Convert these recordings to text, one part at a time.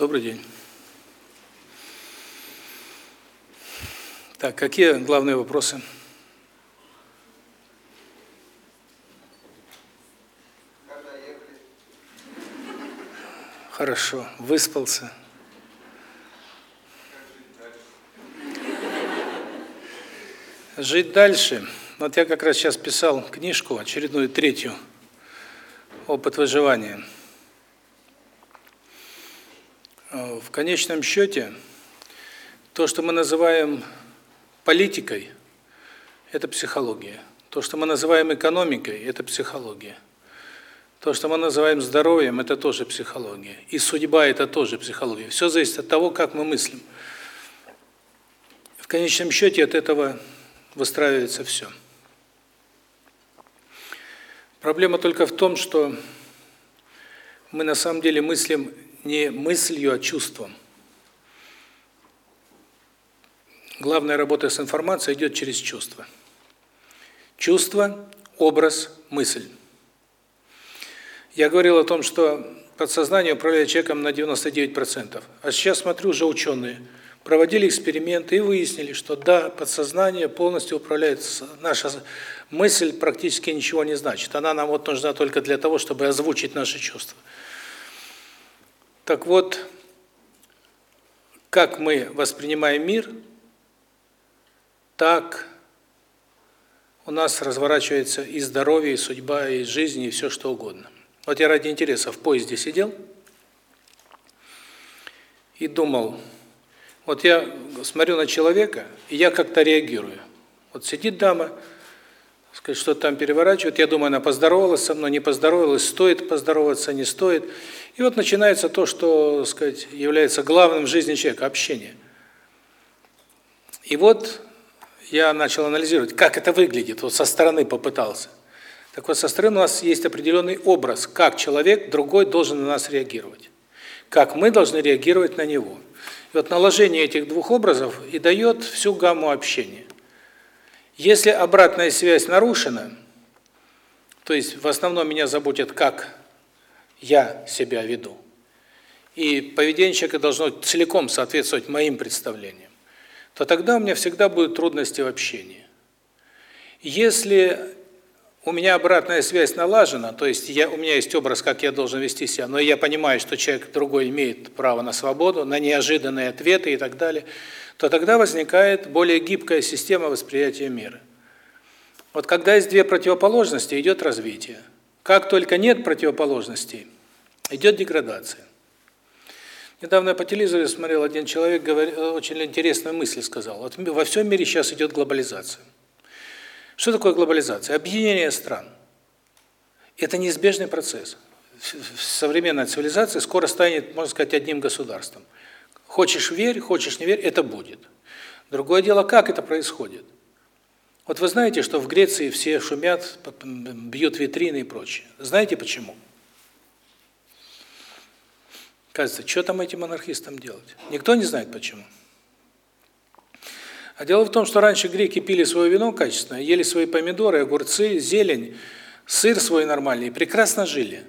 Добрый день. Так, какие главные вопросы? Хорошо, выспался. Жить дальше. Вот я как раз сейчас писал книжку, очередную, третью, «Опыт выживания». В конечном счете, то, что мы называем политикой, это психология. То, что мы называем экономикой, это психология. То, что мы называем здоровьем, это тоже психология. И судьба – это тоже психология. Все зависит от того, как мы мыслим. В конечном счете от этого выстраивается все. Проблема только в том, что мы на самом деле мыслим не мыслью, а чувством. Главная работа с информацией идет через чувство. Чувство, образ, мысль. Я говорил о том, что подсознание управляет человеком на 99%. А сейчас смотрю, уже ученые проводили эксперименты и выяснили, что да, подсознание полностью управляет. Наша мысль практически ничего не значит. Она нам вот нужна только для того, чтобы озвучить наши чувства. Так вот, как мы воспринимаем мир, так у нас разворачивается и здоровье, и судьба, и жизнь, и все что угодно. Вот я ради интереса в поезде сидел и думал, вот я смотрю на человека, и я как-то реагирую. Вот сидит дама, сказать, что там переворачивает. Я думаю, она поздоровалась со мной, не поздоровалась, стоит поздороваться, не стоит. И вот начинается то, что, сказать, является главным в жизни человека общение. И вот я начал анализировать, как это выглядит, вот со стороны попытался. Так вот, со стороны у нас есть определенный образ, как человек другой должен на нас реагировать. Как мы должны реагировать на него. И вот наложение этих двух образов и дает всю гамму общения. Если обратная связь нарушена, то есть в основном меня заботит, как я себя веду, и поведение человека должно целиком соответствовать моим представлениям, то тогда у меня всегда будут трудности в общении. Если у меня обратная связь налажена, то есть я у меня есть образ, как я должен вести себя, но я понимаю, что человек другой имеет право на свободу, на неожиданные ответы и так далее, то тогда возникает более гибкая система восприятия мира. Вот когда есть две противоположности, идет развитие. Как только нет противоположностей, идет деградация. Недавно я по телевизору смотрел, один человек говорил, очень интересную мысль сказал. Вот во всем мире сейчас идет глобализация. Что такое глобализация? Объединение стран. Это неизбежный процесс. Современная цивилизация скоро станет, можно сказать, одним государством. Хочешь верь, хочешь не верь, это будет. Другое дело, как это происходит. Вот вы знаете, что в Греции все шумят, бьют витрины и прочее. Знаете почему? Кажется, что там этим монархистам делать? Никто не знает почему. А дело в том, что раньше греки пили свое вино качественное, ели свои помидоры, огурцы, зелень, сыр свой нормальный прекрасно жили.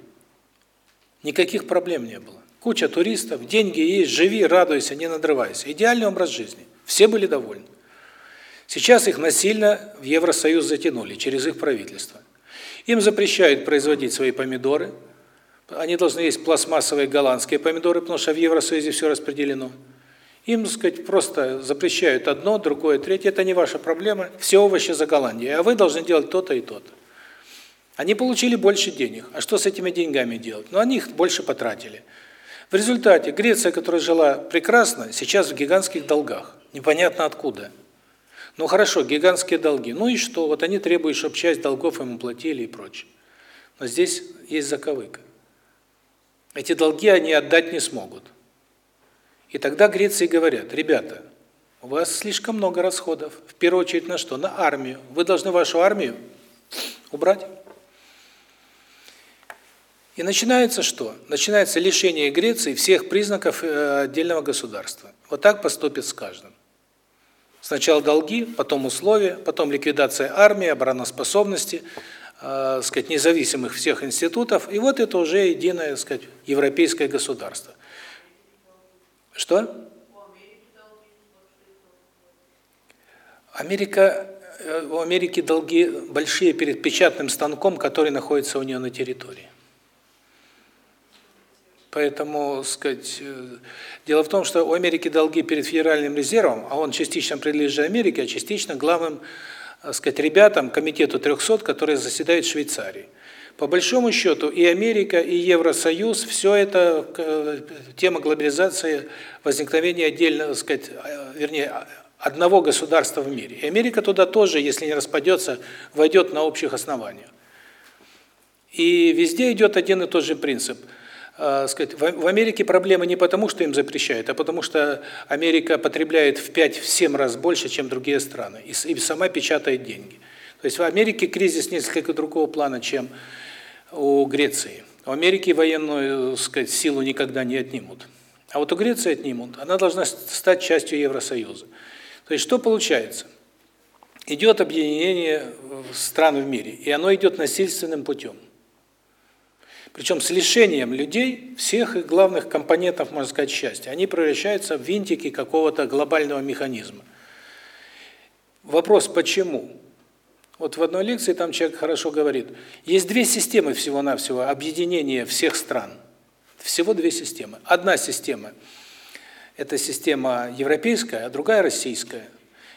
Никаких проблем не было. Куча туристов, деньги есть, живи, радуйся, не надрывайся. Идеальный образ жизни. Все были довольны. Сейчас их насильно в Евросоюз затянули через их правительство. Им запрещают производить свои помидоры. Они должны есть пластмассовые голландские помидоры, потому что в Евросоюзе все распределено. Им, так сказать, просто запрещают одно, другое, третье. Это не ваша проблема. Все овощи за Голландией. А вы должны делать то-то и то-то. Они получили больше денег. А что с этими деньгами делать? Ну, они их больше потратили. В результате Греция, которая жила прекрасно, сейчас в гигантских долгах. Непонятно откуда. Ну хорошо, гигантские долги. Ну и что? Вот они требуют, чтобы часть долгов ему платили и прочее. Но здесь есть заковыка. Эти долги они отдать не смогут. И тогда Греции говорят, ребята, у вас слишком много расходов. В первую очередь на что? На армию. Вы должны вашу армию убрать. И начинается что? Начинается лишение Греции всех признаков э, отдельного государства. Вот так поступит с каждым. Сначала долги, потом условия, потом ликвидация армии, обороноспособности, э, сказать, независимых всех институтов. И вот это уже единое, сказать, европейское государство. Что? Америка, э, у Америки долги большие перед печатным станком, который находится у нее на территории. Поэтому, сказать, э, дело в том, что у Америки долги перед Федеральным резервом, а он частично принадлежит Америке, а частично главным, так сказать, ребятам, комитету 300, которые заседают в Швейцарии. По большому счету и Америка, и Евросоюз, все это э, тема глобализации, возникновения отдельно, сказать, вернее, одного государства в мире. И Америка туда тоже, если не распадется, войдет на общих основаниях. И везде идет один и тот же принцип. Э, сказать, в Америке проблема не потому, что им запрещают, а потому что Америка потребляет в 5-7 раз больше, чем другие страны, и, и сама печатает деньги. То есть в Америке кризис несколько другого плана, чем у Греции. У Америки военную сказать, силу никогда не отнимут. А вот у Греции отнимут. Она должна стать частью Евросоюза. То есть что получается? Идет объединение стран в мире, и оно идет насильственным путем. Причем с лишением людей всех их главных компонентов, можно сказать, счастья. Они превращаются в винтики какого-то глобального механизма. Вопрос, почему? Вот в одной лекции там человек хорошо говорит, есть две системы всего-навсего объединения всех стран. Всего две системы. Одна система – это система европейская, а другая российская.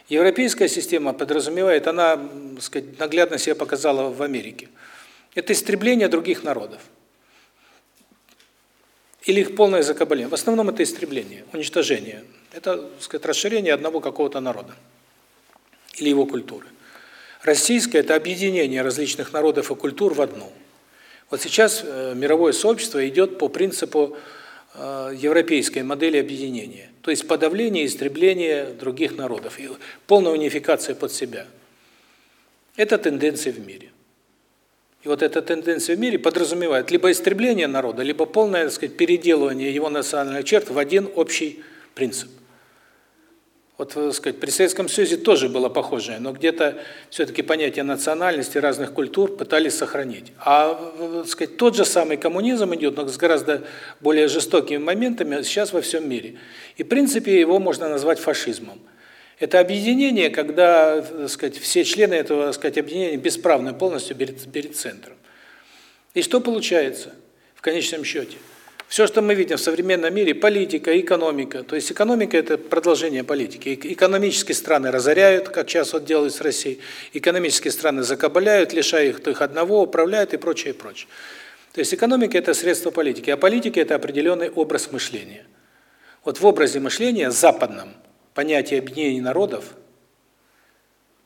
Европейская система подразумевает, она, так сказать, наглядно себя показала в Америке. Это истребление других народов. Или их полное закабаление. В основном это истребление, уничтожение. Это, так сказать, расширение одного какого-то народа или его культуры. Российское – это объединение различных народов и культур в одну. Вот сейчас э, мировое сообщество идет по принципу Э, европейской модели объединения. То есть подавление и истребление других народов, и полная унификация под себя. Это тенденция в мире. И вот эта тенденция в мире подразумевает либо истребление народа, либо полное, так сказать, переделывание его национальных черт в один общий принцип. Вот, так сказать, при Советском Союзе тоже было похожее, но где-то все-таки понятие национальности разных культур пытались сохранить. А, так сказать, тот же самый коммунизм идет, но с гораздо более жестокими моментами сейчас во всем мире. И, в принципе, его можно назвать фашизмом. Это объединение, когда, так сказать, все члены этого, так сказать, объединения бесправны полностью перед, перед центром. И что получается в конечном счете? Все, что мы видим в современном мире, политика, экономика, то есть экономика – это продолжение политики. Экономические страны разоряют, как сейчас вот делают с Россией, экономические страны закабаляют, лишают их одного, управляют и прочее, и прочее. То есть экономика – это средство политики, а политика – это определенный образ мышления. Вот в образе мышления западном понятие объединения народов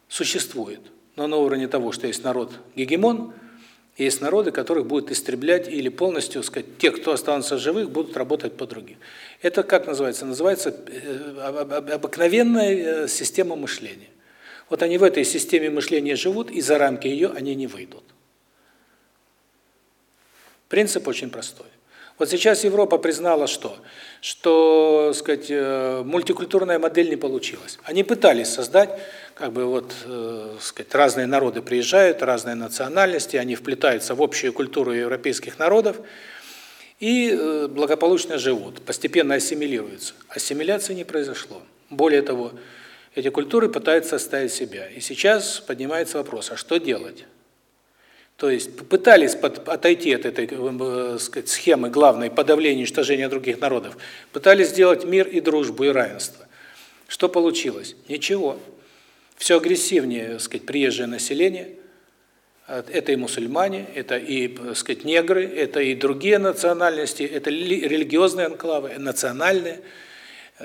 существует, но на уровне того, что есть народ-гегемон – есть народы, которых будут истреблять или полностью, сказать, те, кто останутся живых, будут работать по другим. Это как называется? Называется э, обыкновенная э, система мышления. Вот они в этой системе мышления живут, и за рамки ее они не выйдут. Принцип очень простой. Вот сейчас Европа признала что? Что, сказать, э, мультикультурная модель не получилась. Они пытались создать, как бы вот, э, сказать, разные народы приезжают, разные национальности, они вплетаются в общую культуру европейских народов и э, благополучно живут, постепенно ассимилируются. Ассимиляции не произошло. Более того, эти культуры пытаются оставить себя. И сейчас поднимается вопрос, а что делать? То есть пытались под, отойти от этой э, сказать, схемы главной подавления и уничтожения других народов. Пытались сделать мир и дружбу, и равенство. Что получилось? Ничего. Все агрессивнее, сказать, приезжее население. Это и мусульмане, это и, сказать, негры, это и другие национальности, это религиозные анклавы, национальные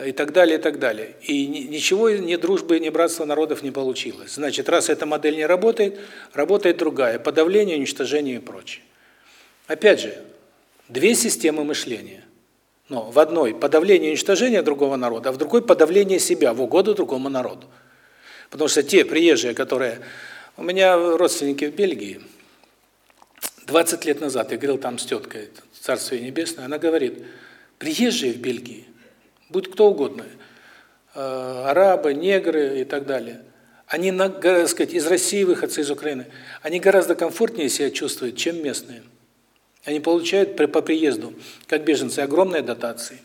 и так далее, и так далее. И ничего ни дружбы, ни братства народов не получилось. Значит, раз эта модель не работает, работает другая – подавление, уничтожение и прочее. Опять же, две системы мышления. Но в одной – подавление и уничтожение другого народа, а в другой – подавление себя в угоду другому народу. Потому что те приезжие, которые… У меня родственники в Бельгии, 20 лет назад, я говорил там с теткой, Царствие Небесное, она говорит, приезжие в Бельгии, будь кто угодно, э, арабы, негры и так далее, они, так сказать, из России выходцы, из Украины, они гораздо комфортнее себя чувствуют, чем местные. Они получают по приезду, как беженцы, огромные дотации.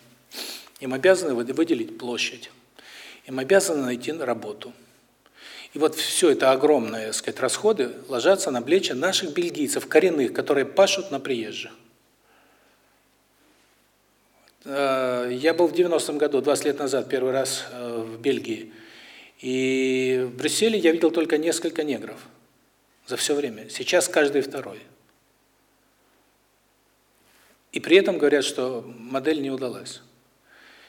Им обязаны выделить площадь. Им обязаны найти работу. И вот все это огромные, так сказать, расходы ложатся на плечи наших бельгийцев, коренных, которые пашут на приезжих. Э, я был в 90-м году, 20 лет назад, первый раз э, в Бельгии. И в Брюсселе я видел только несколько негров за все время. Сейчас каждый второй. И при этом говорят, что модель не удалась.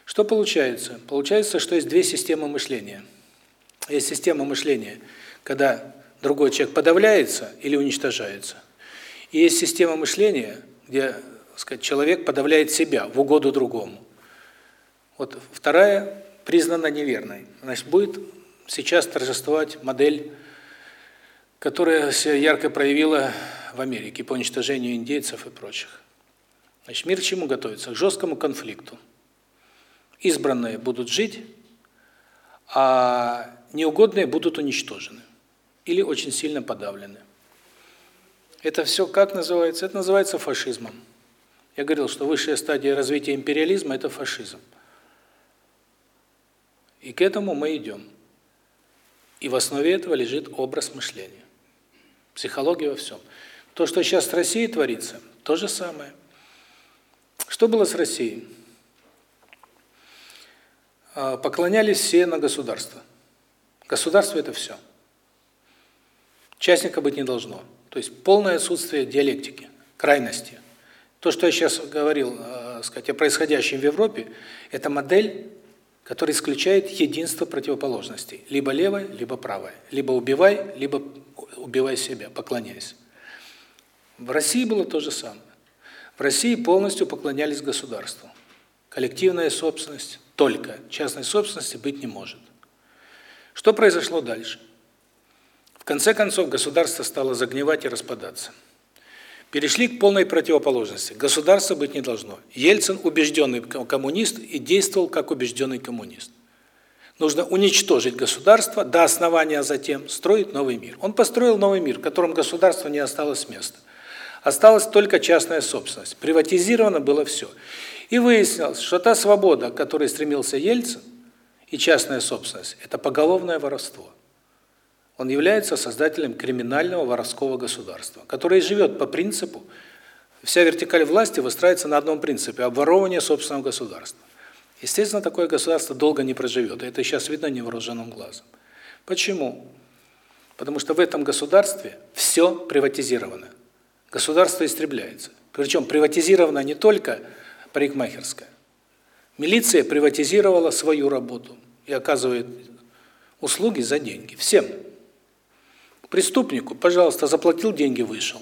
Что получается? Получается, что есть две системы мышления. Есть система мышления, когда другой человек подавляется или уничтожается. И есть система мышления, где, сказать, человек подавляет себя в угоду другому. Вот вторая признана неверной. Значит, будет сейчас торжествовать модель, которая себя ярко проявила в Америке по уничтожению индейцев и прочих. Значит, мир к чему готовится? К жесткому конфликту. Избранные будут жить, а неугодные будут уничтожены или очень сильно подавлены. Это все как называется? Это называется фашизмом. Я говорил, что высшая стадия развития империализма – это фашизм. И к этому мы идем. И в основе этого лежит образ мышления. Психология во всем. То, что сейчас с Россией творится, то же самое. Что было с Россией? А, поклонялись все на государство. Государство – это все. Частника быть не должно. То есть полное отсутствие диалектики, крайности. То, что я сейчас говорил, э, сказать, о происходящем в Европе, это модель, которая исключает единство противоположностей. Либо левое, либо правое. Либо убивай, либо убивай себя, поклоняйся. В России было то же самое. В России полностью поклонялись государству. Коллективная собственность только, частной собственности быть не может. Что произошло дальше? В конце концов государство стало загнивать и распадаться. Перешли к полной противоположности. Государства быть не должно. Ельцин убежденный коммунист и действовал как убежденный коммунист. Нужно уничтожить государство до основания, а затем строить новый мир. Он построил новый мир, в котором государство не осталось места. Осталась только частная собственность. Приватизировано было все. И выяснилось, что та свобода, к которой стремился Ельцин – и частная собственность – это поголовное воровство. Он является создателем криминального воровского государства, которое живет по принципу, вся вертикаль власти выстраивается на одном принципе – обворовывание собственного государства. Естественно, такое государство долго не проживет, и это сейчас видно невооруженным глазом. Почему? Потому что в этом государстве все приватизировано. Государство истребляется. Причем приватизировано не только парикмахерская, Милиция приватизировала свою работу и оказывает услуги за деньги. Всем. Преступнику, пожалуйста, заплатил деньги, вышел.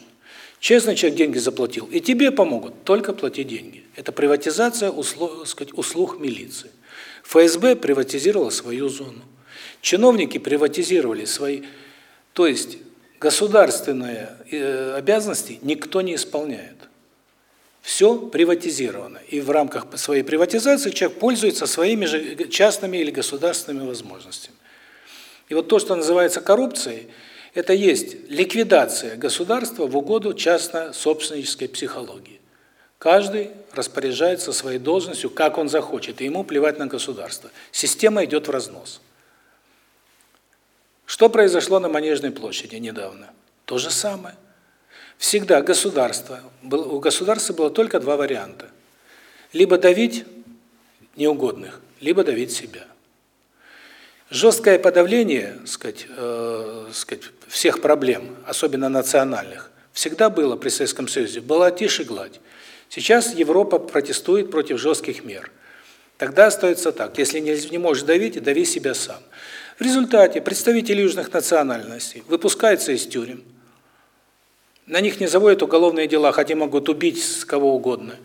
Честный человек деньги заплатил. И тебе помогут, только плати деньги. Это приватизация услуг, сказать, услуг милиции. ФСБ приватизировала свою зону. Чиновники приватизировали свои... То есть государственные э, обязанности никто не исполняет. Все приватизировано. И в рамках своей приватизации человек пользуется своими же частными или государственными возможностями. И вот то, что называется коррупцией, это есть ликвидация государства в угоду частно-собственнической психологии. Каждый распоряжается своей должностью, как он захочет, и ему плевать на государство. Система идет в разнос. Что произошло на Манежной площади недавно? То же самое. Всегда государство, у государства было только два варианта. Либо давить неугодных, либо давить себя. Жесткое подавление, сказать, э, сказать, всех проблем, особенно национальных, всегда было при Советском Союзе, была тише гладь. Сейчас Европа протестует против жестких мер. Тогда остается так, если не, не можешь давить, дави себя сам. В результате представители южных национальностей выпускаются из тюрем, на них не заводят уголовные дела, хотя могут убить кого угодно.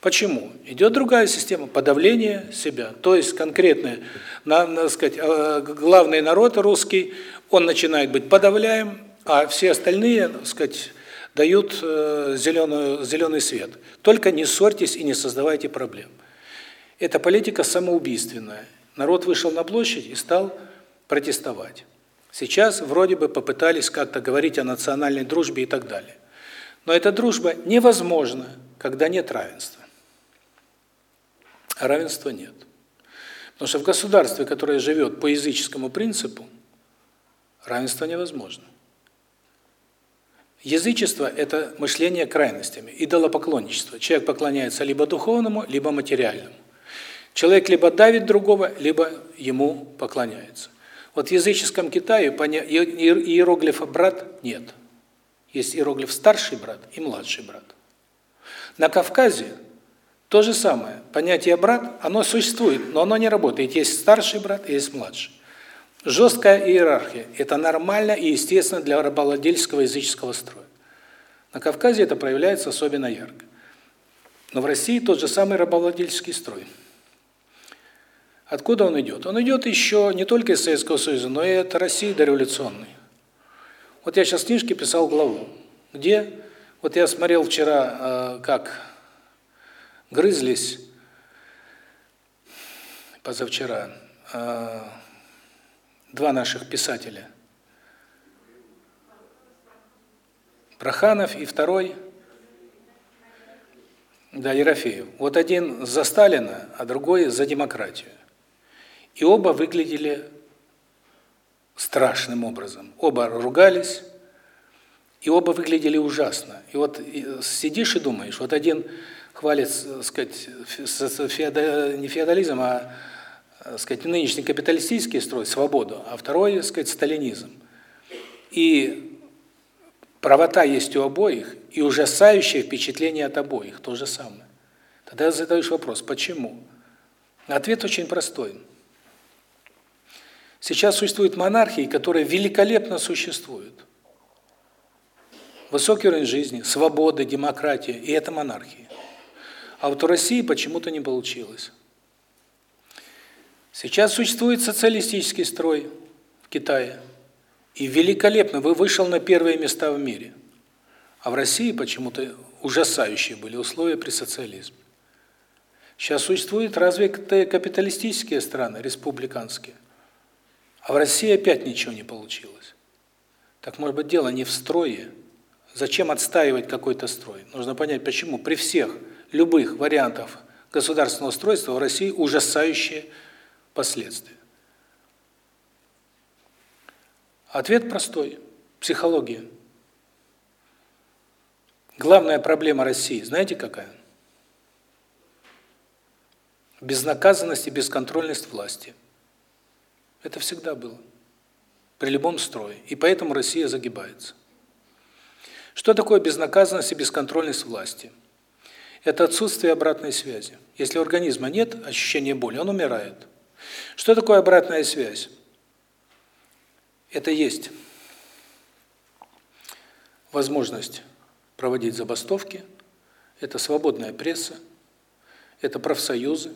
Почему? Идет другая система подавления себя. То есть конкретно, надо сказать, э, главный народ русский, он начинает быть подавляем, а все остальные, так сказать, дают э, зеленую, зеленый свет. Только не ссорьтесь и не создавайте проблем. Эта политика самоубийственная. Народ вышел на площадь и стал протестовать. Сейчас вроде бы попытались как-то говорить о национальной дружбе и так далее. Но эта дружба невозможна, когда нет равенства. А равенства нет. Потому что в государстве, которое живет по языческому принципу, равенство невозможно. Язычество – это мышление крайностями, идолопоклонничество. Человек поклоняется либо духовному, либо материальному. Человек либо давит другого, либо ему поклоняется. Вот в языческом Китае иероглифа «брат» нет. Есть иероглиф «старший брат» и «младший брат». На Кавказе то же самое. Понятие «брат», оно существует, но оно не работает. Есть старший брат, есть младший. Жесткая иерархия – это нормально и естественно для рабовладельческого языческого строя. На Кавказе это проявляется особенно ярко. Но в России тот же самый рабовладельческий строй. Откуда он идет? Он идет еще не только из Советского Союза, но и от России дореволюционной. Вот я сейчас книжки писал главу, где, вот я смотрел вчера, э, как грызлись, позавчера, э, два наших писателя. Проханов и второй, да, Ерофеев. Вот один за Сталина, а другой за демократию. И оба выглядели страшным образом. Оба ругались, и оба выглядели ужасно. И вот сидишь и думаешь, вот один хвалит, так сказать, не феодализм, а сказать, нынешний капиталистический строй, свободу, а второй, сказать, сталинизм. И правота есть у обоих, и ужасающее впечатление от обоих, то же самое. Тогда задаешь вопрос, почему? Ответ очень простой. Сейчас существуют монархии, которые великолепно существуют. Высокий уровень жизни, свобода, демократия, и это монархии. А вот у России почему-то не получилось. Сейчас существует социалистический строй в Китае. И великолепно, вы вышел на первые места в мире. А в России почему-то ужасающие были условия при социализме. Сейчас существуют развитые капиталистические страны, республиканские. А в России опять ничего не получилось. Так может быть дело не в строе. Зачем отстаивать какой-то строй? Нужно понять, почему при всех любых вариантах государственного устройства в России ужасающие последствия. Ответ простой психология. Главная проблема России, знаете какая? Безнаказанность и бесконтрольность власти. Это всегда было. При любом строе. И поэтому Россия загибается. Что такое безнаказанность и бесконтрольность власти? Это отсутствие обратной связи. Если у организма нет ощущения боли, он умирает. Что такое обратная связь? Это есть возможность проводить забастовки, это свободная пресса, это профсоюзы,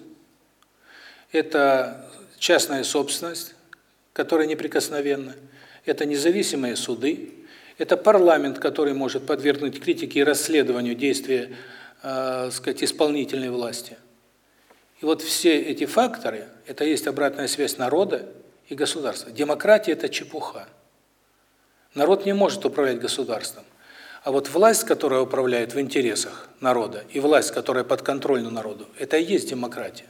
это частная собственность, которая неприкосновенна, это независимые суды, это парламент, который может подвергнуть критике и расследованию действия, э, сказать, исполнительной власти. И вот все эти факторы это есть обратная связь народа и государства. Демократия это чепуха. Народ не может управлять государством. А вот власть, которая управляет в интересах народа, и власть, которая подконтрольна народу, это и есть демократия.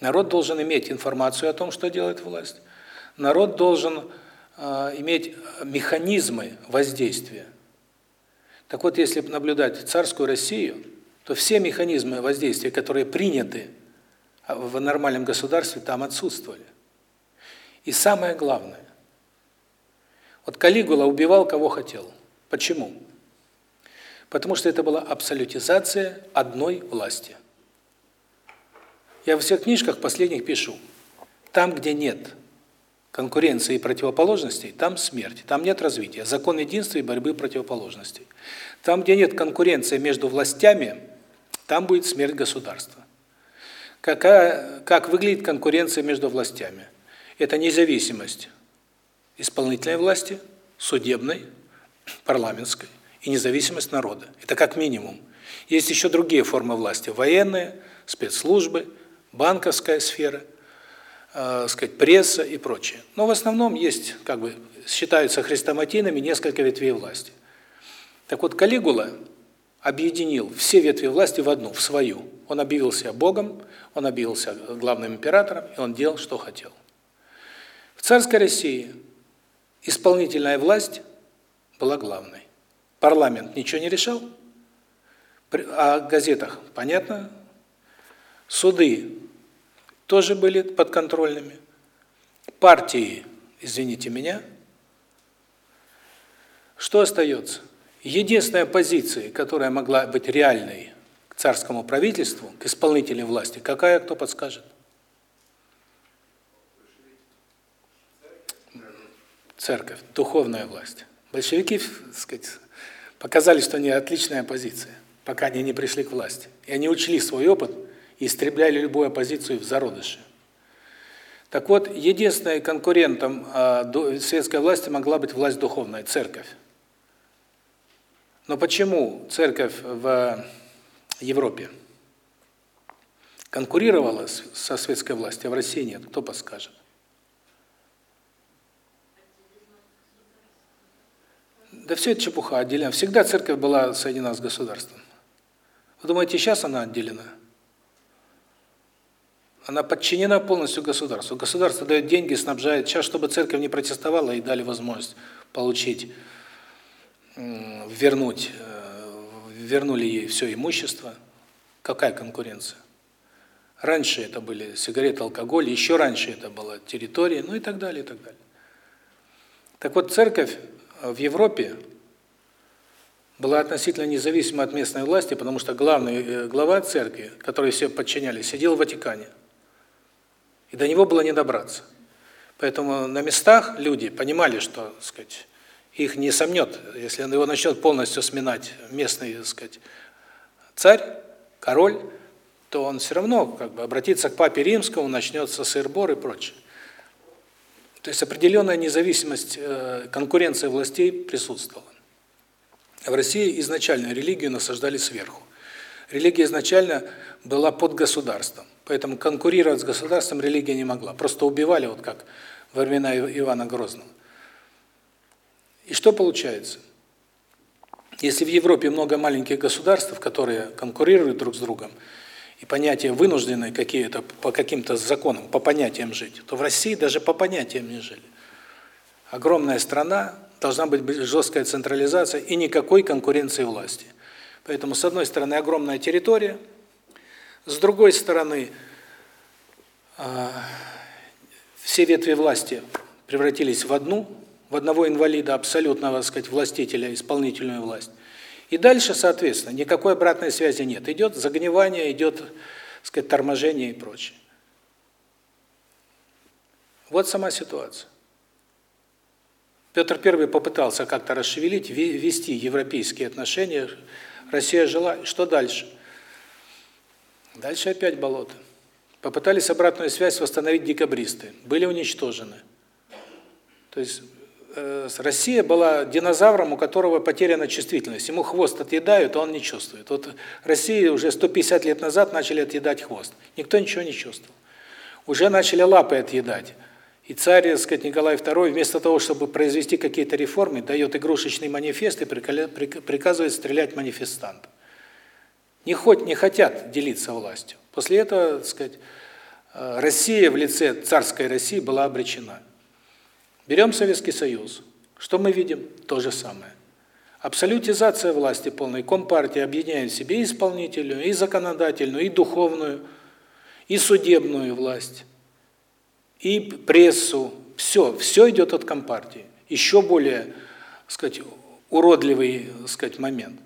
Народ должен иметь информацию о том, что делает власть, народ должен э, иметь механизмы воздействия. Так вот, если наблюдать царскую Россию, то все механизмы воздействия, которые приняты в нормальном государстве, там отсутствовали. И самое главное, вот Калигула убивал кого хотел. Почему? Потому что это была абсолютизация одной власти. Я во всех книжках последних пишу, там, где нет конкуренции и противоположностей, там смерть, там нет развития. Закон единства и борьбы противоположностей. Там, где нет конкуренции между властями, там будет смерть государства. Какая, как выглядит конкуренция между властями? Это независимость исполнительной власти, судебной, парламентской и независимость народа. Это как минимум. Есть еще другие формы власти: военные, спецслужбы, банковская сфера, э, сказать, пресса и прочее. Но в основном есть, как бы, считаются хрестоматийными несколько ветвей власти. Так вот, Калигула объединил все ветви власти в одну, в свою. Он объявил себя Богом, он объявил себя главным императором, и он делал, что хотел. В царской России исполнительная власть была главной. Парламент ничего не решал, о газетах понятно, суды тоже были подконтрольными, партии, извините меня, что остается? Единственная позиция, которая могла быть реальной к царскому правительству, к исполнительной власти, какая, кто подскажет? Церковь, духовная власть. Большевики, так сказать, показали, что они отличная оппозиция, пока они не пришли к власти. И они учли свой опыт и истребляли любую оппозицию в зародыше. Так вот, единственным конкурентом э, светской власти могла быть власть духовная, церковь. Но почему церковь в Европе конкурировала со светской властью, а в России нет? Кто подскажет? Да все это чепуха, отделена. Всегда церковь была соединена с государством. Вы думаете, сейчас она отделена? Она подчинена полностью государству. Государство дает деньги, снабжает. Сейчас, чтобы церковь не протестовала и дали возможность получить вернуть, э, вернули ей все имущество. Какая конкуренция? Раньше это были сигареты, алкоголь, еще раньше это была территория, ну и так далее, и так далее. Так вот, церковь в Европе была относительно независима от местной власти, потому что главный э, глава церкви, который все подчинялись, сидел в Ватикане. И до него было не добраться. Поэтому на местах люди понимали, что, так сказать, их не сомнет, если он его начнет полностью сминать местный, так сказать, царь, король, то он все равно как бы обратится к папе римскому, начнется сыр-бор и прочее. То есть определенная независимость, э, конкуренция властей присутствовала. В России изначально религию насаждали сверху. Религия изначально была под государством, поэтому конкурировать с государством религия не могла. Просто убивали, вот как во времена Ивана Грозного. И что получается? Если в Европе много маленьких государств, которые конкурируют друг с другом, и понятия вынуждены какие-то по каким-то законам, по понятиям жить, то в России даже по понятиям не жили. Огромная страна, должна быть жесткая централизация и никакой конкуренции власти. Поэтому, с одной стороны, огромная территория, с другой стороны, а, все ветви власти превратились в одну, в одного инвалида, абсолютного, так сказать, властителя, исполнительную власть. И дальше, соответственно, никакой обратной связи нет. Идет загнивание, идет, так сказать, торможение и прочее. Вот сама ситуация. Петр I попытался как-то расшевелить, вести европейские отношения. Россия жила. Что дальше? Дальше опять болото. Попытались обратную связь восстановить декабристы. Были уничтожены. То есть Россия была динозавром, у которого потеряна чувствительность. Ему хвост отъедают, а он не чувствует. Вот России уже 150 лет назад начали отъедать хвост. Никто ничего не чувствовал. Уже начали лапы отъедать. И царь, так сказать, Николай II, вместо того, чтобы произвести какие-то реформы, дает игрушечный манифест и приказывает стрелять манифестантов. Не, хоть, не хотят делиться властью. После этого, так сказать, э, Россия в лице царской России была обречена. Берем Советский Союз. Что мы видим? То же самое. Абсолютизация власти полной. Компартия объединяет в себе исполнительную, и законодательную, и духовную, и судебную власть, и прессу. Все, все идет от Компартии. Еще более, сказать, уродливый, сказать, момент.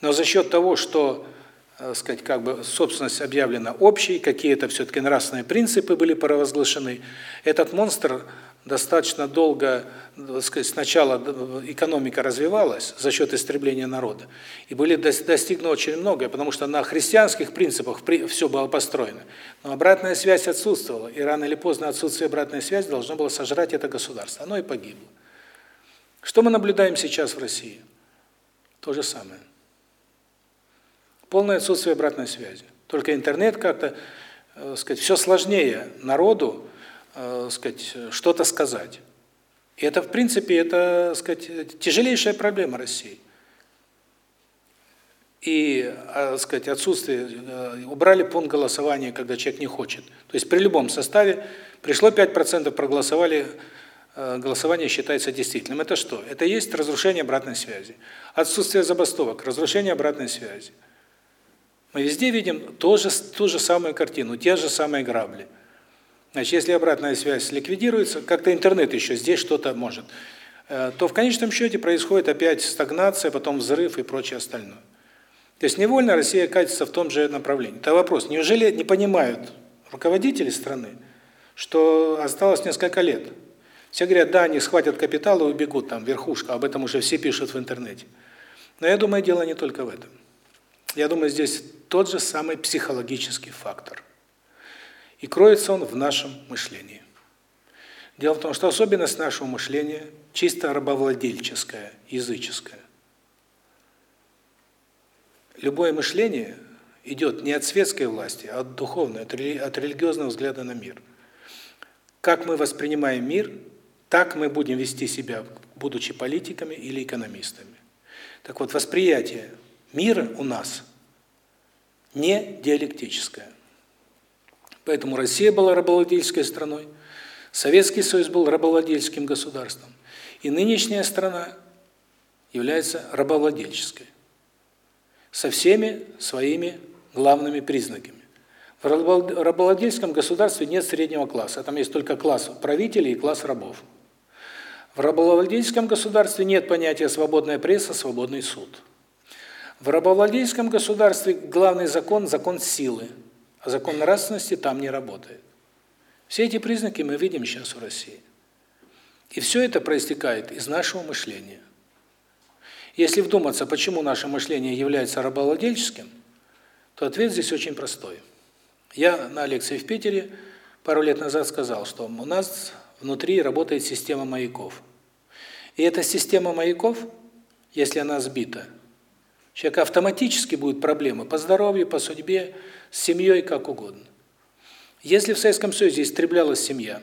Но за счет того, что, сказать, как бы собственность объявлена общей, какие-то все-таки нравственные принципы были провозглашены, этот монстр достаточно долго, сказать, сначала экономика развивалась за счет истребления народа, и были достигнуто очень многое, потому что на христианских принципах все было построено. Но обратная связь отсутствовала, и рано или поздно отсутствие обратной связи должно было сожрать это государство. Оно и погибло. Что мы наблюдаем сейчас в России? То же самое. Полное отсутствие обратной связи. Только интернет как-то, э, сказать, все сложнее народу э, сказать, что-то сказать. И это, в принципе, это, сказать, тяжелейшая проблема России. и, э, сказать, отсутствие, э, убрали пункт голосования, когда человек не хочет. То есть при любом составе пришло 5%, проголосовали, э, голосование считается действительным. Это что? Это есть разрушение обратной связи. Отсутствие забастовок, разрушение обратной связи. Мы везде видим тоже, ту же самую картину, те же самые грабли. Значит, если обратная связь ликвидируется, как-то интернет еще здесь что-то может, э, то в конечном счете происходит опять стагнация, потом взрыв и прочее остальное. То есть невольно Россия катится в том же направлении. Это вопрос, неужели не понимают руководители страны, что осталось несколько лет? Все говорят, да, они схватят капитал и убегут, там, верхушка, об этом уже все пишут в интернете. Но я думаю, дело не только в этом. Я думаю, здесь тот же самый психологический фактор. И кроется он в нашем мышлении. Дело в том, что особенность нашего мышления чисто рабовладельческая, языческая. Любое мышление идет не от светской власти, а от духовной, от религиозного взгляда на мир. Как мы воспринимаем мир, так мы будем вести себя, будучи политиками или экономистами. Так вот, восприятие мира у нас не диалектическое. Поэтому Россия была рабовладельческой страной, Советский Союз был рабовладельческим государством, и нынешняя страна является рабовладельческой, со всеми своими главными признаками. В рабовладельческом государстве нет среднего класса, там есть только класс правителей и класс рабов. В рабовладельческом государстве нет понятия свободная пресса, свободный суд. В рабовладельческом государстве главный закон – закон силы, а закон нравственности там не работает. Все эти признаки мы видим сейчас в России. И все это проистекает из нашего мышления. Если вдуматься, почему наше мышление является рабовладельческим, то ответ здесь очень простой. Я на лекции в Питере пару лет назад сказал, что у нас внутри работает система маяков. И эта система маяков, если она сбита – человека автоматически будут проблемы по здоровью, по судьбе, с семьей, как угодно. Если в Советском Союзе истреблялась семья,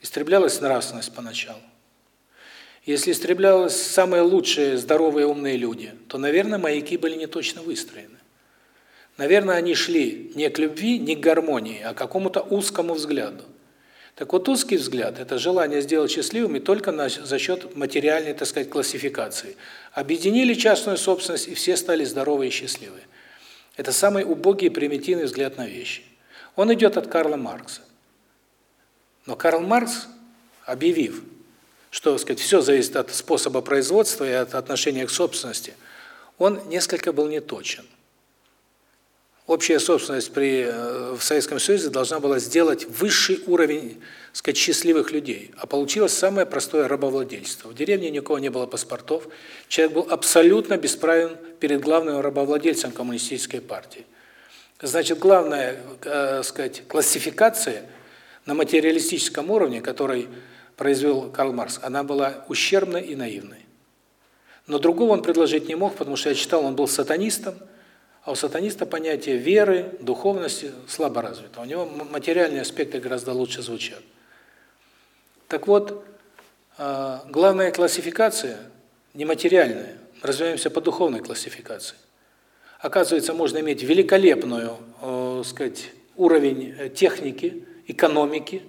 истреблялась нравственность поначалу, если истреблялись самые лучшие, здоровые, умные люди, то, наверное, маяки были не точно выстроены. Наверное, они шли не к любви, не к гармонии, а к какому-то узкому взгляду. Так вот, узкий взгляд – это желание сделать счастливым и только на, за счет материальной, так сказать, классификации. Объединили частную собственность, и все стали здоровые и счастливые. Это самый убогий и примитивный взгляд на вещи. Он идет от Карла Маркса. Но Карл Маркс, объявив, что, так сказать, все зависит от способа производства и от отношения к собственности, он несколько был неточен общая собственность при э, в Советском Союзе должна была сделать высший уровень, сказать, счастливых людей, а получилось самое простое рабовладельство. В деревне никого не было паспортов, человек был абсолютно бесправен перед главным рабовладельцем коммунистической партии. Значит, главная, э, сказать, классификация на материалистическом уровне, который произвел Карл Маркс, она была ущербной и наивной. Но другого он предложить не мог, потому что я читал, он был сатанистом, а у сатаниста понятие веры, духовности слабо развито. У него материальные аспекты гораздо лучше звучат. Так вот, а, главная классификация нематериальная. Развиваемся по духовной классификации. Оказывается, можно иметь великолепную, э, сказать, уровень э, техники, экономики,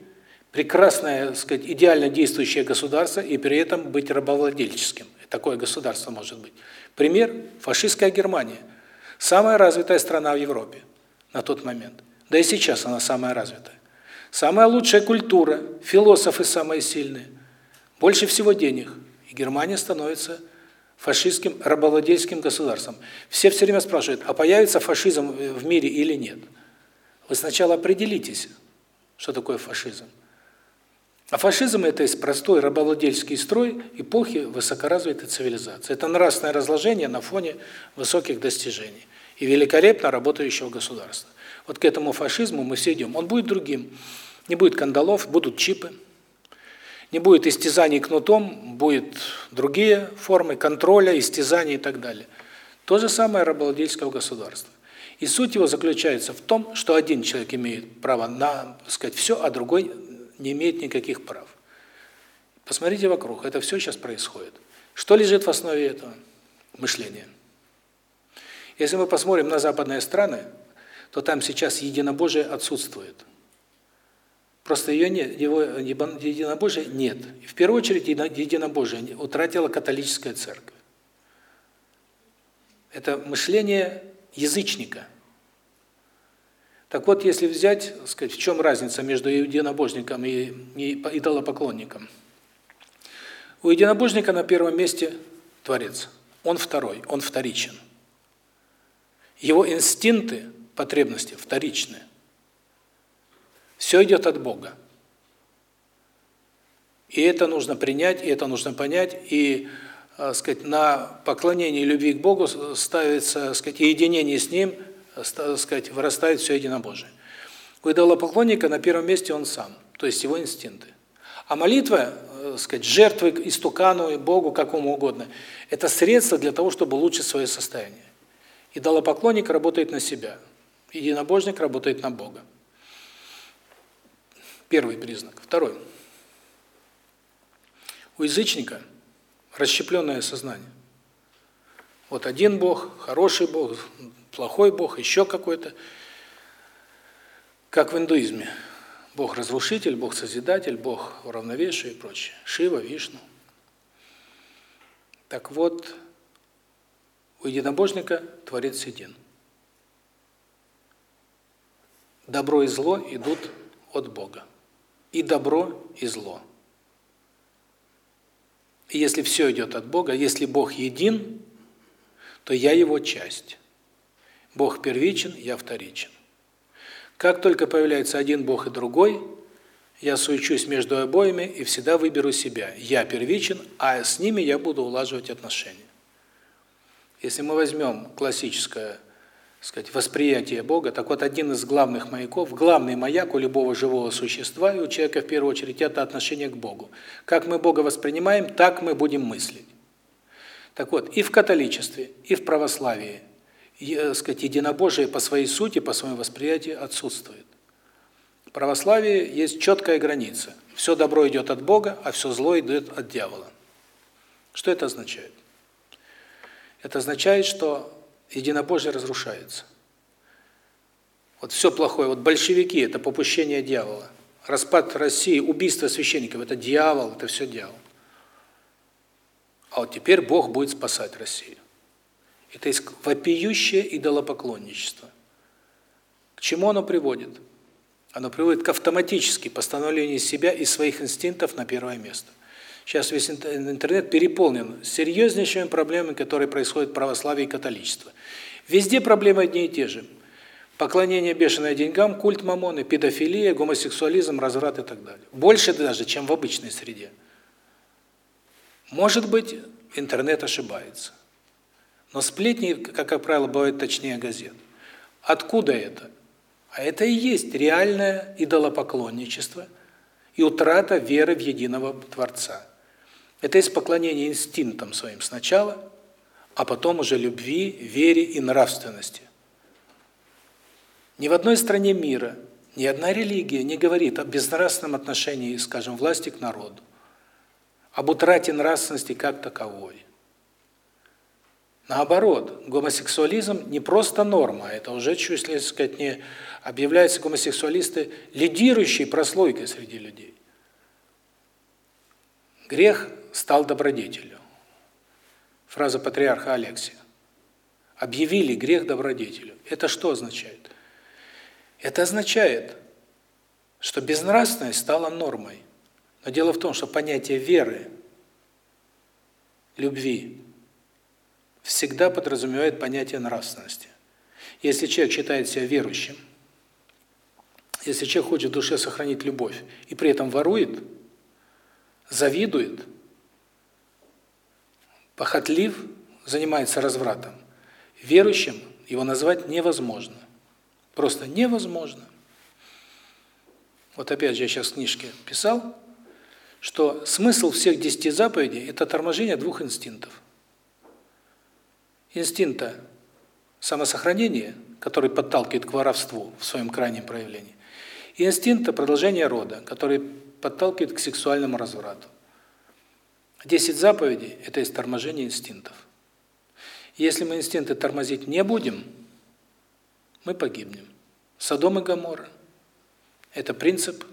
прекрасное, сказать, идеально действующее государство и при этом быть рабовладельческим. Такое государство может быть. Пример фашистская Германия. Самая развитая страна в Европе на тот момент. Да и сейчас она самая развитая. Самая лучшая культура, философы самые сильные. Больше всего денег. И Германия становится фашистским рабовладельским государством. Все все время спрашивают, а появится фашизм в мире или нет? Вы сначала определитесь, что такое фашизм. А фашизм – это есть простой рабовладельский строй эпохи высокоразвитой цивилизации. Это нравственное разложение на фоне высоких достижений и великолепно работающего государства. Вот к этому фашизму мы все идем. Он будет другим. Не будет кандалов, будут чипы. Не будет истязаний кнутом, будут другие формы контроля, истязаний и так далее. То же самое рабовладельского государства. И суть его заключается в том, что один человек имеет право на, сказать, все, а другой не имеет никаких прав. Посмотрите вокруг, это все сейчас происходит. Что лежит в основе этого? Мышление. Если мы посмотрим на западные страны, то там сейчас единобожие отсутствует. Просто ее нет, его единобожия нет. И в первую очередь единобожие утратила католическая церковь. Это мышление язычника. Так вот, если взять, сказать, в чем разница между единобожником и идолопоклонником? У единобожника на первом месте Творец. Он второй, он вторичен. Его инстинкты, потребности вторичны. Все идет от Бога. И это нужно принять, и это нужно понять, и, э, сказать, на поклонение и любви к Богу ставится, сказать, единение с Ним, сказать, вырастает все единобожие. У идолопоклонника на первом месте он сам, то есть его инстинкты. А молитва, э, сказать, жертвы истукану, Богу, какому угодно, это средство для того, чтобы улучшить свое состояние. Идолопоклонник работает на себя, единобожник работает на Бога. Первый признак. Второй. У язычника расщепленное сознание. Вот один Бог, хороший Бог, плохой Бог, еще какой-то. Как в индуизме. Бог разрушитель, Бог созидатель, Бог уравновешивает и прочее. Шива, Вишну. Так вот, у единобожника Творец един. Добро и зло идут от Бога. И добро, и зло. И если все идет от Бога, если Бог един, то я его часть. Бог первичен, я вторичен. Как только появляется один Бог и другой, я суечусь между обоими и всегда выберу себя. Я первичен, а с ними я буду улаживать отношения. Если мы возьмем классическое, сказать, восприятие Бога, так вот один из главных маяков, главный маяк у любого живого существа и у человека в первую очередь это отношение к Богу. Как мы Бога воспринимаем, так мы будем мыслить. Так вот, и в католичестве, и в православии, э, сказать, единобожие по своей сути, по своему восприятию отсутствует. В православии есть четкая граница. Все добро идет от Бога, а все зло идет от дьявола. Что это означает? Это означает, что единобожие разрушается. Вот все плохое, вот большевики – это попущение дьявола. Распад России, убийство священников – это дьявол, это все дьявол. А вот теперь Бог будет спасать Россию. Это вопиющее идолопоклонничество. К чему оно приводит? Оно приводит к автоматически постановлению себя и своих инстинктов на первое место. Сейчас весь интернет переполнен серьезнейшими проблемами, которые происходят в православии и католичестве. Везде проблемы одни и те же. Поклонение бешеное деньгам, культ мамоны, педофилия, гомосексуализм, разврат и так далее. Больше даже, чем в обычной среде. Может быть, интернет ошибается. Но сплетни, как правило, бывают точнее газет. Откуда это? А это и есть реальное идолопоклонничество и утрата веры в единого Творца. Это есть поклонение инстинктам своим сначала, а потом уже любви, вере и нравственности. Ни в одной стране мира, ни одна религия не говорит о безнравственном отношении, скажем, власти к народу, об утрате нравственности как таковой. Наоборот, гомосексуализм не просто норма, это уже, если сказать, не объявляются гомосексуалисты лидирующей прослойкой среди людей. Грех стал добродетелью. Фраза патриарха Алексия. Объявили грех добродетелю. Это что означает? Это означает, что безнравственность стала нормой. Но дело в том, что понятие веры, любви, всегда подразумевает понятие нравственности. Если человек считает себя верующим, если человек хочет в душе сохранить любовь и при этом ворует, завидует – похотлив, занимается развратом, верующим его назвать невозможно. Просто невозможно. Вот опять же, я сейчас в книжке писал, что смысл всех десяти заповедей – это торможение двух инстинктов. Инстинкта самосохранения, который подталкивает к воровству в своем крайнем проявлении, и инстинкта продолжения рода, который подталкивает к сексуальному разврату. Десять заповедей – это есть торможение инстинктов. Если мы инстинкты тормозить не будем, мы погибнем. Содом и Гоморра. Это принцип,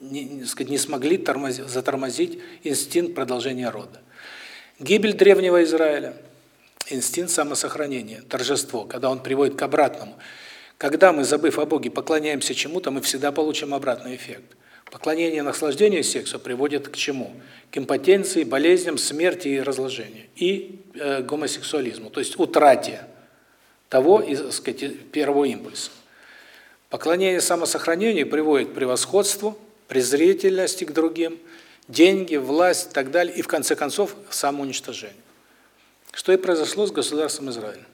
не, сказать, не смогли тормозить, затормозить инстинкт продолжения рода. Гибель древнего Израиля, инстинкт самосохранения, торжество, когда он приводит к обратному. Когда мы, забыв о Боге, поклоняемся чему-то, мы всегда получим обратный эффект. Поклонение наслаждению сексу приводит к чему? К импотенции, болезням, смерти и разложению. И э, гомосексуализму, то есть утрате того, так сказать, первого импульса. Поклонение самосохранению приводит к превосходству, презрительности к другим, деньги, власть и так далее, и в конце концов самоуничтожению. Что и произошло с государством Израиль.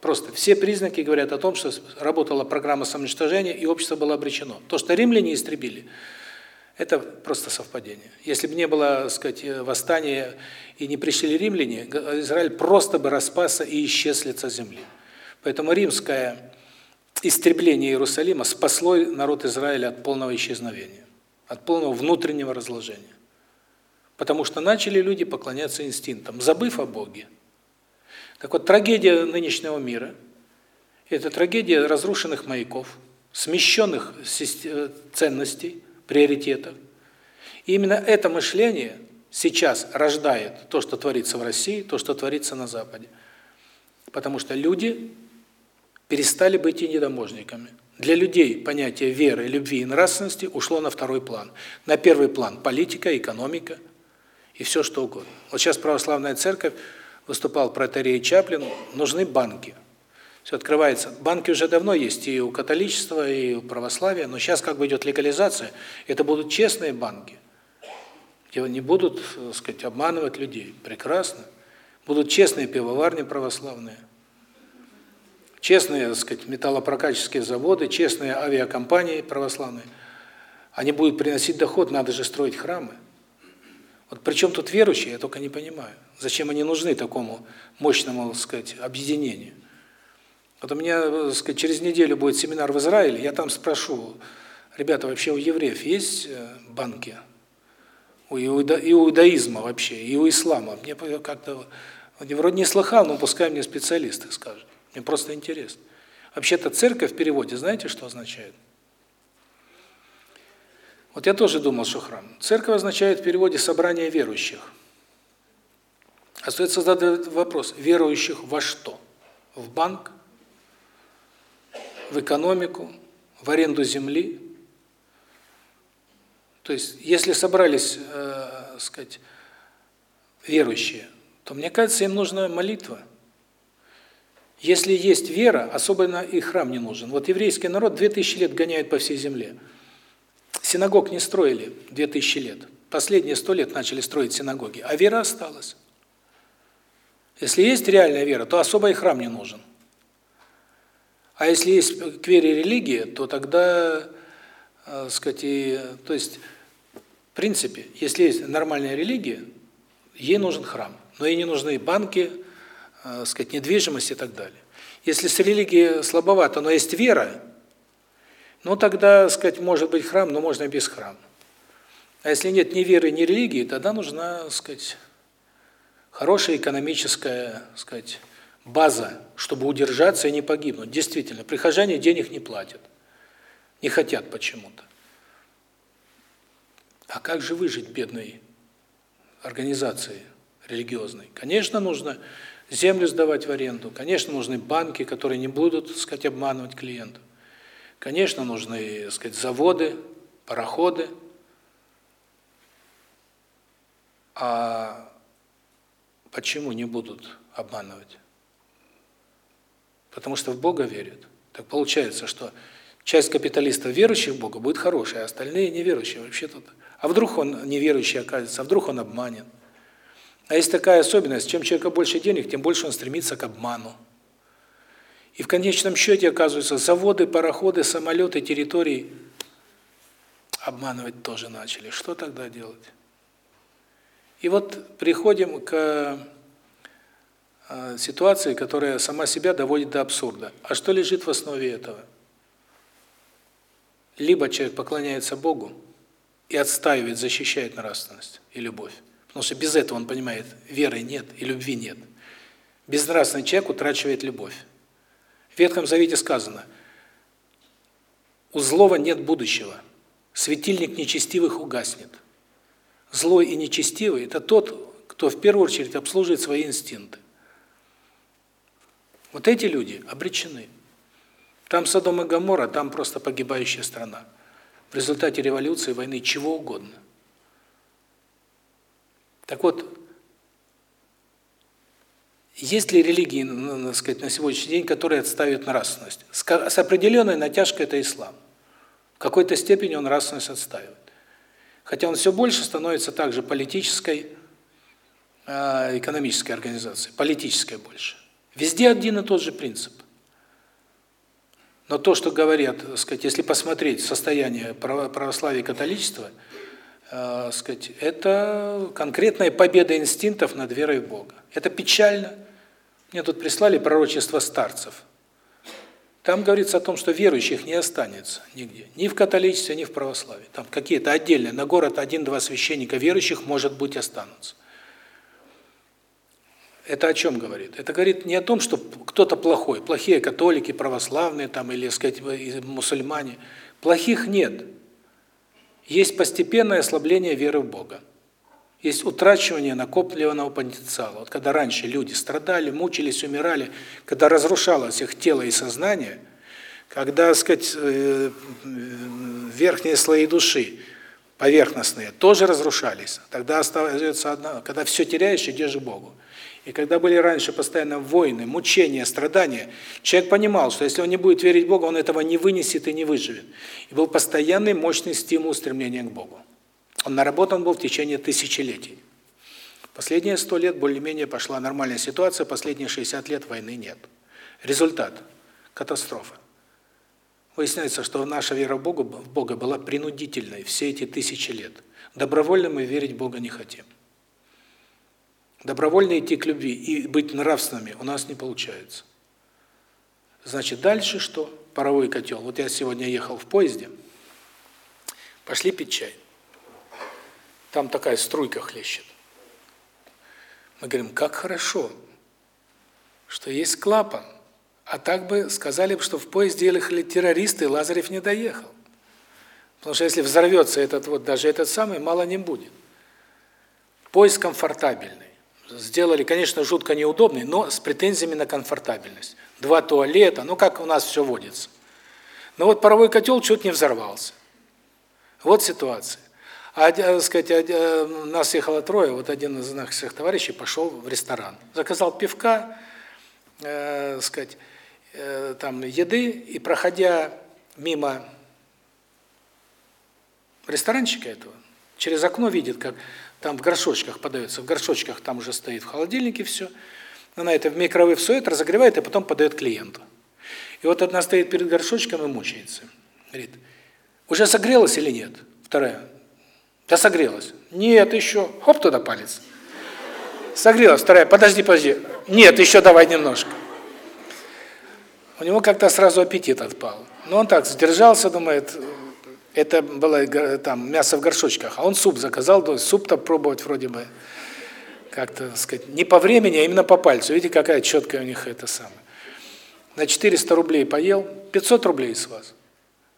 Просто все признаки говорят о том, что работала программа самоуничтожения, и общество было обречено. То, что римляне истребили, это просто совпадение. Если бы не было, так сказать, восстания и не пришли римляне, Израиль просто бы распался и исчез с лица земли. Поэтому римское истребление Иерусалима спасло народ Израиля от полного исчезновения, от полного внутреннего разложения. Потому что начали люди поклоняться инстинктам, забыв о Боге. Так вот, трагедия нынешнего мира – это трагедия разрушенных маяков, смещенных э, ценностей, приоритетов. И именно это мышление сейчас рождает то, что творится в России, то, что творится на Западе. Потому что люди перестали быть единоможниками. Для людей понятие веры, любви и нравственности ушло на второй план. На первый план – политика, экономика и все что угодно. Вот сейчас православная церковь выступал протеерей Чаплин, нужны банки. Все открывается. Банки уже давно есть и у католичества, и у православия, но сейчас как бы идет легализация. Это будут честные банки, где не будут, так сказать, обманывать людей. Прекрасно. Будут честные пивоварни православные, честные, так сказать, металлопрокатческие заводы, честные авиакомпании православные. Они будут приносить доход, надо же строить храмы. Вот причем тут верующие, я только не понимаю. Зачем они нужны такому мощному, так сказать, объединению? Вот у меня, так сказать, через неделю будет семинар в Израиле, я там спрошу, ребята, вообще у евреев есть э, банки? У иудаизма вообще, и у ислама. Мне как-то, вроде не слыхал, но пускай мне специалисты скажут. Мне просто интересно. Вообще-то церковь в переводе, знаете, что означает? Вот я тоже думал, что храм. Церковь означает в переводе «собрание верующих». Остается задать вопрос, верующих во что? В банк? В экономику? В аренду земли? То есть, если собрались, э, сказать, верующие, то, мне кажется, им нужна молитва. Если есть вера, особенно и храм не нужен. Вот еврейский народ 2000 лет гоняет по всей земле. Синагог не строили 2000 лет. Последние сто лет начали строить синагоги, а вера осталась. Если есть реальная вера, то особо и храм не нужен. А если есть к вере религия, то тогда, э, сказать, и, то есть, в принципе, если есть нормальная религия, ей нужен храм. Но ей не нужны банки, э, сказать, недвижимость и так далее. Если с религией слабовато, но есть вера, ну тогда, сказать, может быть храм, но можно без храма. А если нет ни веры, ни религии, тогда нужна, сказать, хорошая экономическая, сказать, база, чтобы удержаться и не погибнуть. Действительно, прихожане денег не платят. Не хотят почему-то. А как же выжить бедной организации религиозной? Конечно, нужно землю сдавать в аренду. Конечно, нужны банки, которые не будут, так сказать, обманывать клиентов. Конечно, нужны, так сказать, заводы, пароходы. А почему не будут обманывать? Потому что в Бога верят. Так получается, что часть капиталистов, верующих в Бога, будет хорошая, а остальные неверующие вообще тут. А вдруг он неверующий окажется, а вдруг он обманет? А есть такая особенность, чем человека больше денег, тем больше он стремится к обману. И в конечном счете, оказывается, заводы, пароходы, самолеты, территории обманывать тоже начали. Что тогда делать? И вот приходим к э, ситуации, которая сама себя доводит до абсурда. А что лежит в основе этого? Либо человек поклоняется Богу и отстаивает, защищает нравственность и любовь. Потому что без этого он понимает, веры нет и любви нет. Безнравственный человек утрачивает любовь. В Ветхом Завете сказано, у злого нет будущего, светильник нечестивых угаснет. Злой и нечестивый – это тот, кто в первую очередь обслуживает свои инстинкты. Вот эти люди обречены. Там Содом и Гоморра, там просто погибающая страна. В результате революции, войны, чего угодно. Так вот, есть ли религии, надо сказать, на сегодняшний день, которые отставят нравственность? С определенной натяжкой это ислам. В какой-то степени он нравственность отставит. Хотя он все больше становится также политической, а, экономической организацией, политической больше. Везде один и тот же принцип. Но то, что говорят, сказать, если посмотреть состояние православия и католичества, э, сказать, это конкретная победа инстинктов над верой в Бога. Это печально. Мне тут прислали пророчество старцев. Там говорится о том, что верующих не останется нигде. Ни в католичестве, ни в православии. Там какие-то отдельные, на город один-два священника верующих, может быть, останутся. Это о чем говорит? Это говорит не о том, что кто-то плохой, плохие католики, православные там или, сказать, мусульмане. Плохих нет. Есть постепенное ослабление веры в Бога. Есть утрачивание накопленного потенциала. Вот когда раньше люди страдали, мучились, умирали, когда разрушалось их тело и сознание, когда, сказать, э, верхние слои души, поверхностные, тоже разрушались, тогда остается одна, когда все теряешь, идешь к Богу. И когда были раньше постоянно войны, мучения, страдания, человек понимал, что если он не будет верить в Бога, он этого не вынесет и не выживет. И был постоянный мощный стимул стремления к Богу. Он наработан был в течение тысячелетий. Последние сто лет более-менее пошла нормальная ситуация, последние 60 лет войны нет. Результат – катастрофа. Выясняется, что наша вера в Бога, в Бога была принудительной все эти тысячи лет. Добровольно мы верить в Бога не хотим. Добровольно идти к любви и быть нравственными у нас не получается. Значит, дальше что? Паровой котел. Вот я сегодня ехал в поезде, пошли пить чай. Там такая струйка хлещет. Мы говорим, как хорошо, что есть клапан. А так бы сказали, что в поезде ехали террористы, Лазарев не доехал. Потому что если взорвется этот вот, даже этот самый, мало не будет. Поезд комфортабельный сделали, конечно, жутко неудобный, но с претензиями на комфортабельность. Два туалета, ну как у нас все водится. Но вот паровой котел чуть не взорвался. Вот ситуация. А, так сказать, а, нас ехало трое, вот один из наших товарищей пошел в ресторан. Заказал пивка, э, сказать, э, там еды, и проходя мимо ресторанчика этого, через окно видит, как там в горшочках подается, в горшочках там уже стоит в холодильнике все. Она это в микровейв сует, разогревает и потом подает клиенту. И вот одна стоит перед горшочком и мучается. Говорит, уже согрелась или нет? Вторая, да согрелась. Нет, еще. Хоп, туда палец. Согрелась. Вторая, подожди, подожди. Нет, еще давай немножко. У него как-то сразу аппетит отпал. Но он так сдержался, думает, это было там мясо в горшочках, а он суп заказал, то суп-то пробовать вроде бы как-то, сказать, не по времени, а именно по пальцу. Видите, какая четкая у них это самое. На 400 рублей поел, 500 рублей с вас.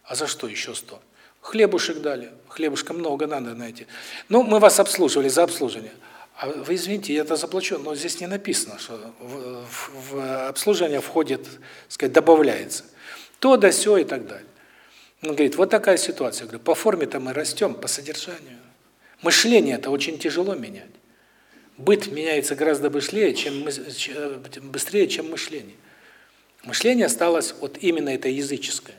А за что еще 100? Хлебушек дали. Хлебушка много надо, знаете. Ну, мы вас обслуживали за обслуживание. А вы извините, я это заплачу, но здесь не написано, что в, в, в обслуживание входит, сказать, добавляется. То да сё и так далее. Он говорит, вот такая ситуация. Я говорю, по форме-то мы растем, по содержанию. Мышление это очень тяжело менять. Быт меняется гораздо быстрее, чем быстрее, чем мышление. Мышление осталось вот именно это языческое.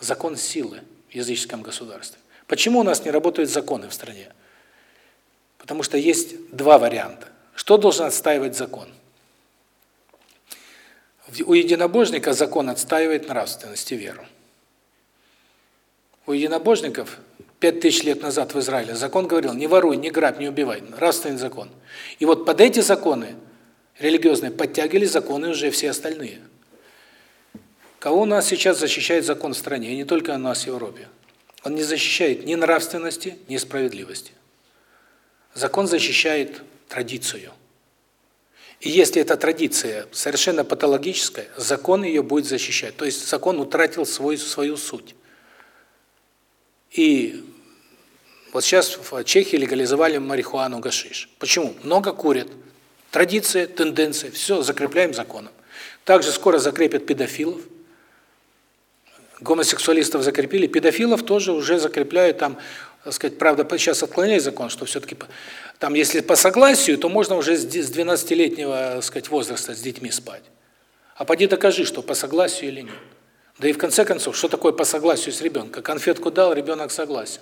Закон силы в языческом государстве. Почему у нас не работают законы в стране? Потому что есть два варианта. Что должен отстаивать закон? У единобожника закон отстаивает нравственность и веру. У единобожников пять тысяч лет назад в Израиле закон говорил, не воруй, не грабь, не убивай, нравственный закон. И вот под эти законы религиозные подтягивали законы уже все остальные. Кого у нас сейчас защищает закон в стране, и не только у нас в Европе? Он не защищает ни нравственности, ни справедливости. Закон защищает традицию. И если эта традиция совершенно патологическая, закон ее будет защищать. То есть закон утратил свой, свою суть. И вот сейчас в Чехии легализовали марихуану, гашиш. Почему? Много курят. Традиция, тенденция, все закрепляем законом. Также скоро закрепят педофилов. Гомосексуалистов закрепили, педофилов тоже уже закрепляют там, так сказать, правда, сейчас отклоняет закон, что все-таки там, если по согласию, то можно уже с 12-летнего, так сказать, возраста с детьми спать. А поди докажи, что по согласию или нет. Да и в конце концов, что такое по согласию с ребенком? Конфетку дал, ребенок согласен.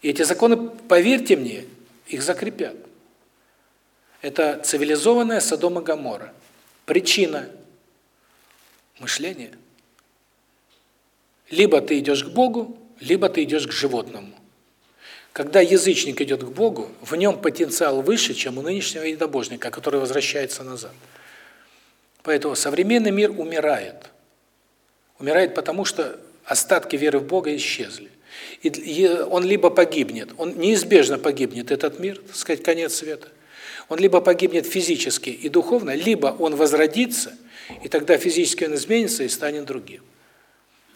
И эти законы, поверьте мне, их закрепят. Это цивилизованная Содом и Гоморра. Причина мышления. Либо ты идешь к Богу, либо ты идешь к животному. Когда язычник идет к Богу, в нем потенциал выше, чем у нынешнего единобожника, который возвращается назад. Поэтому современный мир умирает. Умирает потому, что остатки веры в Бога исчезли. И он либо погибнет, он неизбежно погибнет, этот мир, так сказать, конец света. Он либо погибнет физически и духовно, либо он возродится, и тогда физически он изменится и станет другим.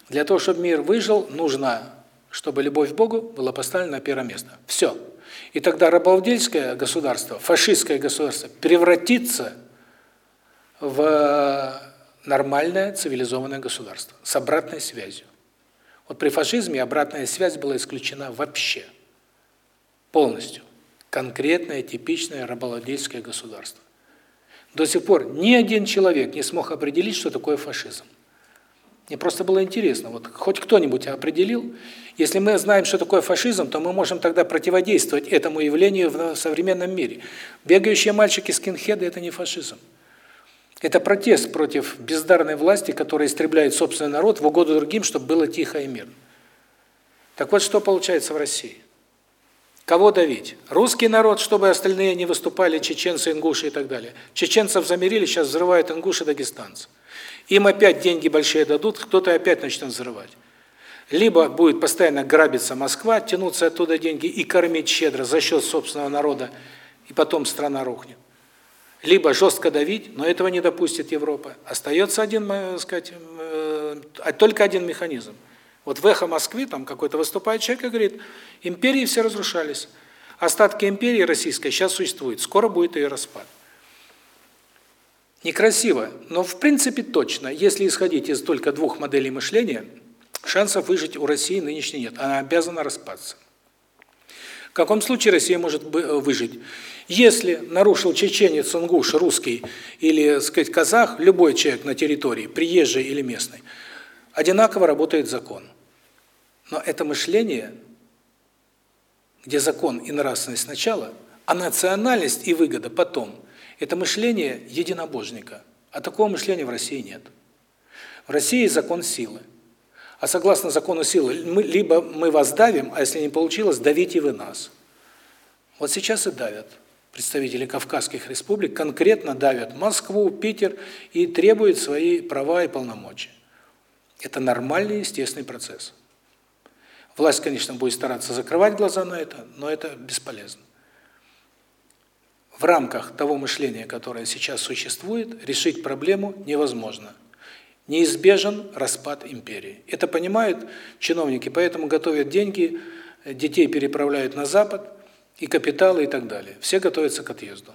Для того, чтобы мир выжил, нужно, чтобы любовь к Богу была поставлена на первое место. Все. И тогда рабовладельское государство, фашистское государство превратится в нормальное цивилизованное государство с обратной связью. Вот при фашизме обратная связь была исключена вообще. Полностью. Конкретное, типичное рабовладельское государство. До сих пор ни один человек не смог определить, что такое фашизм. Мне просто было интересно, вот хоть кто-нибудь определил, если мы знаем, что такое фашизм, то мы можем тогда противодействовать этому явлению в современном мире. Бегающие мальчики-скинхеды – это не фашизм. Это протест против бездарной власти, которая истребляет собственный народ в угоду другим, чтобы было тихо и мирно. Так вот, что получается в России? Кого давить? Русский народ, чтобы остальные не выступали, чеченцы, ингуши и так далее. Чеченцев замерили, сейчас взрывают ингуши, дагестанцы. Им опять деньги большие дадут, кто-то опять начнет взрывать. Либо будет постоянно грабиться Москва, тянуться оттуда деньги и кормить щедро за счет собственного народа, и потом страна рухнет либо жестко давить, но этого не допустит Европа. Остается один, так э, сказать, э, только один механизм. Вот в эхо Москвы там какой-то выступает человек и говорит, империи все разрушались. Остатки империи российской сейчас существуют, скоро будет ее распад. Некрасиво, но в принципе точно. Если исходить из только двух моделей мышления, шансов выжить у России нынешней нет. Она обязана распаться. В каком случае Россия может э, выжить? Если нарушил чеченец, ингуш, русский или, сказать, казах, любой человек на территории, приезжий или местный, одинаково работает закон. Но это мышление, где закон и нравственность сначала, а национальность и выгода потом, это мышление единобожника. А такого мышления в России нет. В России закон силы. А согласно закону силы, мы, либо мы вас давим, а если не получилось, давите вы нас. Вот сейчас и давят представители Кавказских республик, конкретно давят Москву, Питер и требуют свои права и полномочия. Это нормальный, естественный процесс. Власть, конечно, будет стараться закрывать глаза на это, но это бесполезно. В рамках того мышления, которое сейчас существует, решить проблему невозможно. Неизбежен распад империи. Это понимают чиновники, поэтому готовят деньги, детей переправляют на Запад, и капиталы и так далее. Все готовятся к отъезду.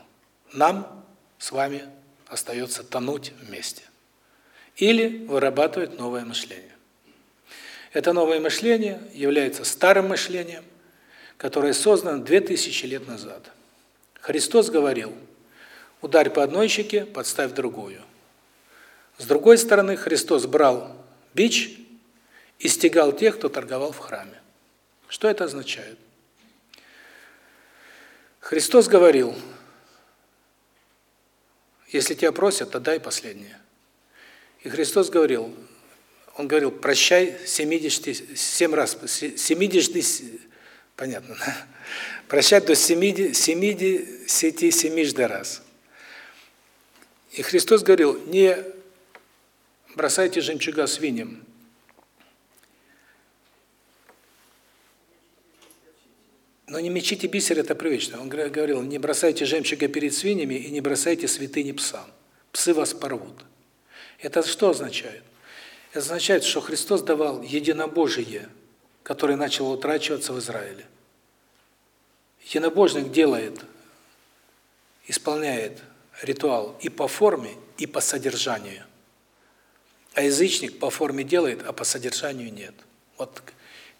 Нам с вами остается тонуть вместе. Или вырабатывать новое мышление. Это новое мышление является старым мышлением, которое создано 2000 лет назад. Христос говорил, ударь по одной щеке, подставь другую. С другой стороны, Христос брал бич и стегал тех, кто торговал в храме. Что это означает? Христос говорил, если тебя просят, то дай последнее. И Христос говорил, Он говорил, прощай 70, 7 раз, 70, понятно? Прощать до 70, 77 раз. И Христос говорил, не бросайте жемчуга свиньям, Но не мечите бисер, это привычно. Он говорил, не бросайте жемчуга перед свиньями и не бросайте святыни псам. Псы вас порвут. Это что означает? Это означает, что Христос давал единобожие, которое начало утрачиваться в Израиле. Единобожник делает, исполняет ритуал и по форме, и по содержанию. А язычник по форме делает, а по содержанию нет. Вот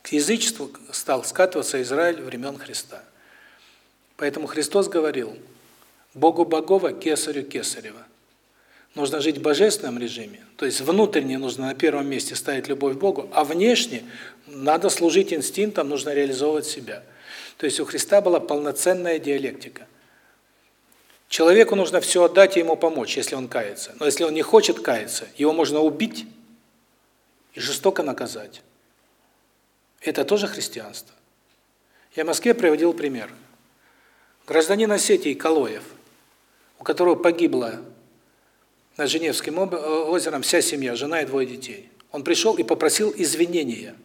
к язычеству стал скатываться Израиль времен Христа. Поэтому Христос говорил, Богу Богова, Кесарю Кесарева. Нужно жить в божественном режиме, то есть внутренне нужно на первом месте ставить любовь к Богу, а внешне надо служить инстинктам, нужно реализовывать себя. То есть у Христа была полноценная диалектика. Человеку нужно все отдать и ему помочь, если он кается. Но если он не хочет каяться, его можно убить и жестоко наказать. Это тоже христианство. Я в Москве приводил пример. Гражданин Осетии Калоев, у которого погибла над Женевским озером вся семья, жена и двое детей. Он пришел и попросил извинения.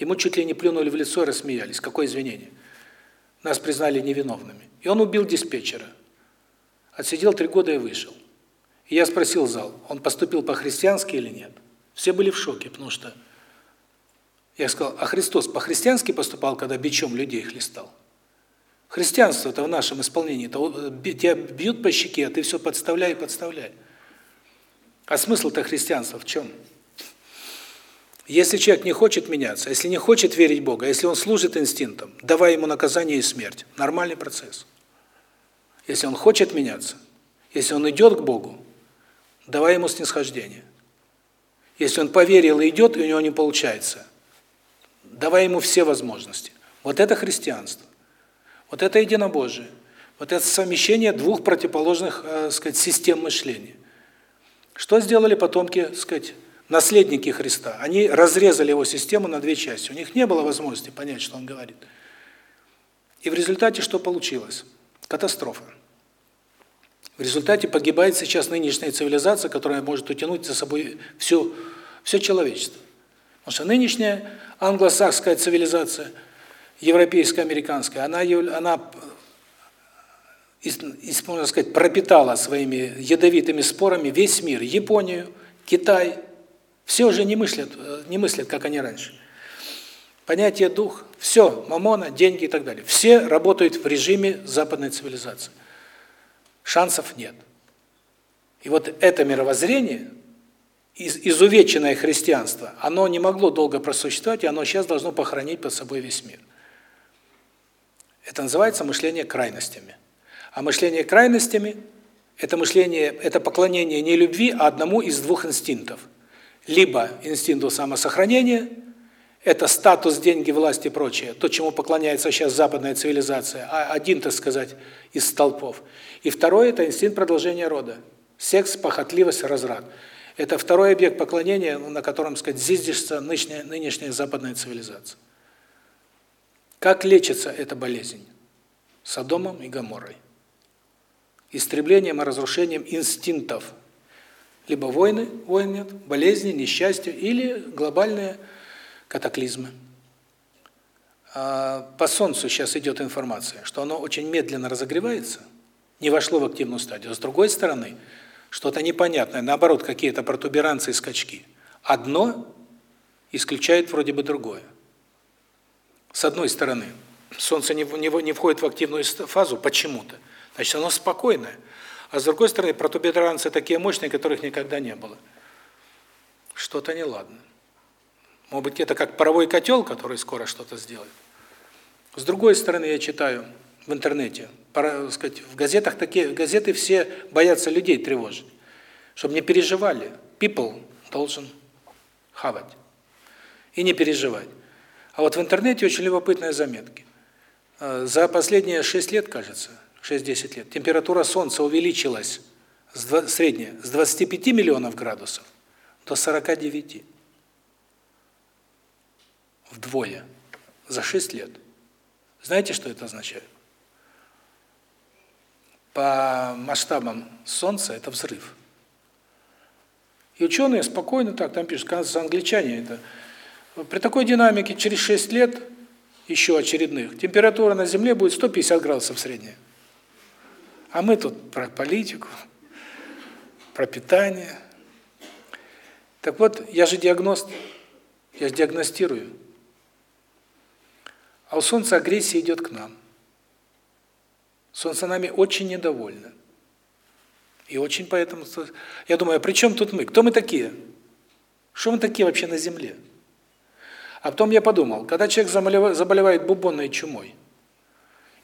Ему чуть ли не плюнули в лицо и рассмеялись. Какое извинение? Нас признали невиновными. И он убил диспетчера. Отсидел три года и вышел. И я спросил зал, он поступил по-христиански или нет? Все были в шоке, потому что я сказал, а Христос по-христиански поступал, когда бичом людей хлестал? Христианство-то в нашем исполнении, то тебя бьют по щеке, а ты все подставляй и подставляй. А смысл-то христианства в чем? Если человек не хочет меняться, если не хочет верить Бога, если он служит инстинктам, давай ему наказание и смерть. Нормальный процесс. Если он хочет меняться, если он идет к Богу, давай ему снисхождение. Если он поверил и идет, и у него не получается, давая ему все возможности. Вот это христианство. Вот это единобожие. Вот это совмещение двух противоположных, э, сказать, систем мышления. Что сделали потомки, сказать, наследники Христа? Они разрезали его систему на две части. У них не было возможности понять, что он говорит. И в результате что получилось? Катастрофа. В результате погибает сейчас нынешняя цивилизация, которая может утянуть за собой все все человечество. Потому что нынешняя англосакская цивилизация, европейская, американская, она, она можно сказать, пропитала своими ядовитыми спорами весь мир, Японию, Китай. Все уже не мыслят, не мыслят, как они раньше. Понятие дух, все, мамона, деньги и так далее. Все работают в режиме западной цивилизации. Шансов нет. И вот это мировоззрение из, изувеченное христианство, оно не могло долго просуществовать, и оно сейчас должно похоронить под собой весь мир. Это называется мышление крайностями. А мышление крайностями – это мышление, это поклонение не любви, а одному из двух инстинктов. Либо инстинкту самосохранения – это статус, деньги, власть и прочее, то, чему поклоняется сейчас западная цивилизация, а один, так сказать, из столпов. И второе – это инстинкт продолжения рода. Секс, похотливость, разрад – это второй объект поклонения, на котором, сказать, зиздишься нынешняя, нынешняя западная цивилизация. Как лечится эта болезнь? Содомом и Гоморрой. Истреблением и разрушением инстинктов. Либо войны, войн нет, болезни, несчастья, или глобальные катаклизмы. А, по Солнцу сейчас идет информация, что оно очень медленно разогревается, не вошло в активную стадию. С другой стороны, что-то непонятное, наоборот, какие-то протуберанцы и скачки. Одно исключает вроде бы другое. С одной стороны, Солнце не, не входит в активную фазу почему-то, значит, оно спокойное. А с другой стороны, протуберанцы такие мощные, которых никогда не было. Что-то неладно. Может быть, это как паровой котел, который скоро что-то сделает. С другой стороны, я читаю в интернете, пора, сказать, в газетах такие газеты все боятся людей тревожить, чтобы не переживали. People должен хавать и не переживать. А вот в интернете очень любопытные заметки. А, за последние 6 лет, кажется, 6-10 лет, температура Солнца увеличилась с средняя с 25 миллионов градусов до 49. Вдвое. За 6 лет. Знаете, что это означает? по масштабам Солнца это взрыв. И ученые спокойно так, там пишут, кажется, англичане это. При такой динамике через 6 лет еще очередных, температура на Земле будет 150 градусов средняя. А мы тут про политику, про питание. Так вот, я же диагност, я же диагностирую. А у Солнца агрессия идет к нам. Солнце нами очень недовольно. И очень поэтому... Я думаю, а при чем тут мы? Кто мы такие? Что мы такие вообще на Земле? А потом я подумал, когда человек заболевает бубонной чумой,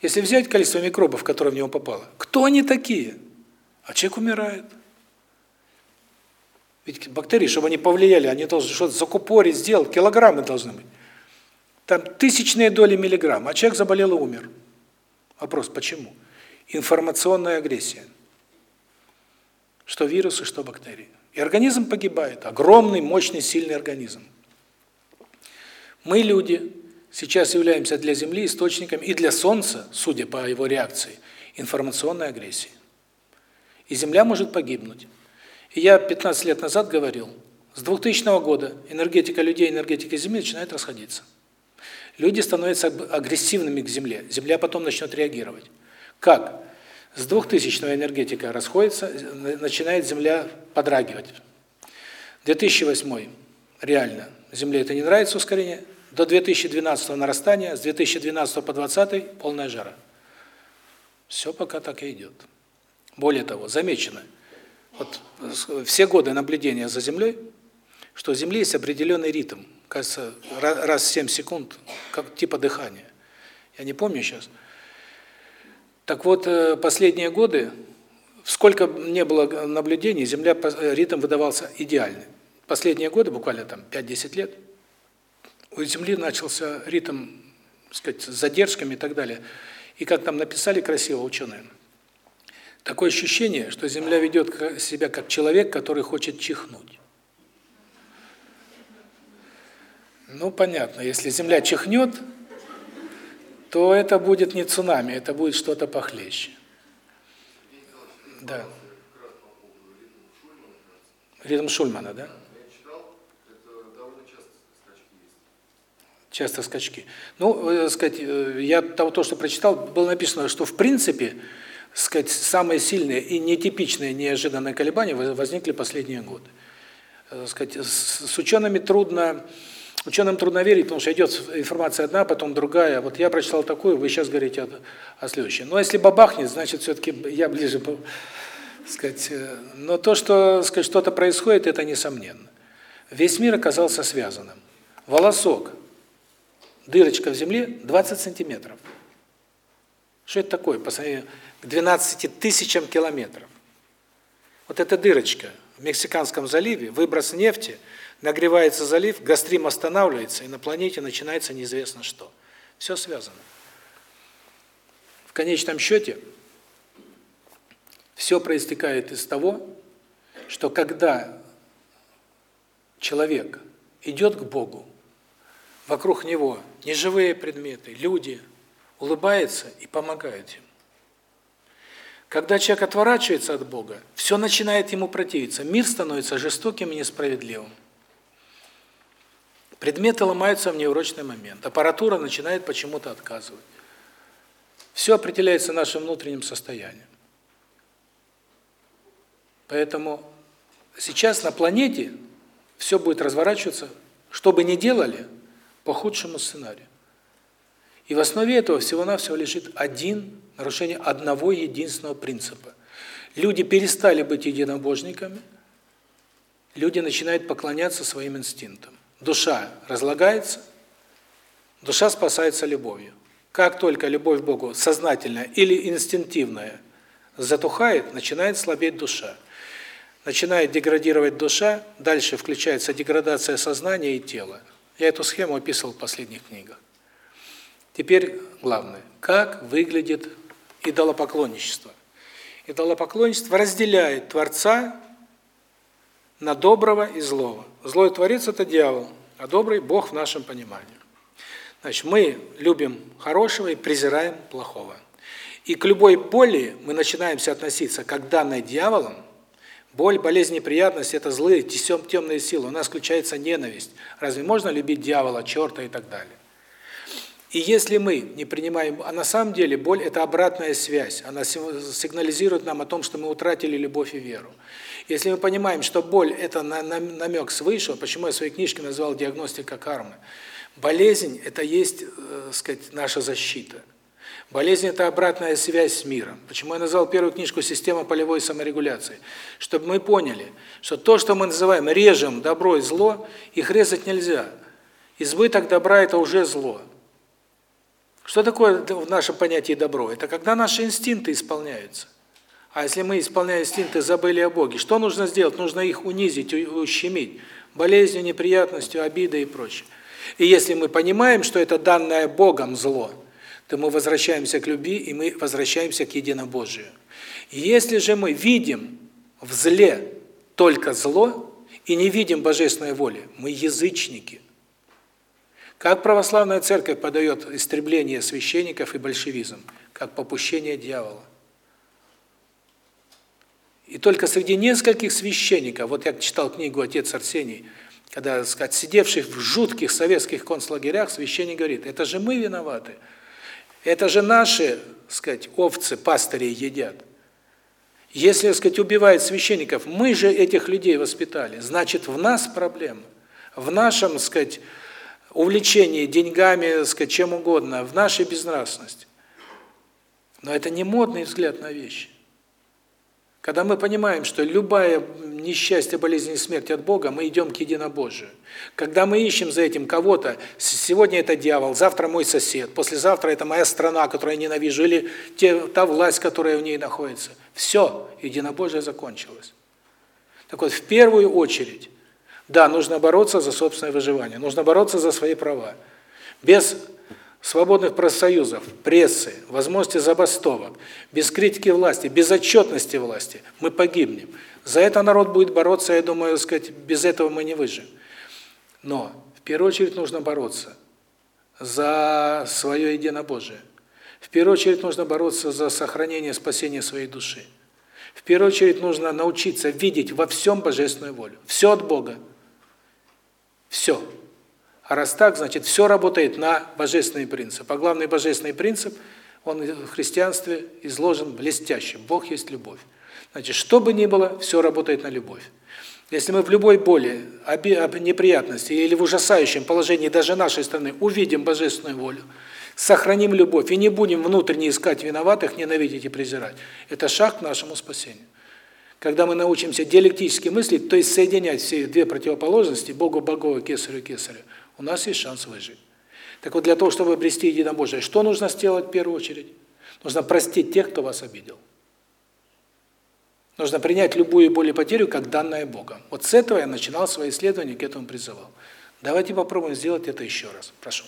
если взять количество микробов, которые в него попало, кто они такие? А человек умирает. Ведь бактерии, чтобы они повлияли, они должны что-то закупорить, сделать, килограммы должны быть. Там тысячные доли миллиграмм, а человек заболел и умер. Вопрос, почему? Информационная агрессия. Что вирусы, что бактерии. И организм погибает. Огромный, мощный, сильный организм. Мы, люди, сейчас являемся для Земли источником и для Солнца, судя по его реакции, информационной агрессии. И Земля может погибнуть. И я 15 лет назад говорил, с 2000 года энергетика людей, энергетика Земли начинает расходиться. Люди становятся агрессивными к Земле. Земля потом начнет реагировать. Как? С 2000 энергетика расходится, начинает Земля подрагивать. 2008 реально. Земле это не нравится ускорение. До 2012 нарастание, с 2012 по 2020 полная жара. Все пока так и идет. Более того, замечено, вот все годы наблюдения за Землей, что у Земли есть определенный ритм кажется, раз в 7 секунд, как типа дыхания. Я не помню сейчас. Так вот, э, последние годы, сколько не было наблюдений, Земля э, ритм выдавался идеальный. Последние годы, буквально там 5-10 лет, у Земли начался ритм, так сказать, с задержками и так далее. И как там написали красиво ученые, такое ощущение, что Земля ведет себя как человек, который хочет чихнуть. Ну, понятно, если Земля чихнет, то это будет не цунами, это будет что-то похлеще. Да. Ритм Шульмана, да? Часто скачки. Ну, э, сказать, э, я того, то, что прочитал, было написано, что в принципе, сказать, самые сильные и нетипичные неожиданные колебания возникли последние годы. Э, сказать, с, учеными трудно Ученым трудно верить, потому что идет информация одна, потом другая. Вот я прочитал такую, вы сейчас говорите о, о следующей. Но если бабахнет, значит, все-таки я ближе, сказать. Э, но то, что сказать, что-то происходит, это несомненно. Весь мир оказался связанным. Волосок, дырочка в земле 20 сантиметров. Что это такое по сравнению к 12 тысячам километров? Вот эта дырочка в Мексиканском заливе, выброс нефти – нагревается залив, гастрим останавливается, и на планете начинается неизвестно что. Все связано. В конечном счете, все проистекает из того, что когда человек идет к Богу, вокруг него неживые предметы, люди, улыбается и помогает ему. Когда человек отворачивается от Бога, все начинает ему противиться. Мир становится жестоким и несправедливым. Предметы ломаются в неурочный момент. Аппаратура начинает почему-то отказывать. Все определяется нашим внутренним состоянием. Поэтому сейчас на планете все будет разворачиваться, что бы ни делали, по худшему сценарию. И в основе этого всего-навсего лежит один, нарушение одного единственного принципа. Люди перестали быть единобожниками, люди начинают поклоняться своим инстинктам душа разлагается, душа спасается любовью. Как только любовь к Богу сознательная или инстинктивная затухает, начинает слабеть душа. Начинает деградировать душа, дальше включается деградация сознания и тела. Я эту схему описывал в последних книгах. Теперь главное, как выглядит идолопоклонничество. Идолопоклонничество разделяет Творца на доброго и злого. Злой творец – это дьявол, а добрый – Бог в нашем понимании. Значит, мы любим хорошего и презираем плохого. И к любой боли мы начинаемся относиться как данной дьяволом. Боль, болезнь, неприятность – это злые, темные силы. У нас включается ненависть. Разве можно любить дьявола, черта и так далее? И если мы не принимаем, а на самом деле боль – это обратная связь, она сигнализирует нам о том, что мы утратили любовь и веру. Если мы понимаем, что боль – это намек свыше, почему я в своей книжке назвал «Диагностика кармы», болезнь – это есть, э, сказать, наша защита. Болезнь – это обратная связь с миром. Почему я назвал первую книжку «Система полевой саморегуляции»? Чтобы мы поняли, что то, что мы называем «режем добро и зло», их резать нельзя. Избыток добра – это уже зло. Что такое в нашем понятии добро? Это когда наши инстинкты исполняются. А если мы, исполняя инстинкты, забыли о Боге, что нужно сделать? Нужно их унизить, ущемить болезнью, неприятностью, обидой и прочее. И если мы понимаем, что это данное Богом зло, то мы возвращаемся к любви, и мы возвращаемся к единобожию. Если же мы видим в зле только зло и не видим божественной воли, мы язычники. Как православная церковь подает истребление священников и большевизм? Как попущение дьявола. И только среди нескольких священников, вот я читал книгу «Отец Арсений», когда, так сказать, сидевший в жутких советских концлагерях, священник говорит, это же мы виноваты, это же наши, так сказать, овцы, пастыри едят. Если, так сказать, убивают священников, мы же этих людей воспитали, значит, в нас проблема. В нашем, так сказать, увлечении деньгами, так сказать, чем угодно, в нашей безнравственности. Но это не модный взгляд на вещи. Когда мы понимаем, что любая несчастье, болезнь и смерть от Бога, мы идем к единобожию. Когда мы ищем за этим кого-то, сегодня это дьявол, завтра мой сосед, послезавтра это моя страна, которую я ненавижу, или те, та власть, которая в ней находится. Все, единобожие закончилось. Так вот, в первую очередь, да, нужно бороться за собственное выживание, нужно бороться за свои права. Без свободных профсоюзов, прессы, возможности забастовок, без критики власти, без отчетности власти мы погибнем. За это народ будет бороться, я думаю, сказать, без этого мы не выживем. Но в первую очередь нужно бороться за свое единобожие. В первую очередь нужно бороться за сохранение, спасение своей души. В первую очередь нужно научиться видеть во всем божественную волю. Все от Бога. Все. А раз так, значит, все работает на божественный принцип. А главный божественный принцип, он в христианстве изложен блестяще. Бог есть любовь. Значит, что бы ни было, все работает на любовь. Если мы в любой боли, неприятности или в ужасающем положении даже нашей страны увидим божественную волю, сохраним любовь и не будем внутренне искать виноватых, ненавидеть и презирать, это шаг к нашему спасению. Когда мы научимся диалектически мыслить, то есть соединять все две противоположности, Богу Богу, Кесарю Кесарю, у нас есть шанс выжить. Так вот, для того, чтобы обрести единобожие, что нужно сделать в первую очередь? Нужно простить тех, кто вас обидел. Нужно принять любую боль и потерю как данное Богом. Вот с этого я начинал свои исследования, к этому призывал. Давайте попробуем сделать это еще раз. Прошу.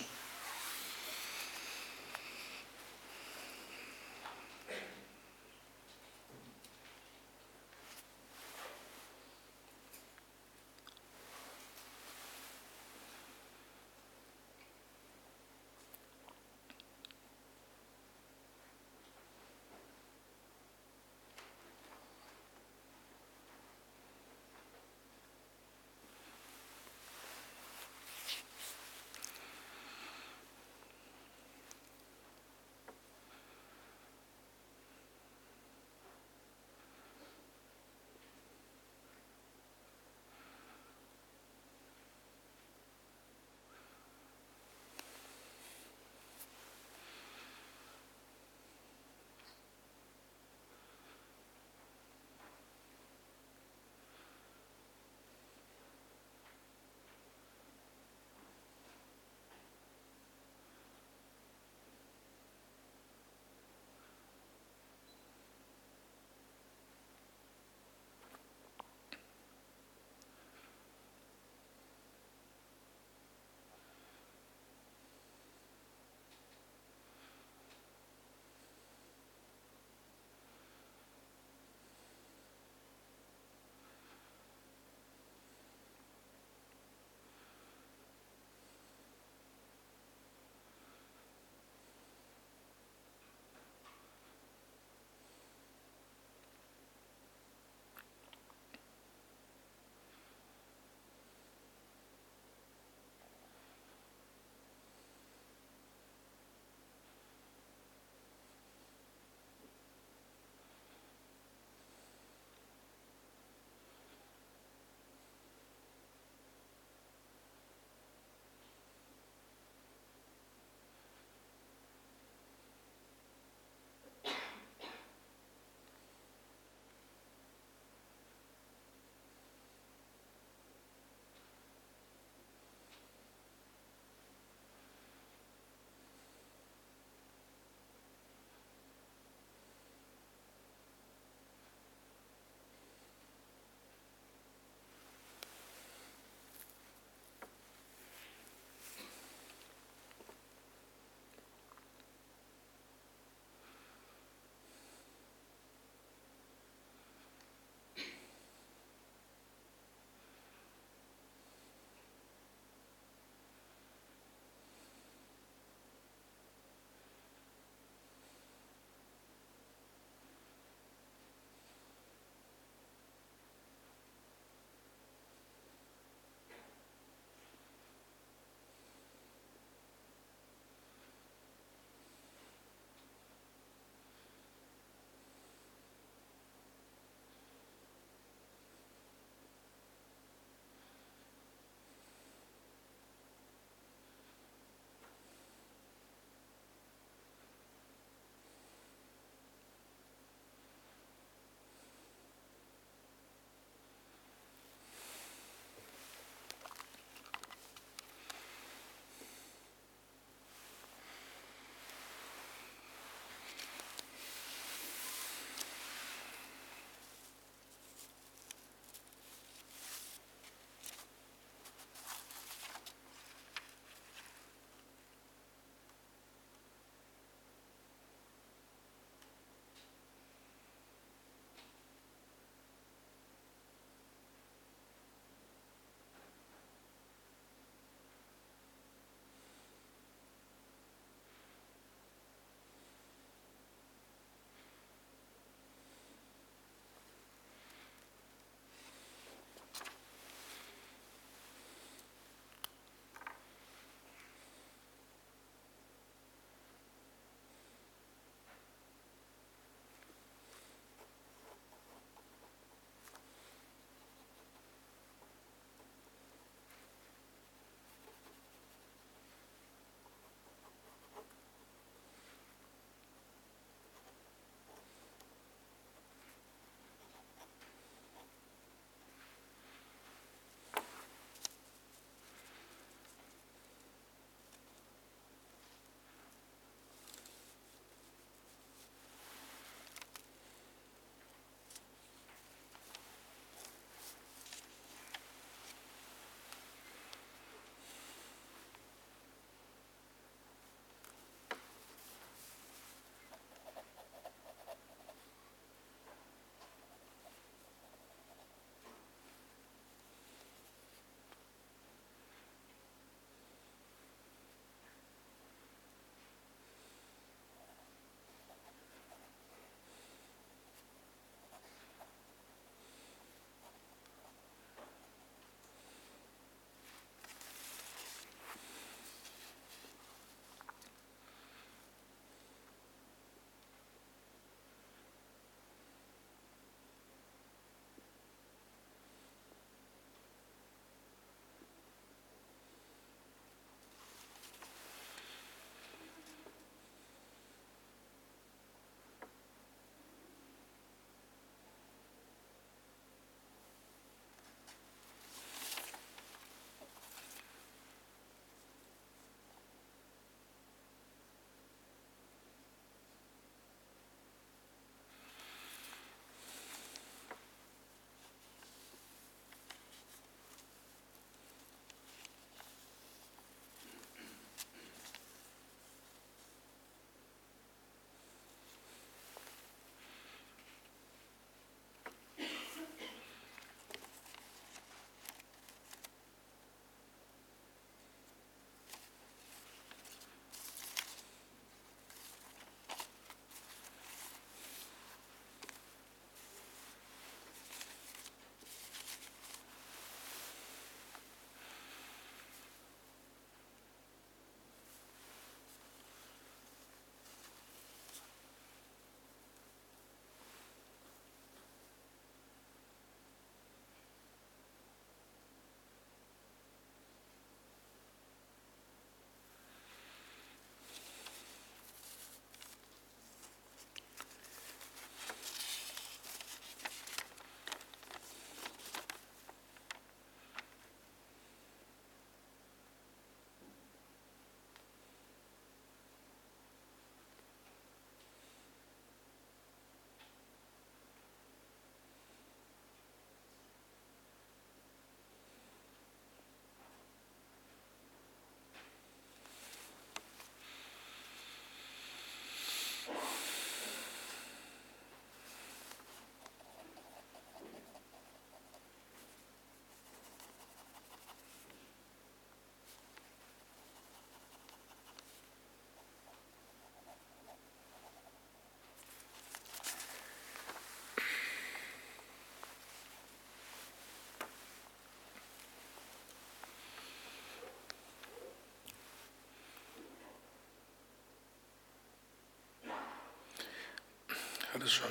Хорошо.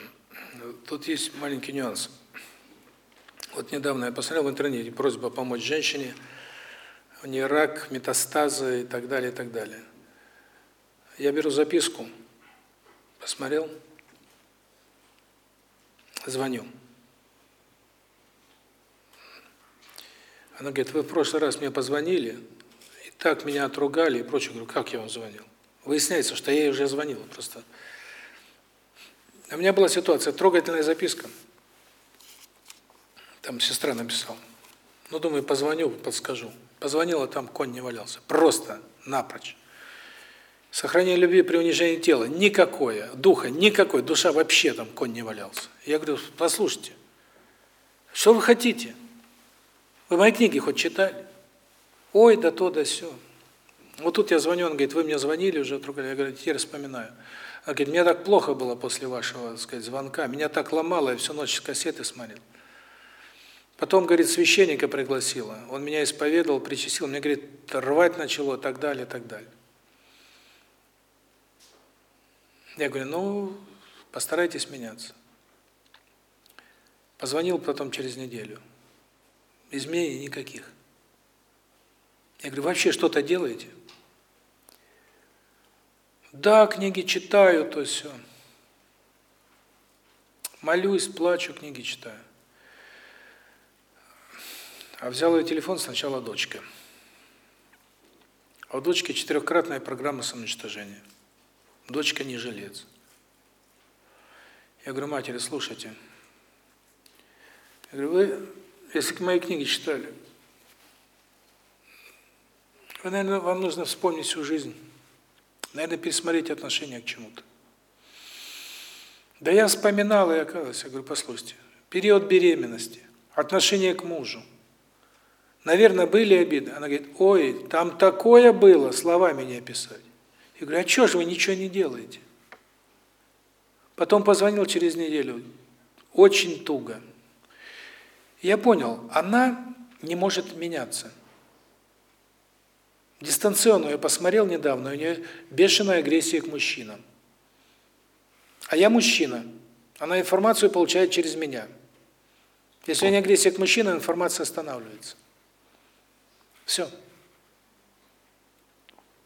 Тут есть маленький нюанс. Вот недавно я посмотрел в интернете просьба помочь женщине, у нее рак, метастазы и так далее, и так далее. Я беру записку, посмотрел, звоню. Она говорит, вы в прошлый раз мне позвонили, и так меня отругали и прочее. Говорю, как я вам звонил? Выясняется, что я ей уже звонил просто. У меня была ситуация, трогательная записка. Там сестра написала. Ну, думаю, позвоню, подскажу. Позвонила, там конь не валялся. Просто напрочь. Сохранение любви при унижении тела никакое, духа никакой, душа вообще там конь не валялся. Я говорю, послушайте, что вы хотите? Вы мои книги хоть читали? Ой, да то, да все. Вот тут я звоню, он говорит, вы мне звонили уже, я говорю, теперь вспоминаю. Она говорит, мне так плохо было после вашего, так сказать, звонка, меня так ломало, я всю ночь кассеты смотрел. Потом, говорит, священника пригласила, он меня исповедовал, причастил, мне, говорит, рвать начало, так далее, так далее. Я говорю, ну, постарайтесь меняться. Позвонил потом через неделю. Изменений никаких. Я говорю, вообще что-то делаете? Да, книги читаю, то все. Молюсь, плачу, книги читаю. А взял ее телефон сначала дочка. А у дочки четырехкратная программа самоуничтожения. Дочка не жилец. Я говорю, матери, слушайте. Я говорю, вы, если мои книги читали, вы, наверное, вам нужно вспомнить всю жизнь. Наверное, пересмотреть отношение к чему-то. Да я вспоминал, и оказалось, я говорю, послушайте, период беременности, отношение к мужу, Наверное, были обиды. Она говорит, ой, там такое было, словами не описать. Я говорю, а что же вы ничего не делаете? Потом позвонил через неделю, очень туго. Я понял, она не может меняться. Дистанционно я посмотрел недавно, у нее бешеная агрессия к мужчинам. А я мужчина. Она информацию получает через меня. Если у нее агрессия к мужчинам, информация останавливается. Все.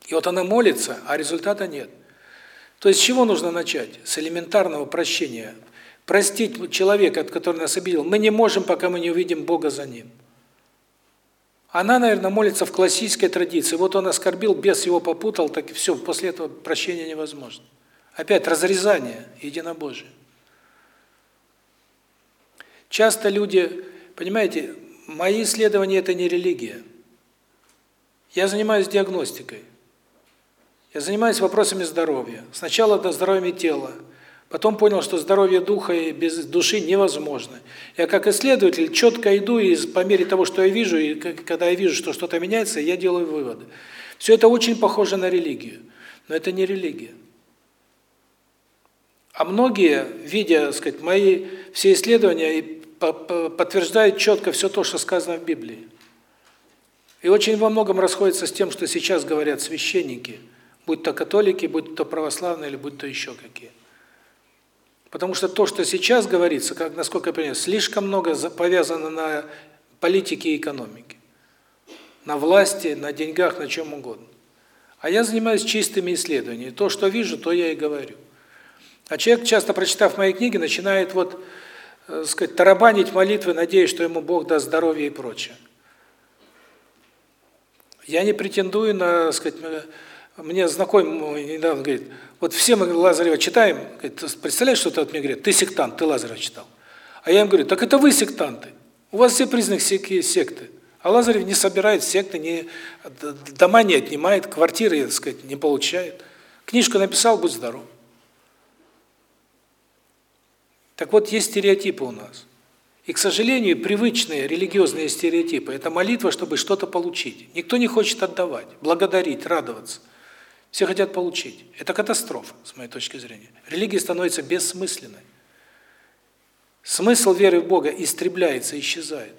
И вот она молится, а результата нет. То есть с чего нужно начать? С элементарного прощения. Простить человека, который нас обидел, мы не можем, пока мы не увидим Бога за ним. Она, наверное, молится в классической традиции. Вот он оскорбил, бес его попутал, так и все, после этого прощения невозможно. Опять разрезание единобожие. Часто люди, понимаете, мои исследования – это не религия. Я занимаюсь диагностикой. Я занимаюсь вопросами здоровья. Сначала до здоровья тела, потом понял, что здоровье духа и без души невозможно. Я как исследователь четко иду и по мере того, что я вижу, и когда я вижу, что что-то меняется, я делаю выводы. Все это очень похоже на религию, но это не религия. А многие, видя, так сказать, мои все исследования, подтверждают четко все то, что сказано в Библии. И очень во многом расходится с тем, что сейчас говорят священники, будь то католики, будь то православные или будь то еще какие. Потому что то, что сейчас говорится, как насколько я понимаю, слишком много повязано на политике и экономике. На власти, на деньгах, на чем угодно. А я занимаюсь чистыми исследованиями. То, что вижу, то я и говорю. А человек, часто прочитав мои книги, начинает вот, э, сказать, тарабанить молитвы, надеясь, что ему Бог даст здоровье и прочее. Я не претендую на, сказать, мне знакомый недавно говорит, вот все мы Лазарева читаем, говорит, представляешь, что ты от меня говорит, ты сектант, ты Лазарева читал. А я им говорю, так это вы сектанты, у вас все признаки секты. А Лазарев не собирает секты, не, дома не отнимает, квартиры, так сказать, не получает. Книжку написал, будь здоров. Так вот, есть стереотипы у нас. И, к сожалению, привычные религиозные стереотипы – это молитва, чтобы что-то получить. Никто не хочет отдавать, благодарить, радоваться. Все хотят получить. Это катастрофа, с моей точки зрения. Религия становится бессмысленной. Смысл веры в Бога истребляется, исчезает.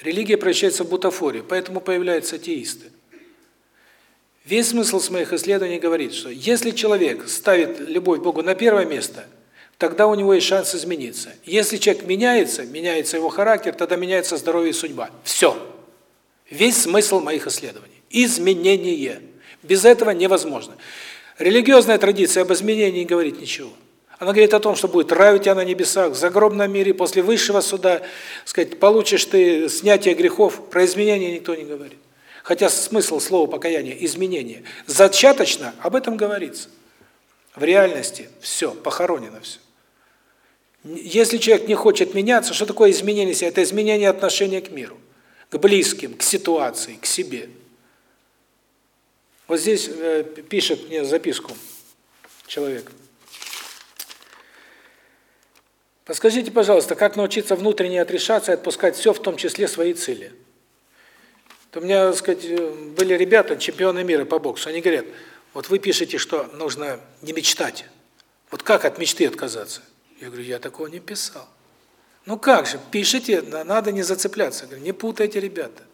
Религия превращается в бутафорию, поэтому появляются атеисты. Весь смысл с моих исследований говорит, что если человек ставит любовь к Богу на первое место, тогда у него есть шанс измениться. Если человек меняется, меняется его характер, тогда меняется здоровье и судьба. Все. Весь смысл моих исследований. Изменение. Без этого невозможно. Религиозная традиция об изменении не говорит ничего. Она говорит о том, что будет рай у тебя на небесах, в загробном мире, после высшего суда, сказать, получишь ты снятие грехов. Про изменения никто не говорит. Хотя смысл слова покаяние – изменение. Зачаточно об этом говорится. В реальности все, похоронено все. Если человек не хочет меняться, что такое изменение себя? Это изменение отношения к миру, к близким, к ситуации, к себе. Вот здесь э, пишет мне записку человек. Подскажите, пожалуйста, как научиться внутренне отрешаться и отпускать все, в том числе свои цели? То у меня, так сказать, были ребята, чемпионы мира по боксу, они говорят, вот вы пишете, что нужно не мечтать. Вот как от мечты отказаться? Я говорю, я такого не писал. Ну как же, пишите, надо не зацепляться. Я говорю, не путайте, ребята.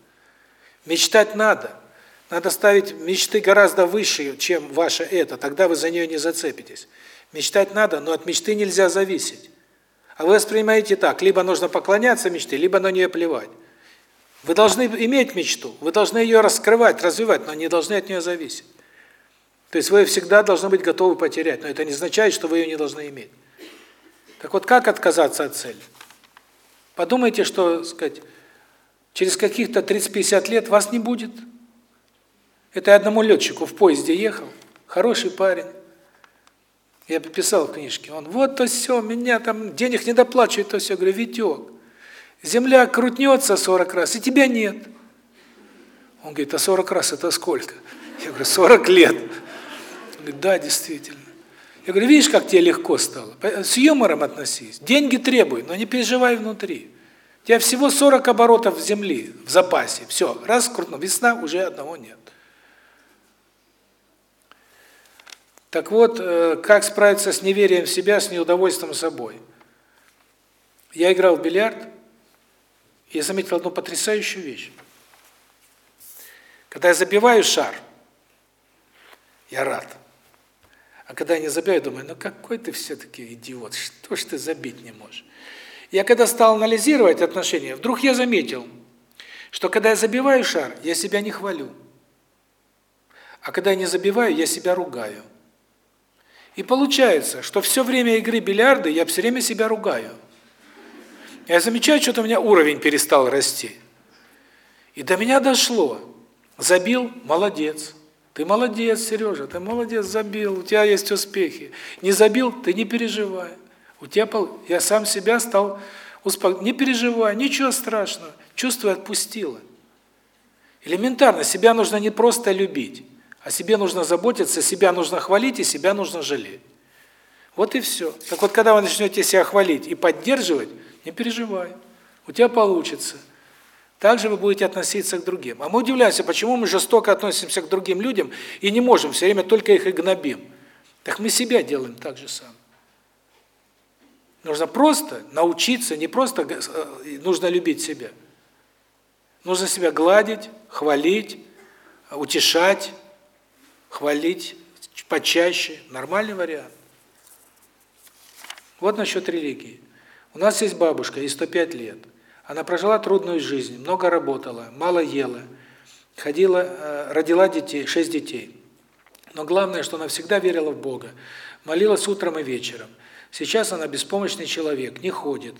Мечтать надо. Надо ставить мечты гораздо выше, чем ваше это, тогда вы за нее не зацепитесь. Мечтать надо, но от мечты нельзя зависеть. А вы воспринимаете так, либо нужно поклоняться мечте, либо на нее плевать. Вы должны иметь мечту, вы должны ее раскрывать, развивать, но не должны от нее зависеть. То есть вы всегда должны быть готовы потерять, но это не означает, что вы ее не должны иметь. Так вот, как отказаться от цели? Подумайте, что, сказать, через каких-то 30-50 лет вас не будет. Это я одному летчику в поезде ехал, хороший парень. Я писал в книжке, он, вот то все, меня там денег не доплачивают, то все. Говорю, Витек, Земля крутнется 40 раз, и тебя нет. Он говорит, а 40 раз это сколько? Я говорю, 40 лет. Он говорит, да, действительно. Я говорю, видишь, как тебе легко стало? С юмором относись. Деньги требуй, но не переживай внутри. У тебя всего 40 оборотов земли в запасе. Все, раз крутно, весна, уже одного нет. Так вот, э, как справиться с неверием в себя, с неудовольствием собой? Я играл в бильярд, я заметил одну потрясающую вещь. Когда я забиваю шар, я рад. А когда я не забиваю, думаю, ну какой ты все-таки идиот, что ж ты забить не можешь? Я когда стал анализировать отношения, вдруг я заметил, что когда я забиваю шар, я себя не хвалю. А когда я не забиваю, я себя ругаю. И получается, что все время игры бильярда я все время себя ругаю. Я замечаю, что-то у меня уровень перестал расти. И до меня дошло. Забил – молодец. Ты молодец, Сережа, ты молодец, забил, у тебя есть успехи. Не забил – ты не переживай. У тебя пол... Я сам себя стал успокоить. Не переживай, ничего страшного. Чувство отпустило. Элементарно, себя нужно не просто любить, а себе нужно заботиться, себя нужно хвалить и себя нужно жалеть. Вот и все. Так вот, когда вы начнете себя хвалить и поддерживать, не переживай, у тебя получится. Также вы будете относиться к другим. А мы удивляемся, почему мы жестоко относимся к другим людям и не можем, все время только их и гнобим. Так мы себя делаем так же самое. Нужно просто научиться, не просто э, нужно любить себя. Нужно себя гладить, хвалить, утешать, хвалить почаще. Нормальный вариант. Вот насчет религии. У нас есть бабушка, ей 105 лет. Она прожила трудную жизнь, много работала, мало ела, ходила, э, родила детей, шесть детей. Но главное, что она всегда верила в Бога, молилась утром и вечером. Сейчас она беспомощный человек, не ходит,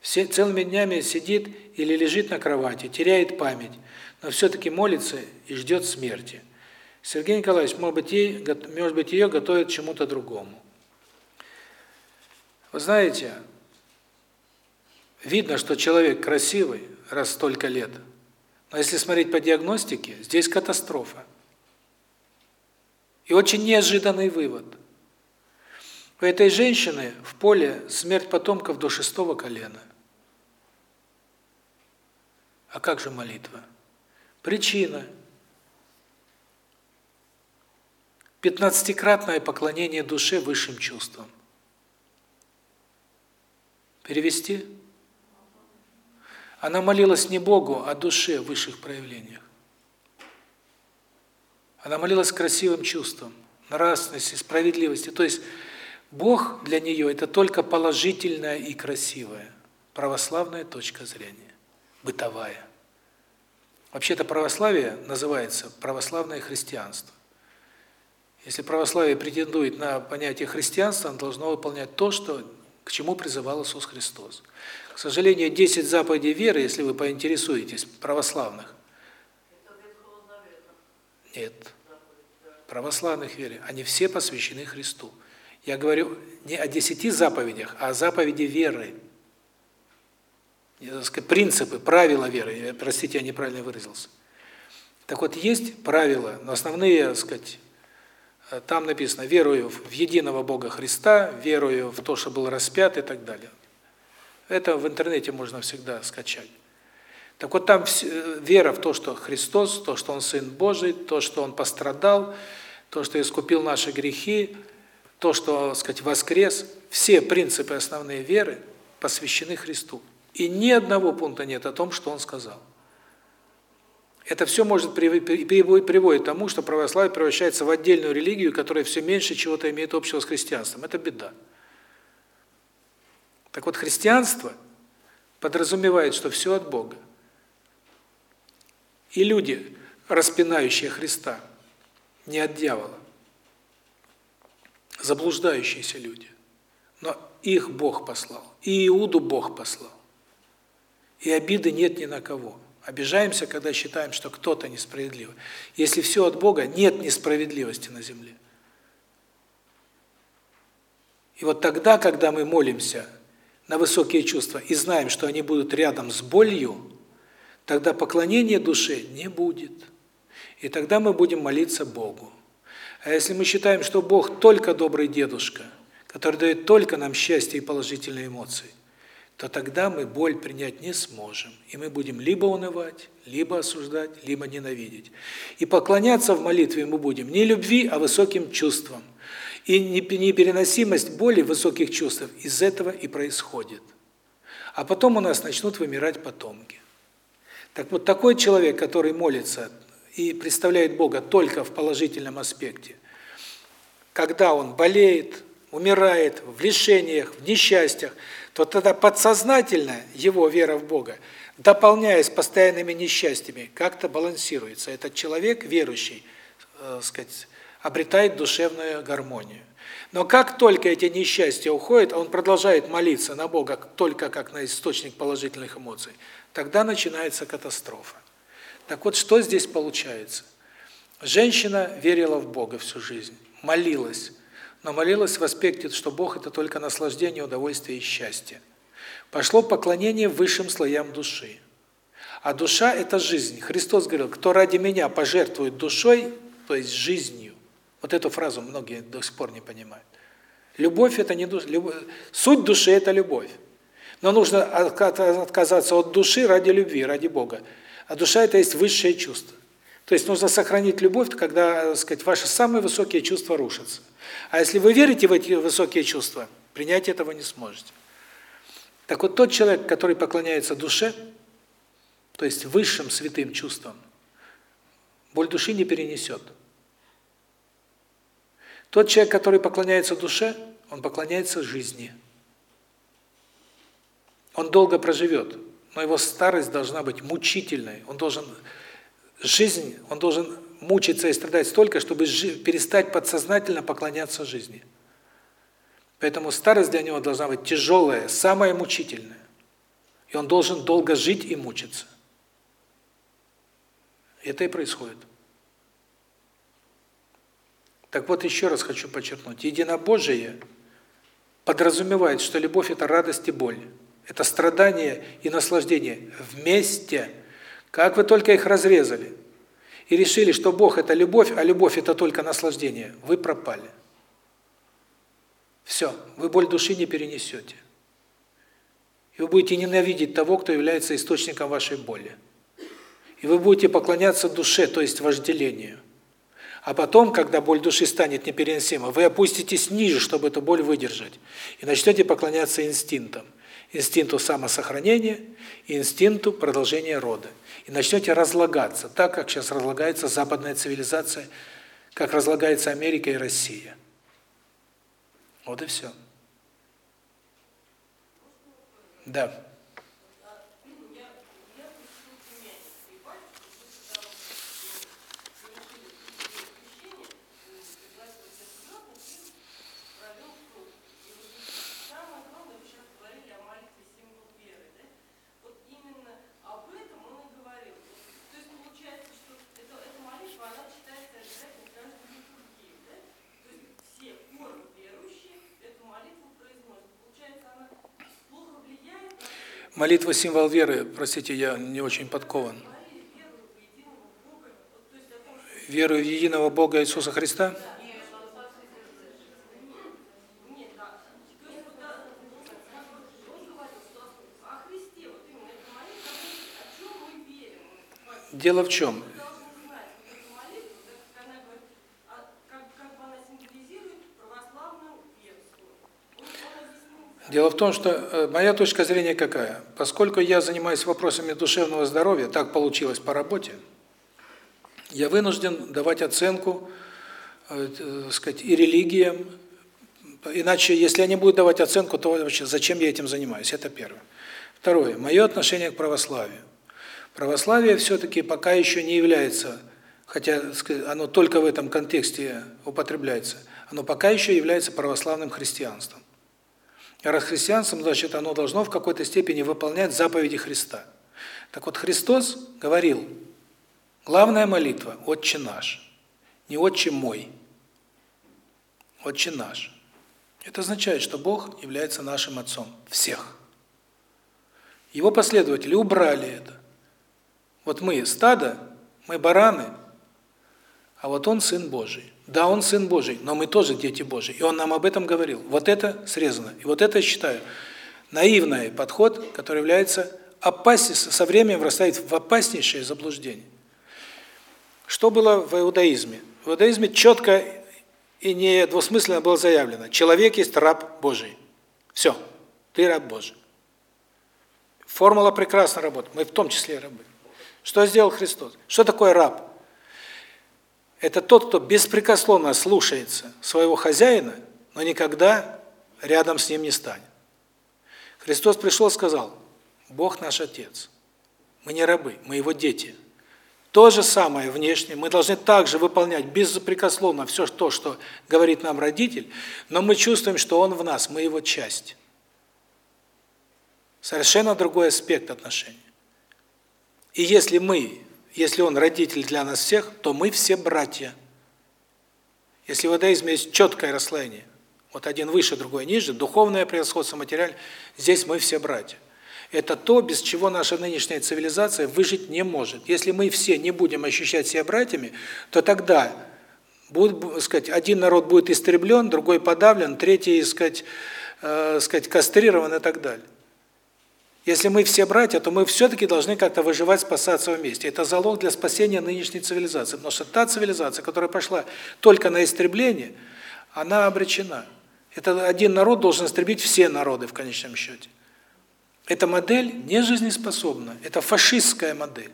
все целыми днями сидит или лежит на кровати, теряет память, но все-таки молится и ждет смерти. Сергей Николаевич, может быть, ей, может быть, ее готовят чему-то другому. Вы знаете, Видно, что человек красивый, раз столько лет. Но если смотреть по диагностике, здесь катастрофа. И очень неожиданный вывод. У этой женщины в поле смерть потомков до шестого колена. А как же молитва? Причина. Пятнадцатикратное поклонение душе высшим чувствам. Перевести? Она молилась не Богу, а душе в высших проявлениях. Она молилась красивым чувством, нравственности, справедливости. То есть Бог для нее – это только положительная и красивая, православная точка зрения, бытовая. Вообще-то православие называется православное христианство. Если православие претендует на понятие христианства, оно должно выполнять то, что к чему призывал Иисус Христос. К сожалению, 10 заповедей веры, если вы поинтересуетесь, православных. Нет. Православных вере, они все посвящены Христу. Я говорю не о десяти заповедях, а о заповеди веры. Сказать, принципы, правила веры. Простите, я неправильно выразился. Так вот, есть правила, но основные, так сказать, там написано «верую в единого Бога Христа», «верую в то, что был распят» и так далее. Это в интернете можно всегда скачать. Так вот там вера в то, что Христос, то, что Он Сын Божий, то, что Он пострадал, то, что искупил наши грехи, то, что, сказать, воскрес, все принципы основные веры посвящены Христу. И ни одного пункта нет о том, что Он сказал. Это все может приводит к тому, что православие превращается в отдельную религию, которая все меньше чего-то имеет общего с христианством. Это беда. Так вот, христианство подразумевает, что все от Бога. И люди, распинающие Христа, не от дьявола. Заблуждающиеся люди. Но их Бог послал. И Иуду Бог послал. И обиды нет ни на кого. Обижаемся, когда считаем, что кто-то несправедлив. Если все от Бога, нет несправедливости на земле. И вот тогда, когда мы молимся на высокие чувства и знаем, что они будут рядом с болью, тогда поклонения душе не будет. И тогда мы будем молиться Богу. А если мы считаем, что Бог только добрый дедушка, который дает только нам счастье и положительные эмоции, то тогда мы боль принять не сможем. И мы будем либо унывать, либо осуждать, либо ненавидеть. И поклоняться в молитве мы будем не любви, а высоким чувствам. И непереносимость боли высоких чувств из этого и происходит. А потом у нас начнут вымирать потомки. Так вот, такой человек, который молится и представляет Бога только в положительном аспекте, когда он болеет, умирает в лишениях, в несчастьях, то тогда подсознательно его вера в Бога, дополняясь постоянными несчастьями, как-то балансируется. Этот человек, верующий, э, сказать, обретает душевную гармонию. Но как только эти несчастья уходят, он продолжает молиться на Бога только как на источник положительных эмоций, тогда начинается катастрофа. Так вот, что здесь получается? Женщина верила в Бога всю жизнь, молилась, но молилась в аспекте, что Бог – это только наслаждение, удовольствие и счастье. Пошло поклонение высшим слоям души. А душа – это жизнь. Христос говорил, кто ради меня пожертвует душой, то есть жизнью. Вот эту фразу многие до сих пор не понимают. Любовь – это не душа. Любовь. Суть души – это любовь. Но нужно отказаться от души ради любви, ради Бога. А душа – это есть высшее чувство. То есть нужно сохранить любовь, когда, так сказать, ваши самые высокие чувства рушатся. А если вы верите в эти высокие чувства, принять этого не сможете. Так вот, тот человек, который поклоняется душе, то есть высшим святым чувствам, боль души не перенесет. Тот человек, который поклоняется душе, он поклоняется жизни. Он долго проживет, но его старость должна быть мучительной. Он должен жизнь, он должен мучиться и страдать столько, чтобы перестать подсознательно поклоняться жизни. Поэтому старость для него должна быть тяжелая, самая мучительная. И он должен долго жить и мучиться. Это и происходит. Так вот, еще раз хочу подчеркнуть. Единобожие подразумевает, что любовь – это радость и боль. Это страдание и наслаждение вместе. Как вы только их разрезали – и решили, что Бог – это любовь, а любовь – это только наслаждение, вы пропали. Все, вы боль души не перенесете. И вы будете ненавидеть того, кто является источником вашей боли. И вы будете поклоняться душе, то есть вожделению. А потом, когда боль души станет непереносима, вы опуститесь ниже, чтобы эту боль выдержать, и начнете поклоняться инстинктам. Инстинкту самосохранения и инстинкту продолжения рода и начнете разлагаться, так как сейчас разлагается западная цивилизация как разлагается Америка и Россия. Вот и все. Да. Молитва символ веры, простите, я не очень подкован. Веру в единого Бога Иисуса Христа? Дело в чем? Дело в том, что э, моя точка зрения какая? Поскольку я занимаюсь вопросами душевного здоровья, так получилось по работе, я вынужден давать оценку, э, э сказать, и религиям. Иначе, если я не буду давать оценку, то вообще зачем я этим занимаюсь? Это первое. Второе. Мое отношение к православию. Православие все-таки пока еще не является, хотя оно только в этом контексте употребляется, оно пока еще является православным христианством. Раз христианством, значит, оно должно в какой-то степени выполнять заповеди Христа. Так вот, Христос говорил, главная молитва – «Отче наш», не «Отче мой», «Отче наш». Это означает, что Бог является нашим Отцом всех. Его последователи убрали это. Вот мы стадо, мы бараны, а вот он Сын Божий. Да, он Сын Божий, но мы тоже дети Божьи. И он нам об этом говорил. Вот это срезано. И вот это, я считаю, наивный подход, который является опаснейшим, со временем вырастает в опаснейшее заблуждение. Что было в иудаизме? В иудаизме четко и недвусмысленно было заявлено. Человек есть раб Божий. Все, ты раб Божий. Формула прекрасно работает. Мы в том числе рабы. Что сделал Христос? Что такое раб? Это тот, кто беспрекословно слушается своего хозяина, но никогда рядом с ним не станет. Христос пришел и сказал, Бог наш Отец. Мы не рабы, мы Его дети. То же самое внешне. Мы должны также выполнять беспрекословно все то, что говорит нам родитель, но мы чувствуем, что Он в нас, мы Его часть. Совершенно другой аспект отношений. И если мы если он родитель для нас всех, то мы все братья. Если в иудаизме есть четкое расслоение, вот один выше, другой ниже, духовное превосходство, материальное, здесь мы все братья. Это то, без чего наша нынешняя цивилизация выжить не может. Если мы все не будем ощущать себя братьями, то тогда будет, сказать, один народ будет истреблен, другой подавлен, третий, сказать, э, сказать, кастрирован и так далее. Если мы все братья, то мы все-таки должны как-то выживать, спасаться вместе. Это залог для спасения нынешней цивилизации. Потому что та цивилизация, которая пошла только на истребление, она обречена. Это один народ должен истребить все народы в конечном счете. Эта модель не жизнеспособна. Это фашистская модель.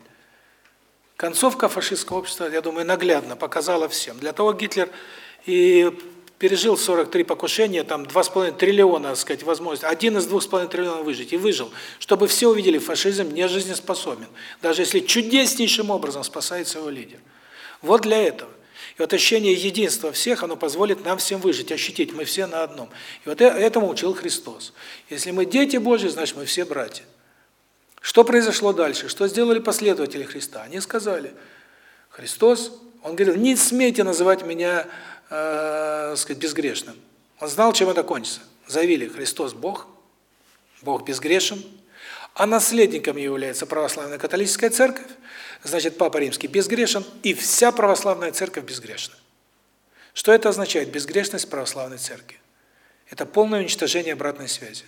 Концовка фашистского общества, я думаю, наглядно показала всем. Для того Гитлер и пережил 43 покушения, там 2,5 триллиона, так сказать, возможность, один из 2,5 триллионов выжить, и выжил, чтобы все увидели, фашизм не жизнеспособен, даже если чудеснейшим образом спасается его лидер. Вот для этого. И вот ощущение единства всех, оно позволит нам всем выжить, ощутить, мы все на одном. И вот э, этому учил Христос. Если мы дети Божьи, значит, мы все братья. Что произошло дальше? Что сделали последователи Христа? Они сказали, Христос, Он говорил, не смейте называть меня э, сказать, безгрешным. Он знал, чем это кончится. Заявили, Христос Бог, Бог безгрешен, а наследником является православная католическая церковь, значит, Папа Римский безгрешен, и вся православная церковь безгрешна. Что это означает, безгрешность православной церкви? Это полное уничтожение обратной связи.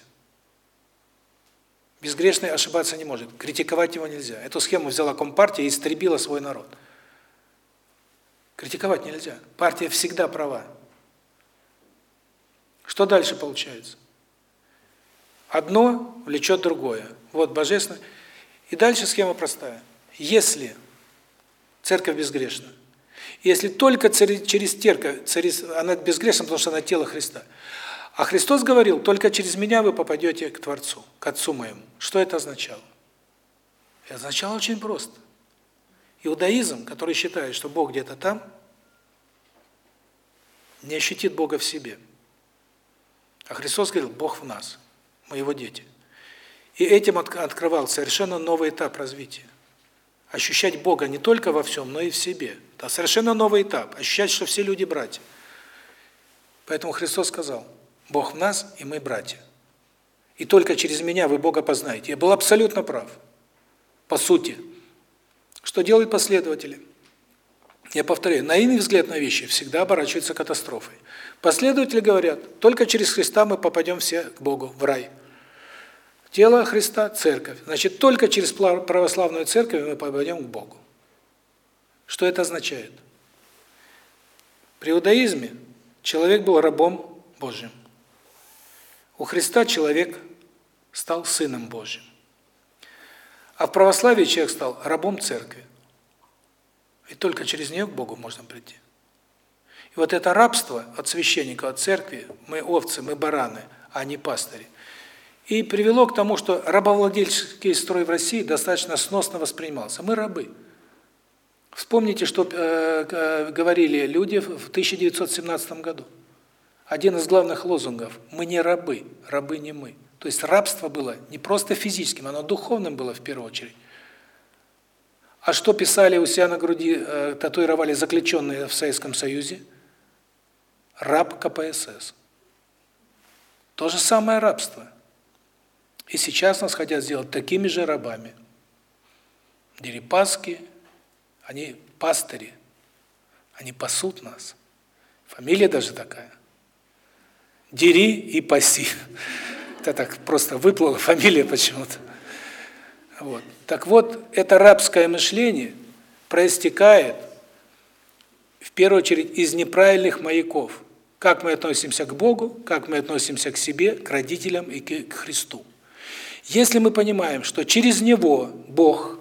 Безгрешный ошибаться не может, критиковать его нельзя. Эту схему взяла Компартия и истребила свой народ. Критиковать нельзя. Партия всегда права. Что дальше получается? Одно влечет другое. Вот божественно. И дальше схема простая. Если церковь безгрешна, Если только через через, она безгрешна, потому что она тело Христа. А Христос говорил, только через меня вы попадете к Творцу, к Отцу моему. Что это означало? Это означало очень просто. Иудаизм, который считает, что Бог где-то там, не ощутит Бога в себе. А Христос говорил, Бог в нас, мы Его дети. И этим открывал совершенно новый этап развития. Ощущать Бога не только во всем, но и в себе. Это совершенно новый этап. Ощущать, что все люди братья. Поэтому Христос сказал, Бог в нас, и мы братья. И только через меня вы Бога познаете. Я был абсолютно прав. По сути. Что делают последователи? Я повторяю, наивный взгляд на вещи всегда оборачивается катастрофой. Последователи говорят, только через Христа мы попадем все к Богу, в рай. Тело Христа – церковь. Значит, только через православную церковь мы попадем к Богу. Что это означает? При иудаизме человек был рабом Божьим. У Христа человек стал сыном Божьим. А в православии человек стал рабом церкви. И только через нее к Богу можно прийти. И вот это рабство от священника, от церкви, мы овцы, мы бараны, а не пастыри, и привело к тому, что рабовладельческий строй в России достаточно сносно воспринимался. Мы рабы. Вспомните, что э, говорили люди в 1917 году. Один из главных лозунгов – мы не рабы, рабы не мы. То есть рабство было не просто физическим, оно духовным было в первую очередь. А что писали у себя на груди, э, татуировали заключенные в Советском Союзе? Раб КПСС. То же самое рабство. И сейчас нас хотят сделать такими же рабами. Дерипаски, они пастыри, они пасут нас. Фамилия даже такая. Дери и паси. Это так просто выплыла фамилия почему-то. Вот. Так вот, это рабское мышление проистекает в первую очередь из неправильных маяков. Как мы относимся к Богу, как мы относимся к себе, к родителям и к Христу. Если мы понимаем, что через Него Бог,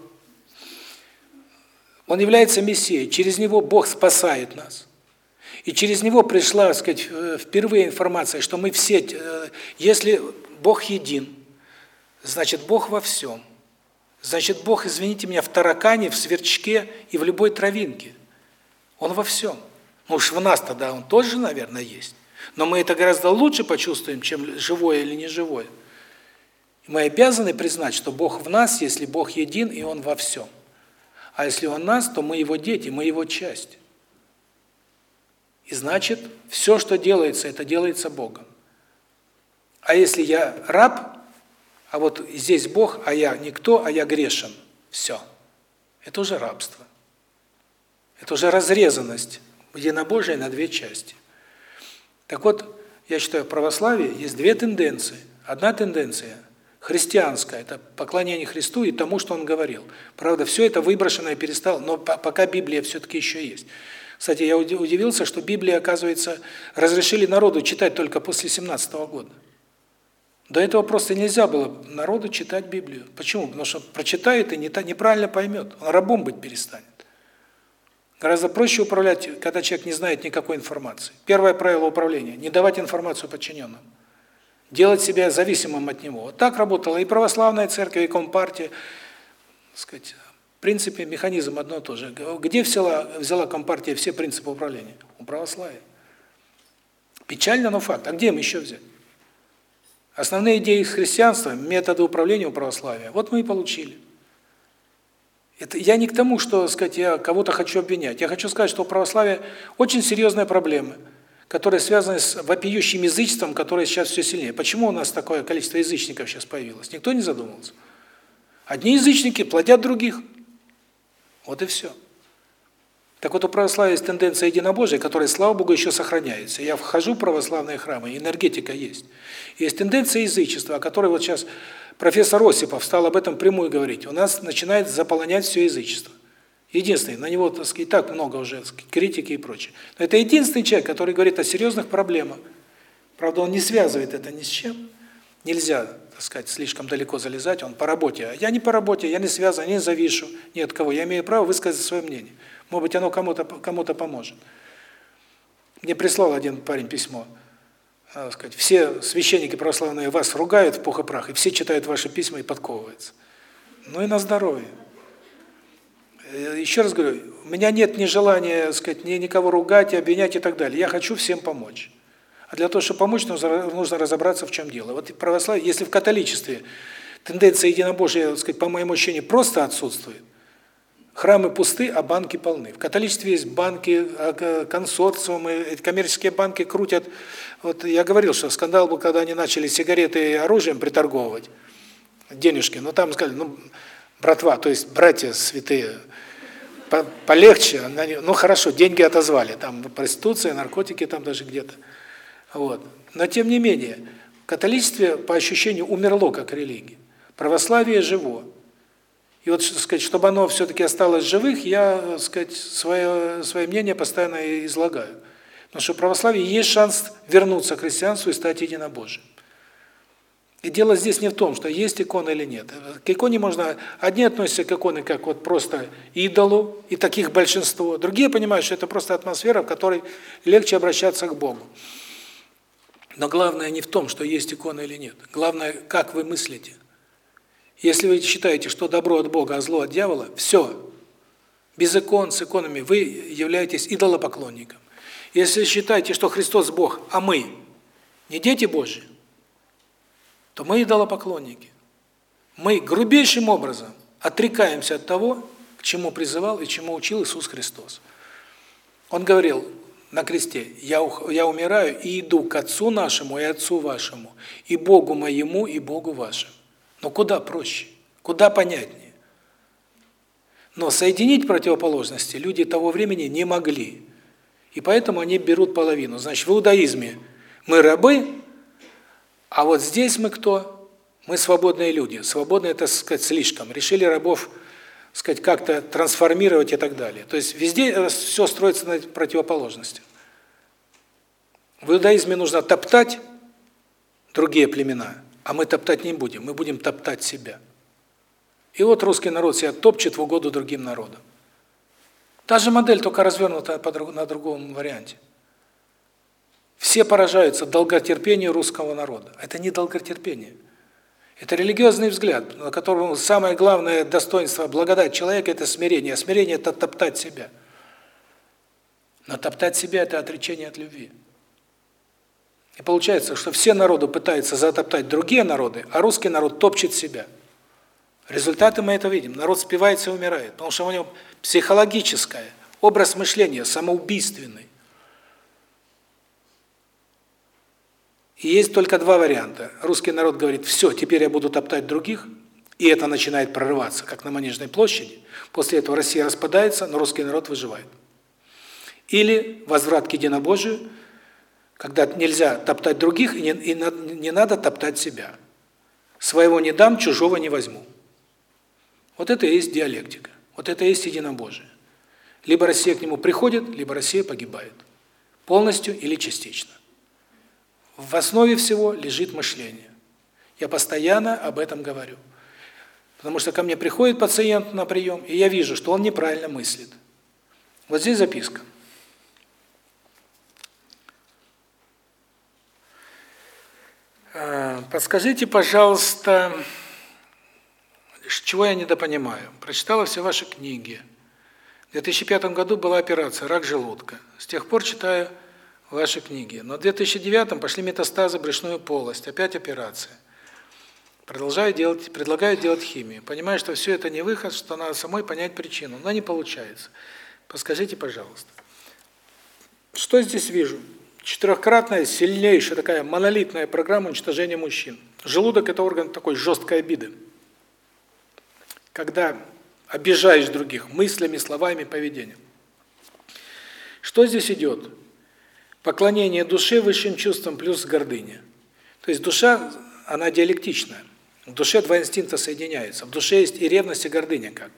Он является Мессией, через Него Бог спасает нас, и через Него пришла, так сказать, э, впервые информация, что мы все, э, если Бог един, значит Бог во всем – Значит, Бог, извините меня, в таракане, в сверчке и в любой травинке. Он во всем. Ну уж в нас тогда он тоже, наверное, есть. Но мы это гораздо лучше почувствуем, чем живое или неживое. Мы обязаны признать, что Бог в нас, если Бог един, и Он во всем. А если Он нас, то мы Его дети, мы Его часть. И значит, все, что делается, это делается Богом. А если я раб, а вот здесь Бог, а я никто, а я грешен. Все. Это уже рабство. Это уже разрезанность единобожия на две части. Так вот, я считаю, в православии есть две тенденции. Одна тенденция христианская это поклонение Христу и тому, что он говорил. Правда, все это выброшено и перестало, но пока Библия все таки еще есть. Кстати, я удивился, что Библия, оказывается, разрешили народу читать только после 17 -го года. До этого просто нельзя было народу читать Библию. Почему? Потому что прочитает и неправильно поймет, он рабом быть перестанет. Гораздо проще управлять, когда человек не знает никакой информации. Первое правило управления – не давать информацию подчиненным. Делать себя зависимым от него. Вот так работала и православная церковь, и компартия. сказать, принципе, механизм одно и то же. Где взяла, взяла компартия все принципы управления? У православия. Печально, но факт. А где им еще взять? Основные идеи христианства, методы управления у православия, вот мы и получили. Это я не к тому, что, сказать, я кого-то хочу обвинять. Я хочу сказать, что у православия очень серьезные проблемы, которые связаны с вопиющим язычеством, которое сейчас все сильнее. Почему у нас такое количество язычников сейчас появилось? Никто не задумывался. Одни язычники плодят других. Вот и все. Так вот, у православия есть тенденция единобожия, которая, слава Богу, еще сохраняется. Я вхожу в православные храмы, энергетика есть. Есть тенденция язычества, о которой вот сейчас профессор Осипов стал об этом прямую говорить. У нас начинает заполонять все язычество. Единственный, на него, так сказать, так много уже критики и прочее. Но это единственный человек, который говорит о серьезных проблемах. Правда, он не связывает это ни с чем. Нельзя, так сказать, слишком далеко залезать, он по работе. Я не по работе, я не связан, не завишу ни от кого. Я имею право высказать свое мнение. Может быть, оно кому-то кому-то поможет. Мне прислал один парень письмо. Так сказать, все священники православные вас ругают в пух и прах, и все читают ваши письма и подковываются. Ну и на здоровье. Э, еще раз говорю, у меня нет ни желания, сказать, ни никого ругать, обвинять и так далее. Я хочу всем помочь. А для того, чтобы помочь, нужно, разобраться, в чем дело. Вот в православии, если в католичестве тенденция единобожия, сказать, по моему ощущению, просто отсутствует, храмы пусты, а банки полны. В католичестве есть банки, а, консорциумы, коммерческие банки крутят. Вот я говорил, что скандал был, когда они начали сигареты и оружием приторговывать, денежки. Но там сказали, ну, братва, то есть братья святые, по полегче, ну хорошо, деньги отозвали, там проституция, наркотики там даже где-то. Вот. Но тем не менее, католичество по ощущению умерло как религия. Православие живо. И вот, сказать, чтобы оно все-таки осталось живых, я, сказать, свое свое мнение постоянно излагаю. Потому что в православии есть шанс вернуться к христианству и стать единобожием. И дело здесь не в том, что есть икона или нет. К иконе можно... Одни относятся к иконе как вот просто идолу, и таких большинство. Другие понимают, что это просто атмосфера, в которой легче обращаться к Богу. Но главное не в том, что есть икона или нет. Главное, как вы мыслите. Если вы считаете, что добро от Бога, а зло от дьявола, все. Без икон, с иконами вы являетесь идолопоклонником. Если считаете, что Христос Бог, а мы не дети Божьи, то мы идолопоклонники. Мы грубейшим образом отрекаемся от того, к чему призывал и чему учил Иисус Христос. Он говорил на кресте, я, я умираю и иду к Отцу нашему и Отцу вашему, и Богу моему и Богу вашему. Но куда проще, куда понятнее. Но соединить противоположности люди того времени не могли. И поэтому они берут половину. Значит, в иудаизме мы рабы, а вот здесь мы кто? Мы свободные люди. Свободные, это, сказать, слишком. Решили рабов, сказать, как-то трансформировать и так далее. То есть везде все строится на противоположности. В иудаизме нужно топтать другие племена, а мы топтать не будем, мы будем топтать себя. И вот русский народ себя топчет в угоду другим народам. Та же модель, только развернута на другом варианте. Все поражаются долготерпению русского народа. Это не долготерпение. Это религиозный взгляд, на котором самое главное достоинство, благодать человека – это смирение. А смирение – это топтать себя. Но топтать себя – это отречение от любви. И получается, что все народы пытаются затоптать другие народы, а русский народ топчет себя. Результаты мы это видим. Народ спивается и умирает, потому что у него психологическое, образ мышления самоубийственный. И есть только два варианта. Русский народ говорит, все, теперь я буду топтать других, и это начинает прорываться, как на Манежной площади. После этого Россия распадается, но русский народ выживает. Или возврат к единобожию – когда нельзя топтать других, и не, и не надо топтать себя. Своего не дам, чужого не возьму. Вот это и есть диалектика. Вот это и есть единобожие. Либо Россия к нему приходит, либо Россия погибает. Полностью или частично. В основе всего лежит мышление. Я постоянно об этом говорю. Потому что ко мне приходит пациент на прием, и я вижу, что он неправильно мыслит. Вот здесь записка. Э, подскажите, пожалуйста, чего я недопонимаю. Прочитала все ваши книги. В 2005 году была операция «Рак желудка». С тех пор читаю ваши книги. Но в 2009 пошли метастазы в брюшную полость, опять операция. Продолжаю делать, предлагаю делать химию. Понимаю, что все это не выход, что надо самой понять причину, но не получается. Подскажите, пожалуйста. Что здесь вижу? четырехкратная, сильнейшая такая монолитная программа уничтожения мужчин. Желудок – это орган такой жесткой обиды. Когда обижаешь других мыслями, словами, поведением. Что здесь идет? Поклонение душе высшим чувствам плюс гордыня. То есть душа, она диалектичная. В душе два инстинкта соединяются. В душе есть и ревность, и гордыня как бы.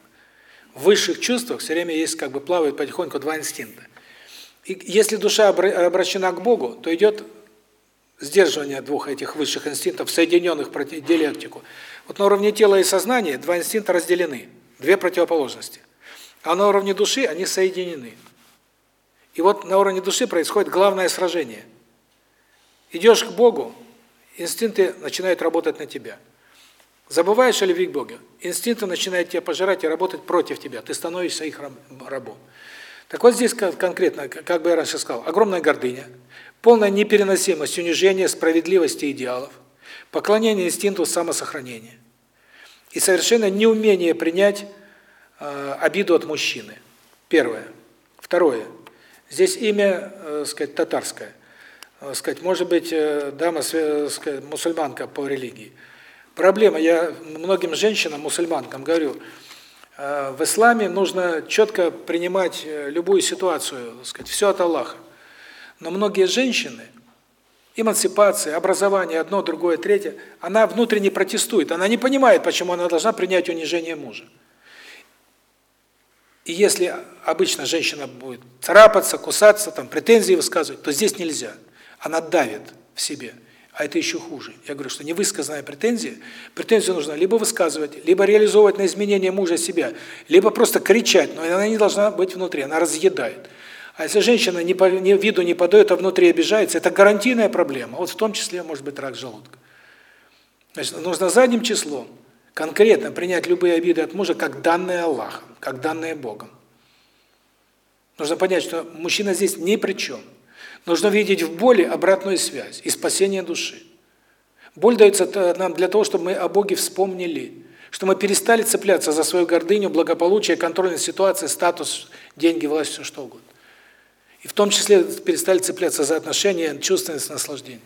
В высших чувствах все время есть как бы плавают потихоньку два инстинкта. И если душа обращена к Богу, то идет сдерживания двух этих высших инстинктов, соединенных в диалектику. Вот на уровне тела и сознания два инстинкта разделены, две противоположности. А на уровне души они соединены. И вот на уровне души происходит главное сражение. Идешь к Богу, инстинкты начинают работать на тебя. Забываешь о любви к Богу, инстинкты начинают тебя пожирать и работать против тебя, ты становишься их рабом. Так вот здесь конкретно, как бы я раньше сказал, огромная гордыня, полная непереносимость унижения справедливости идеалов, поклонение инстинкту самосохранения и совершенно неумение принять э, обиду от мужчины. Первое. Второе. Здесь имя, э, сказать, татарское. Э, сказать, может быть, э, дама, э, сказать, мусульманка по религии. Проблема, я многим женщинам, мусульманкам говорю, э, в исламе нужно четко принимать э, любую ситуацию, сказать, все от Аллаха. Но многие женщины, эмансипация, образование, одно, другое, третье, она внутренне протестует, она не понимает, почему она должна принять унижение мужа. И если обычно женщина будет царапаться, кусаться, там претензии высказывать, то здесь нельзя. Она давит в себе. А это еще хуже. Я говорю, что невысказанная претензия, претензию нужно либо высказывать, либо реализовывать на изменение мужа себя, либо просто кричать, но она не должна быть внутри, она разъедает. А если женщина не, по, не виду не подает, а внутри обижается, это гарантийная проблема. Вот в том числе может быть рак желудка. Значит, нужно задним числом конкретно принять любые обиды от мужа как данные Аллахом, как данные Богом. Нужно понять, что мужчина здесь ни при чем. Нужно видеть в боли обратную связь и спасение души. Боль дается нам для того, чтобы мы о Боге вспомнили, что мы перестали цепляться за свою гордыню, благополучие, контрольную ситуацию, статус, деньги, власть, все что угодно. И в том числе перестали цепляться за отношения, чувственность, наслаждение.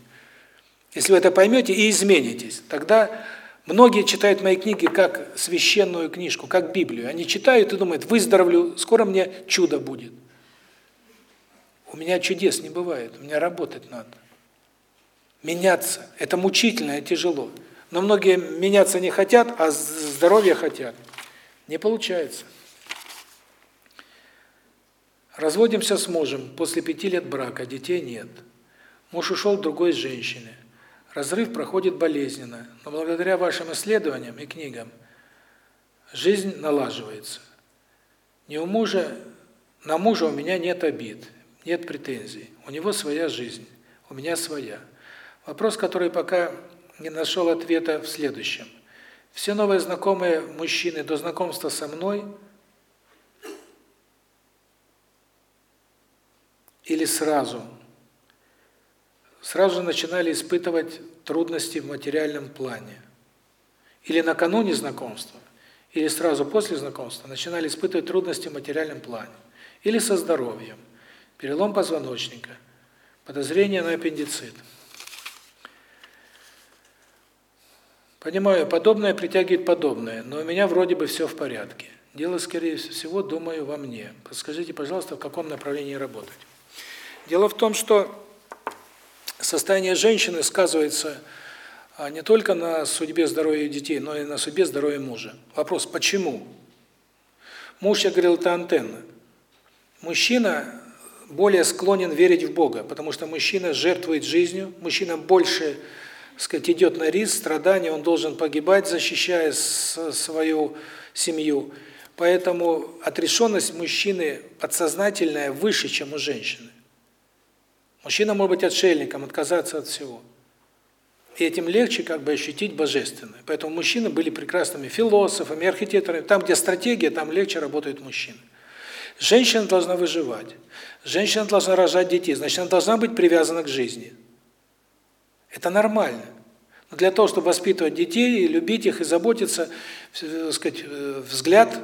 Если вы это поймете и изменитесь, тогда многие читают мои книги как священную книжку, как Библию. Они читают и думают, выздоровлю, скоро мне чудо будет. У меня чудес не бывает, меня работать надо. Меняться – это мучительно и тяжело. Но многие меняться не хотят, а здоровье хотят. Не получается. Разводимся с мужем, после пяти лет брака, детей нет. Муж ушел к другой женщине. Разрыв проходит болезненно, но благодаря вашим исследованиям и книгам жизнь налаживается. Не у мужа, на мужа у меня нет обид, нет претензий. У него своя жизнь, у меня своя. Вопрос, который пока не нашел ответа в следующем. Все новые знакомые мужчины до знакомства со мной – или сразу, сразу начинали испытывать трудности в материальном плане. Или накануне знакомства, или сразу после знакомства начинали испытывать трудности в материальном плане. Или со здоровьем, перелом позвоночника, подозрение на аппендицит. Понимаю, подобное притягивает подобное, но у меня вроде бы все в порядке. Дело, скорее всего, думаю, во мне. Подскажите, пожалуйста, в каком направлении работать. Дело в том, что состояние женщины сказывается а, не только на судьбе здоровья детей, но и на судьбе здоровья мужа. Вопрос, почему? Муж, я говорил, это антенна. Мужчина более склонен верить в Бога, потому что мужчина жертвует жизнью, мужчина больше, сказать, идет на риск, страдания, он должен погибать, защищая свою семью. Поэтому отрешенность мужчины подсознательная выше, чем у женщины. Мужчина может быть отшельником, отказаться от всего. И этим легче как бы ощутить божественное. Поэтому мужчины были прекрасными философами, архитекторами. Там, где стратегия, там легче работают мужчины. Женщина должна выживать. Женщина должна рожать детей. Значит, она должна быть привязана к жизни. Это нормально. Но для того, чтобы воспитывать детей, любить их и заботиться, так сказать, э, взгляд,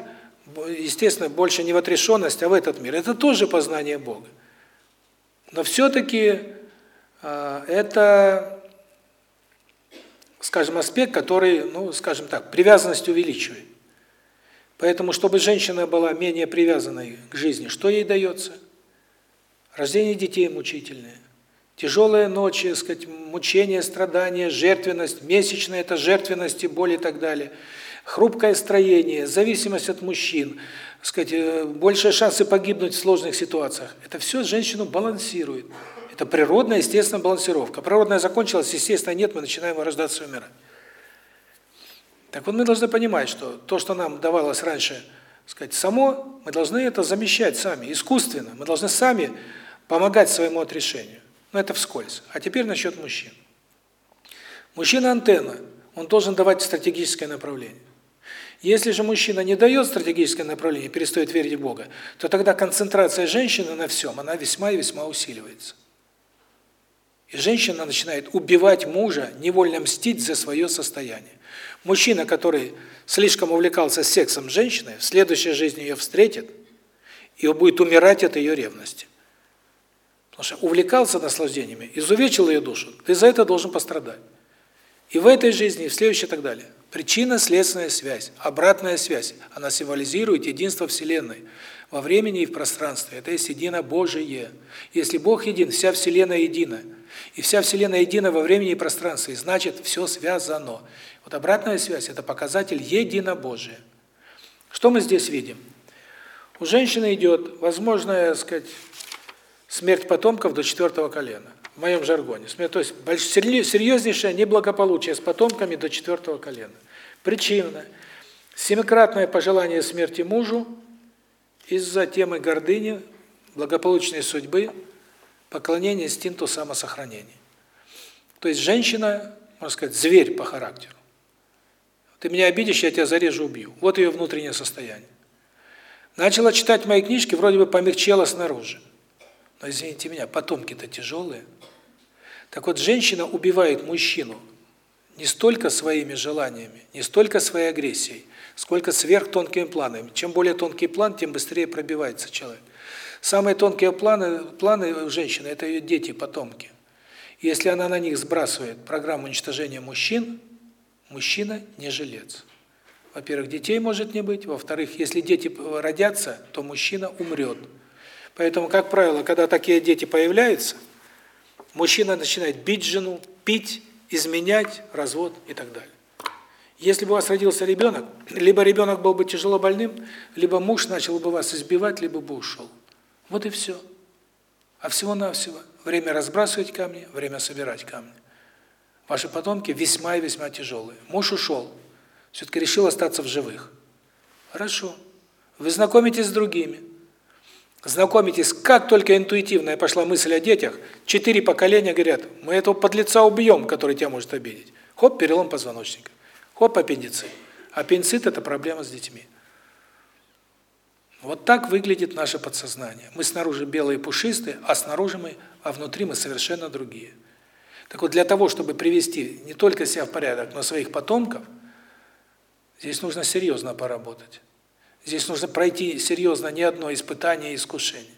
естественно, больше не в отрешенность, а в этот мир. Это тоже познание Бога. Но все-таки э, это, скажем, аспект, который, ну, скажем так, привязанность увеличивает. Поэтому, чтобы женщина была менее привязанной к жизни, что ей дается? Рождение детей мучительное. Тяжелые ночи, сказать, мучения, страдания, жертвенность, месячная это жертвенность и боль и так далее. Хрупкое строение, зависимость от мужчин, сказать, э, большие шансы погибнуть в сложных ситуациях. Это все женщину балансирует. Это природная, естественная балансировка. Природная закончилась, естественно, нет, мы начинаем рождаться и умирать. Так вот мы должны понимать, что то, что нам давалось раньше, сказать, само, мы должны это замещать сами, искусственно. Мы должны сами помогать своему отрешению. Но это вскользь. А теперь насчет мужчин. Мужчина антенна, он должен давать стратегическое направление. Если же мужчина не дает стратегическое направление, перестает верить в Бога, то тогда концентрация женщины на всем, она весьма и весьма усиливается. И женщина начинает убивать мужа, невольно мстить за свое состояние. Мужчина, который слишком увлекался сексом с женщиной, в следующей жизни ее встретит, и будет умирать от ее ревности. Потому что увлекался наслаждениями, изувечил ее душу, ты за это должен пострадать. И в этой жизни, и в следующей и так далее. Причинно-следственная связь, обратная связь, она символизирует единство Вселенной во времени и в пространстве. Это есть едино Божие. Если Бог един, вся Вселенная едина. И вся Вселенная едина во времени и пространстве, и значит, все связано. Вот обратная связь – это показатель единобожия. Что мы здесь видим? У женщины идет возможная, так сказать, смерть потомков до четвертого колена в моем жаргоне. То есть серьезнейшее неблагополучие с потомками до четвертого колена. Причина – семикратное пожелание смерти мужу из-за темы гордыни, благополучной судьбы, поклонения инстинкту самосохранения. То есть женщина, можно сказать, зверь по характеру. Ты меня обидишь, я тебя зарежу, убью. Вот ее внутреннее состояние. Начала читать мои книжки, вроде бы помягчела снаружи. Но извините меня, потомки-то тяжелые. Так вот, женщина убивает мужчину не столько своими желаниями, не столько своей агрессией, сколько сверхтонкими планами. Чем более тонкий план, тем быстрее пробивается человек. Самые тонкие планы планы у женщины это ее дети, потомки. Если она на них сбрасывает программу уничтожения мужчин, мужчина не жилец. Во-первых, детей может не быть, во-вторых, если дети родятся, то мужчина умрет. Поэтому, как правило, когда такие дети появляются, мужчина начинает бить жену, пить, изменять, развод и так далее. Если бы у вас родился ребенок, либо ребенок был бы тяжело больным, либо муж начал бы вас избивать, либо бы ушел. Вот и все. А всего-навсего время разбрасывать камни, время собирать камни. Ваши потомки весьма и весьма тяжелые. Муж ушел, все-таки решил остаться в живых. Хорошо. Вы знакомитесь с другими. Знакомитесь, как только интуитивная пошла мысль о детях, четыре поколения говорят, мы этого подлеца убьем, который тебя может обидеть. Хоп, перелом позвоночника. Хоп, аппендицит. Аппендицит – это проблема с детьми. Вот так выглядит наше подсознание. Мы снаружи белые пушистые, а снаружи мы, а внутри мы совершенно другие. Так вот, для того, чтобы привести не только себя в порядок, но своих потомков, здесь нужно серьезно поработать. Здесь нужно пройти серьезно не одно испытание и искушение.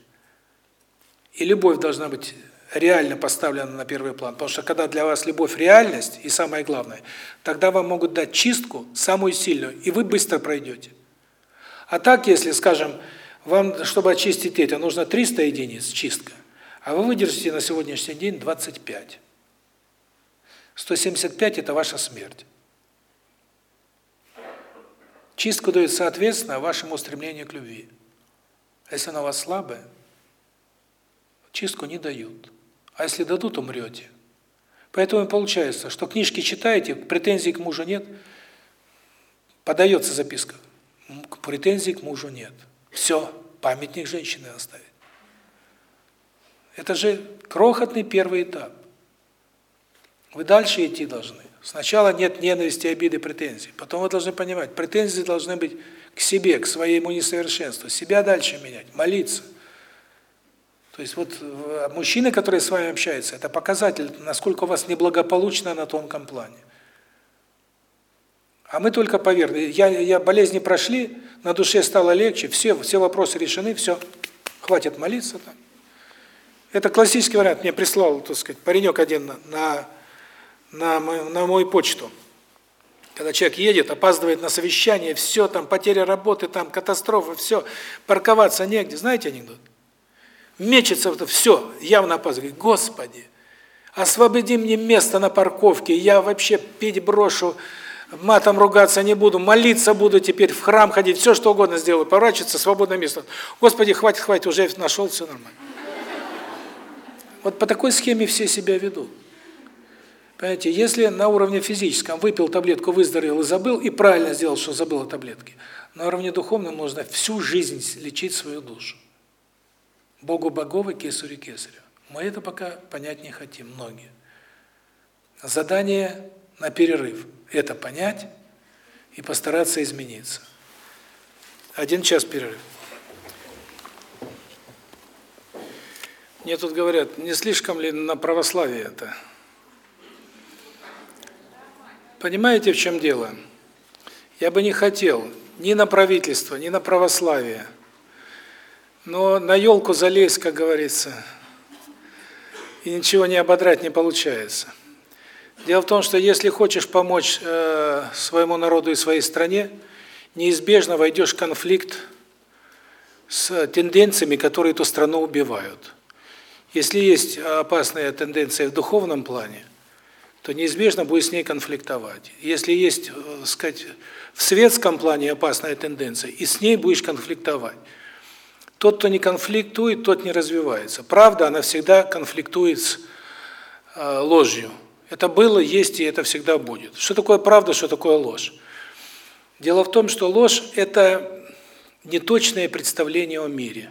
И любовь должна быть реально поставлена на первый план. Потому что когда для вас любовь – реальность, и самое главное, тогда вам могут дать чистку, самую сильную, и вы быстро пройдете. А так, если, скажем, вам, чтобы очистить это, нужно 300 единиц чистка, а вы выдержите на сегодняшний день 25. 175 – это ваша смерть. Чистку дают соответственно вашему стремлению к любви. А если она у вас слабая, чистку не дают. А если дадут, умрете. Поэтому получается, что книжки читаете, претензий к мужу нет, подается записка. Претензий к мужу нет. Все, памятник женщины оставить. Это же крохотный первый этап. Вы дальше идти должны. Сначала нет ненависти, обиды, претензий. Потом вы должны понимать, претензии должны быть к себе, к своему несовершенству. Себя дальше менять, молиться. То есть вот э, мужчины, которые с вами общаются, это показатель, насколько у вас неблагополучно на тонком плане. А мы только поверили. Я, я болезни прошли, на душе стало легче, все, все вопросы решены, все, хватит молиться там. Это классический вариант. Мне прислал, так сказать, паренек один на, на на, мою, на мою почту. Когда человек едет, опаздывает на совещание, все, там, потеря работы, там, катастрофа, все, парковаться негде. Знаете анекдот? Мечется, все, явно опаздывает. Господи, освободи мне место на парковке, я вообще пить брошу, матом ругаться не буду, молиться буду теперь, в храм ходить, все что угодно сделаю, поворачиваться, свободное место. Господи, хватит, хватит, уже нашел, все нормально. Вот по такой схеме все себя ведут. Понимаете, если на уровне физическом выпил таблетку, выздоровел и забыл, и правильно сделал, что забыл о таблетке, на уровне духовном нужно всю жизнь лечить свою душу. Богу боговы, кесарю кесарю. Мы это пока понять не хотим, многие. Задание на перерыв – это понять и постараться измениться. Один час перерыв. Мне тут говорят, не слишком ли на православие это? Понимаете, в чем дело? Я бы не хотел ни на правительство, ни на православие. Но на елку залезть, как говорится, и ничего не ободрать не получается. Дело в том, что если хочешь помочь э, своему народу и своей стране, неизбежно войдешь в конфликт с тенденциями, которые эту страну убивают. Если есть опасная тенденция в духовном плане, то неизбежно будет с ней конфликтовать. Если есть, э, сказать, в светском плане опасная тенденция, и с ней будешь конфликтовать. Тот, кто не конфликтует, тот не развивается. Правда, она всегда конфликтует с э, ложью. Это было, есть и это всегда будет. Что такое правда, что такое ложь? Дело в том, что ложь – это неточное представление о мире.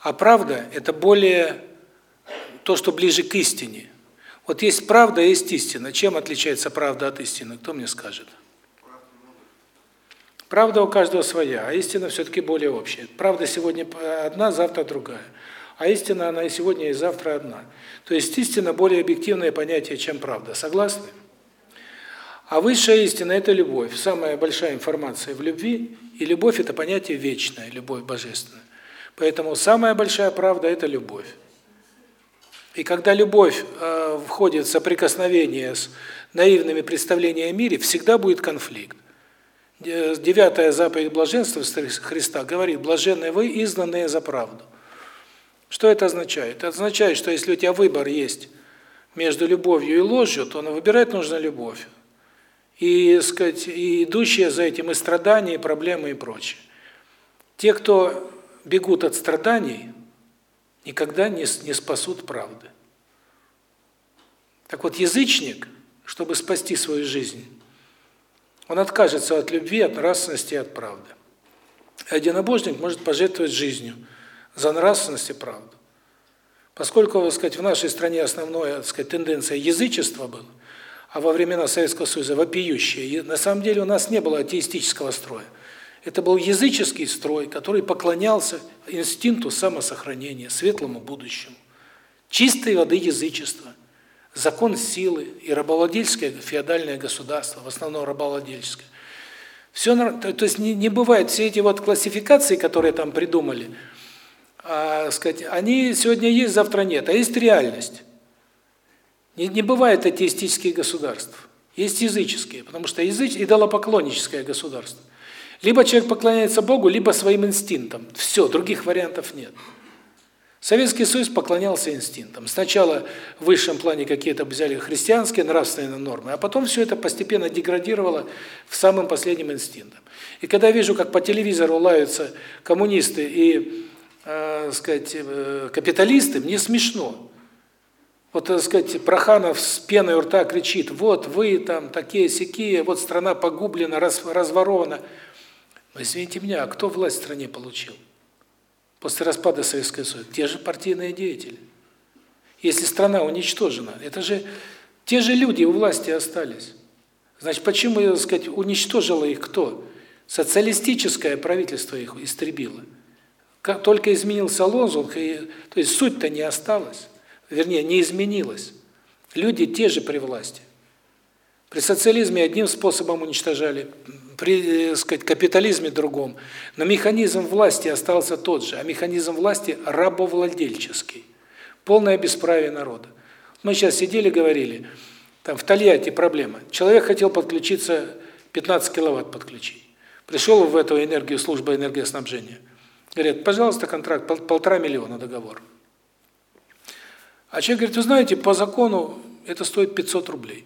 А правда – это более то, что ближе к истине. Вот есть правда, есть истина. Чем отличается правда от истины? Кто мне скажет? Правда у каждого своя, а истина все-таки более общая. Правда сегодня одна, завтра другая. А истина, она и сегодня, и завтра одна. То есть истина более объективное понятие, чем правда. Согласны? А высшая истина – это любовь. Самая большая информация в любви, и любовь – это понятие вечное, любовь божественная. Поэтому самая большая правда – это любовь. И когда любовь э, входит в соприкосновение с наивными представлениями о мире, всегда будет конфликт. Девятая заповедь блаженства Христа говорит, блаженны вы, изгнанные за правду. Что это означает? Это означает, что если у тебя выбор есть между любовью и ложью, то выбирать нужно любовь. И, сказать, и идущие за этим и страдания, и проблемы, и прочее. Те, кто бегут от страданий, никогда не, не спасут правды. Так вот, язычник, чтобы спасти свою жизнь, он откажется от любви, от нравственности и от правды. А единобожник может пожертвовать жизнью за нравственность и правду. Поскольку, так сказать, в нашей стране основная, так сказать, тенденция язычества была, а во времена Советского Союза вопиющая, на самом деле у нас не было атеистического строя. Это был языческий строй, который поклонялся инстинкту самосохранения, светлому будущему. Чистой воды язычество, закон силы и рабовладельческое феодальное государство, в основном рабовладельческое. Все, то есть не, не бывает все эти вот классификации, которые там придумали, а, сказать, они сегодня есть, завтра нет, а есть реальность. Не, не бывает атеистических государств. Есть языческие, потому что языч идолопоклонническое государство. Либо человек поклоняется Богу, либо своим инстинктам. Все, других вариантов нет. Советский Союз поклонялся инстинктам. Сначала в высшем плане какие-то взяли христианские нравственные нормы, а потом все это постепенно деградировало в самым последним инстинктам. И когда я вижу, как по телевизору лаются коммунисты и, э, сказать, э, капиталисты, мне смешно. Вот, так сказать, Проханов с пеной у рта кричит: "Вот вы там такие сякие, вот страна погублена, раз, разворована". Извините меня, а кто власть в стране получил? После распада Советского Союза те же партийные деятели. Если страна уничтожена, это же те же люди у власти остались. Значит, почему, так сказать, уничтожило их кто? Социалистическое правительство их истребило. Как только изменился лозунг, и, то есть суть-то не осталась, вернее, не изменилась. Люди те же при власти. При социализме одним способом уничтожали, при, так сказать, капитализме другом. Но механизм власти остался тот же, а механизм власти рабовладельческий. Полное бесправие народа. Мы сейчас сидели, говорили, там в Тольятти проблема. Человек хотел подключиться, 15 киловатт подключить. Пришел в эту энергию, служба энергоснабжения. Говорят, пожалуйста, контракт, пол, полтора миллиона договор. А человек говорит, вы знаете, по закону это стоит 500 рублей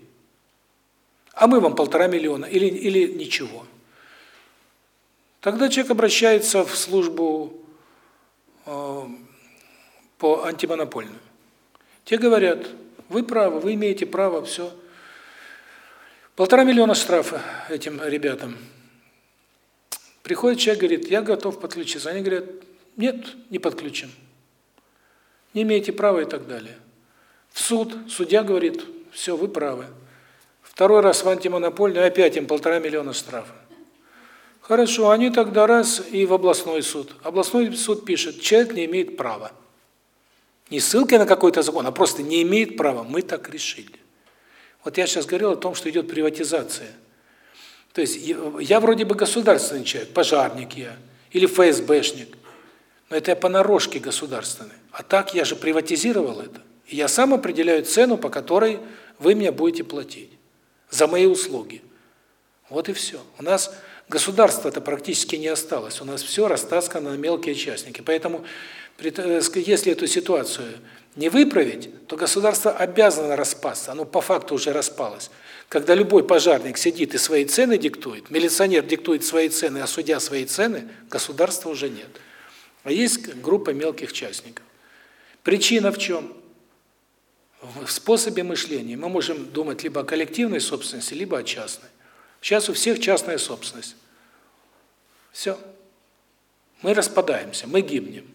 а мы вам полтора миллиона или, или ничего. Тогда человек обращается в службу э, по антимонопольную. Те говорят, вы правы, вы имеете право, все. Полтора миллиона штрафа этим ребятам. Приходит человек, говорит, я готов подключиться. Они говорят, нет, не подключим. Не имеете права и так далее. В суд, судья говорит, все, вы правы. Второй раз в антимонопольную, опять им полтора миллиона штрафа. Хорошо, они тогда раз и в областной суд. Областной суд пишет, человек не имеет права. Не ссылки на какой-то закон, а просто не имеет права. Мы так решили. Вот я сейчас говорил о том, что идет приватизация. То есть я вроде бы государственный человек, пожарник я, или ФСБшник, но это я понарошке государственный. А так я же приватизировал это. И я сам определяю цену, по которой вы мне будете платить за мои услуги. Вот и все. У нас государства-то практически не осталось. У нас все растаскано на мелкие частники. Поэтому, э, если эту ситуацию не выправить, то государство обязано распасться. Оно по факту уже распалось. Когда любой пожарник сидит и свои цены диктует, милиционер диктует свои цены, а судья свои цены, государства уже нет. А есть группа мелких частников. Причина в чем? В способе мышления. Мы можем думать либо о коллективной собственности, либо о частной. Сейчас у всех частная собственность. Все. Мы распадаемся, мы гибнем.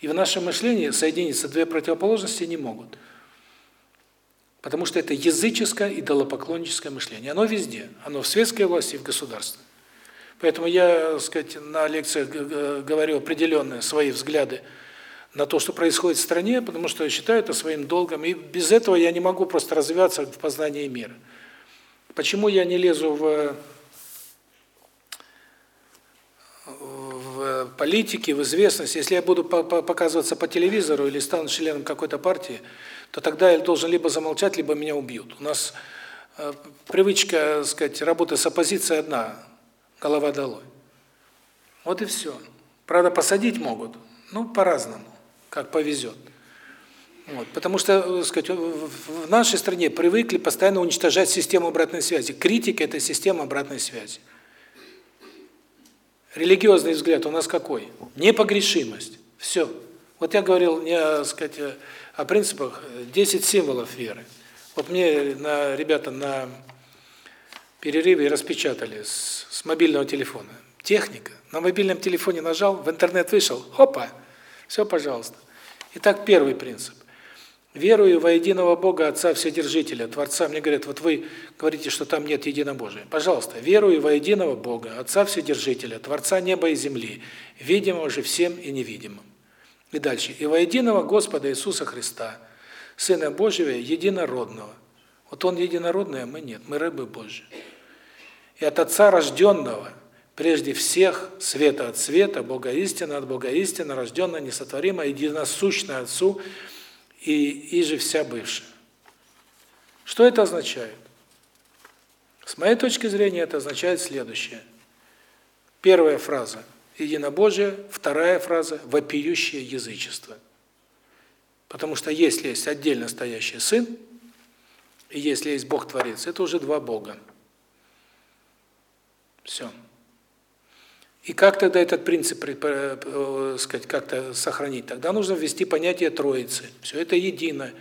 И в нашем мышлении соединиться две противоположности не могут. Потому что это языческое идолопоклонническое мышление. Оно везде. Оно в светской власти и в государстве. Поэтому я, так сказать, на лекциях говорю определенные свои взгляды на то, что происходит в стране, потому что я считаю это своим долгом. И без этого я не могу просто развиваться в познании мира. Почему я не лезу в в политике, в известности, если я буду показываться по телевизору или стану членом какой-то партии, то тогда я должен либо замолчать, либо меня убьют. У нас э, привычка, сказать, работы с оппозицией одна голова долой. Вот и все. Правда, посадить могут, ну, по-разному, как повезет. Вот, потому что, э, сказать, в нашей стране привыкли постоянно уничтожать систему обратной связи. Критика – это система обратной связи. Религиозный взгляд у нас какой? Непогрешимость. Все. Вот я говорил не, так сказать, о принципах 10 символов веры. Вот мне на ребята на перерыве распечатали с, с мобильного телефона. Техника. На мобильном телефоне нажал, в интернет вышел, хопа, все, пожалуйста. Итак, первый принцип. Верую во единого Бога, Отца Вседержителя, Творца. Мне говорят, вот вы говорите, что там нет единобожия. Пожалуйста, верую во единого Бога, Отца Вседержителя, Творца неба и земли, видимого же всем и невидимым. И дальше. И во единого Господа Иисуса Христа, Сына Божьего, единородного. Вот Он единородный, а мы нет, мы рыбы Божьи. И от Отца рожденного, прежде всех, света от света, Бога истина от Бога истина, рожденного, несотворимого, единосущное Отцу, и, и же вся бывшая. Что это означает? С моей точки зрения это означает следующее. Первая фраза – единобожие, вторая фраза – вопиющее язычество. Потому что если есть отдельно стоящий Сын, и если есть Бог-творец, это уже два Бога. Все. И как тогда этот принцип, э, сказать, как-то сохранить? Тогда нужно ввести понятие Троицы. Все это едино.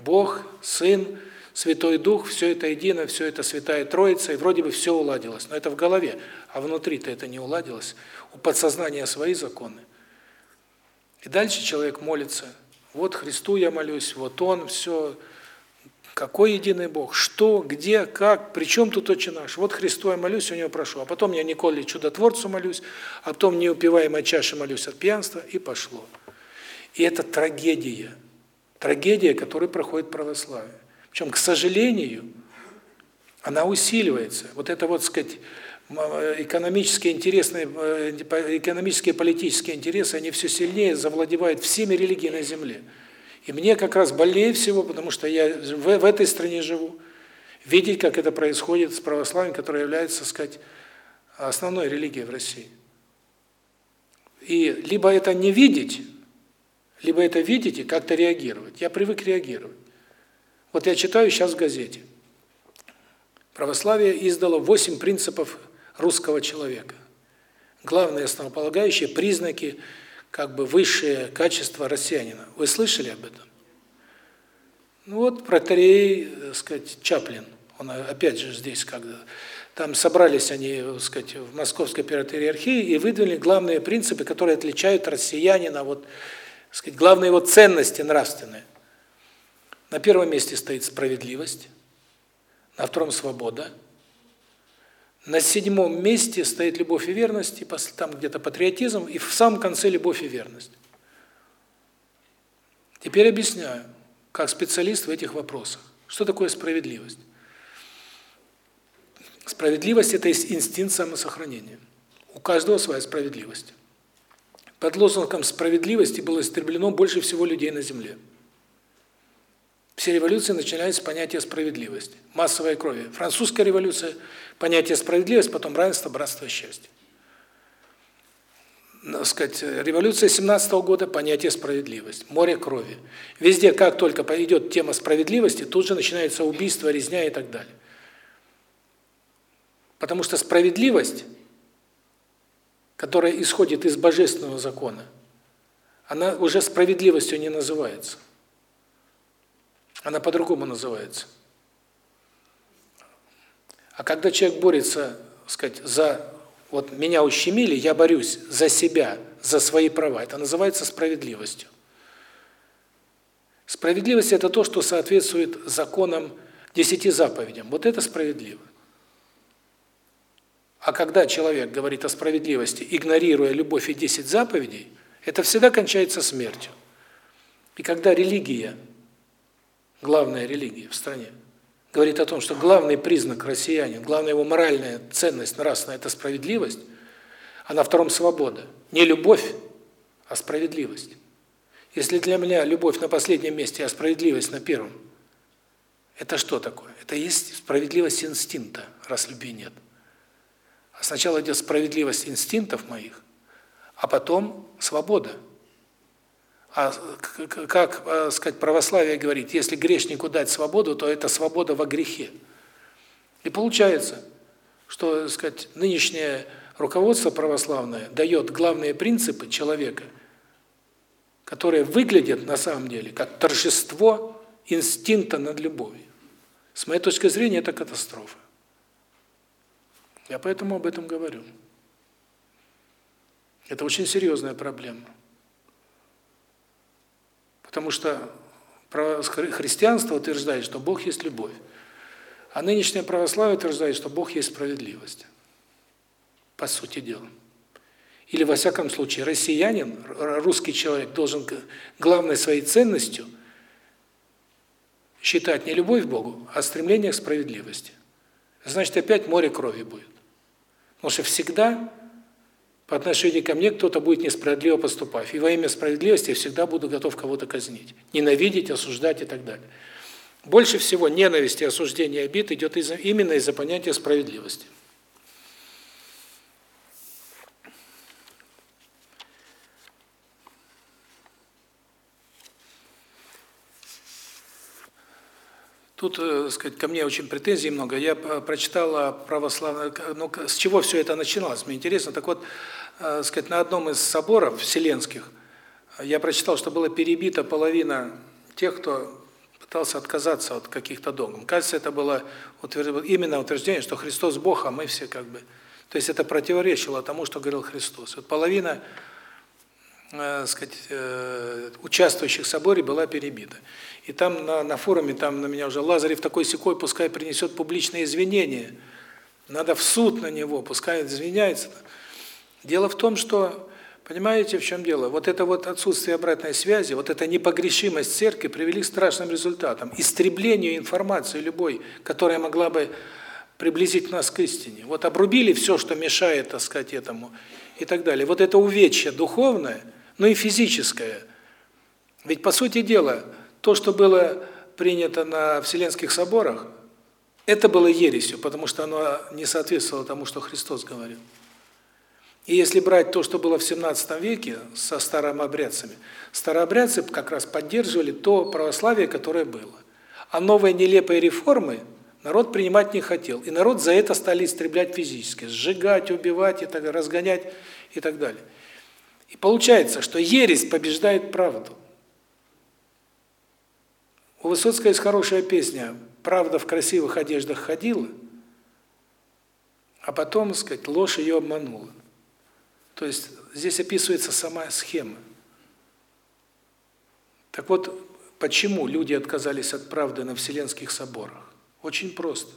Бог, Сын, Святой Дух, все это едино, все это Святая Троица, и вроде бы все уладилось. Но это в голове, а внутри-то это не уладилось. У подсознания свои законы. И дальше человек молится. Вот Христу я молюсь, вот Он, все, какой единый Бог? Что, где, как? Причем тут Отче наш? Вот Христу я молюсь, у Него прошу. А потом я Николе Чудотворцу молюсь, а потом неупиваемой чаше молюсь от пьянства, и пошло. И это трагедия. Трагедия, которая проходит православие. Причем, к сожалению, она усиливается. Вот это вот, сказать, экономические интересные, э, экономические политические интересы, они все сильнее завладевают всеми религиями на земле. И мне как раз больнее всего, потому что я в, в этой стране живу, видеть, как это происходит с православием, которое является, так сказать, основной религией в России. И либо это не видеть, либо это видеть и как-то реагировать. Я привык реагировать. Вот я читаю сейчас в газете. Православие издало восемь принципов русского человека. Главные основополагающие признаки – как бы высшее качество россиянина. Вы слышали об этом? Ну вот протерей, так сказать, Чаплин, он опять же здесь когда там собрались они, так сказать, в Московской пиротериархии и выдвинули главные принципы, которые отличают россиянина, вот, сказать, главные его ценности нравственные. На первом месте стоит справедливость, на втором свобода. На седьмом месте стоит любовь и верность, и после там где-то патриотизм, и в самом конце любовь и верность. Теперь объясняю, как специалист в этих вопросах. Что такое справедливость? Справедливость – это инстинкт самосохранения. У каждого своя справедливость. Под лозунгом справедливости было истреблено больше всего людей на Земле. Все революции начинались с понятия справедливости, массовой крови. Французская революция – понятие справедливости, потом равенство, братство, счастье. Ну, сказать, революция 17 -го года – понятие справедливость, море крови. Везде, как только пойдет тема справедливости, тут же начинается убийство, резня и так далее. Потому что справедливость, которая исходит из божественного закона, она уже справедливостью не называется. Она по-другому называется. А когда человек борется, сказать, за вот меня ущемили, я борюсь за себя, за свои права. Это называется справедливостью. Справедливость это то, что соответствует законам десяти заповедям. Вот это справедливо. А когда человек говорит о справедливости, игнорируя любовь и десять заповедей, это всегда кончается смертью. И когда религия, главная религия в стране, говорит о том, что главный признак россиянин, главная его моральная ценность нравственная – это справедливость, а на втором – свобода. Не любовь, а справедливость. Если для меня любовь на последнем месте, а справедливость на первом, это что такое? Это есть справедливость инстинкта, раз любви нет. А сначала идет справедливость инстинктов моих, а потом свобода. А как, э, сказать, православие говорит, если грешнику дать свободу, то это свобода во грехе. И получается, что, сказать, нынешнее руководство православное дает главные принципы человека, которые выглядят на самом деле как торжество инстинкта над любовью. С моей точки зрения, это катастрофа. Я поэтому об этом говорю. Это очень серьезная проблема. Потому что христианство утверждает, что Бог есть любовь. А нынешнее православие утверждает, что Бог есть справедливость. По сути дела. Или, во всяком случае, россиянин, русский человек должен главной своей ценностью считать не любовь к Богу, а стремление к справедливости. Значит, опять море крови будет. Потому что всегда по отношению ко мне кто-то будет несправедливо поступать. И во имя справедливости я всегда буду готов кого-то казнить. Ненавидеть, осуждать и так далее. Больше всего ненависть и осуждение обид идет именно из-за понятия справедливости. Тут, э, сказать, ко мне очень претензий много. Я прочитала православное, ну, с чего все это начиналось, мне интересно. Так вот, э, сказать, на одном из соборов вселенских я прочитал, что была перебита половина тех, кто пытался отказаться от каких-то догм. Кажется, это было именно утверждение, что Христос Бог, а мы все как бы... То есть это противоречило тому, что говорил Христос. Вот половина э, сказать, э, участвующих в соборе была перебита. И там на, на форуме, там на меня уже Лазарев такой секой, пускай принесет публичные извинения. Надо в суд на него, пускай извиняется. Дело в том, что, понимаете, в чем дело? Вот это вот отсутствие обратной связи, вот эта непогрешимость церкви привели к страшным результатам. Истреблению информации любой, которая могла бы приблизить нас к истине. Вот обрубили все, что мешает, так сказать, этому и так далее. Вот это увечье духовное, но и физическое. Ведь, по сути дела, то, что было принято на Вселенских соборах, это было ересью, потому что оно не соответствовало тому, что Христос говорил. И если брать то, что было в 17 веке со старообрядцами, старообрядцы как раз поддерживали то православие, которое было. А новые нелепые реформы народ принимать не хотел. И народ за это стали истреблять физически, сжигать, убивать, и так, разгонять и так далее. И получается, что ересь побеждает правду. У Высоцкой есть хорошая песня «Правда в красивых одеждах ходила», а потом, так сказать, ложь ее обманула. То есть здесь описывается сама схема. Так вот, почему люди отказались от правды на Вселенских соборах? Очень просто.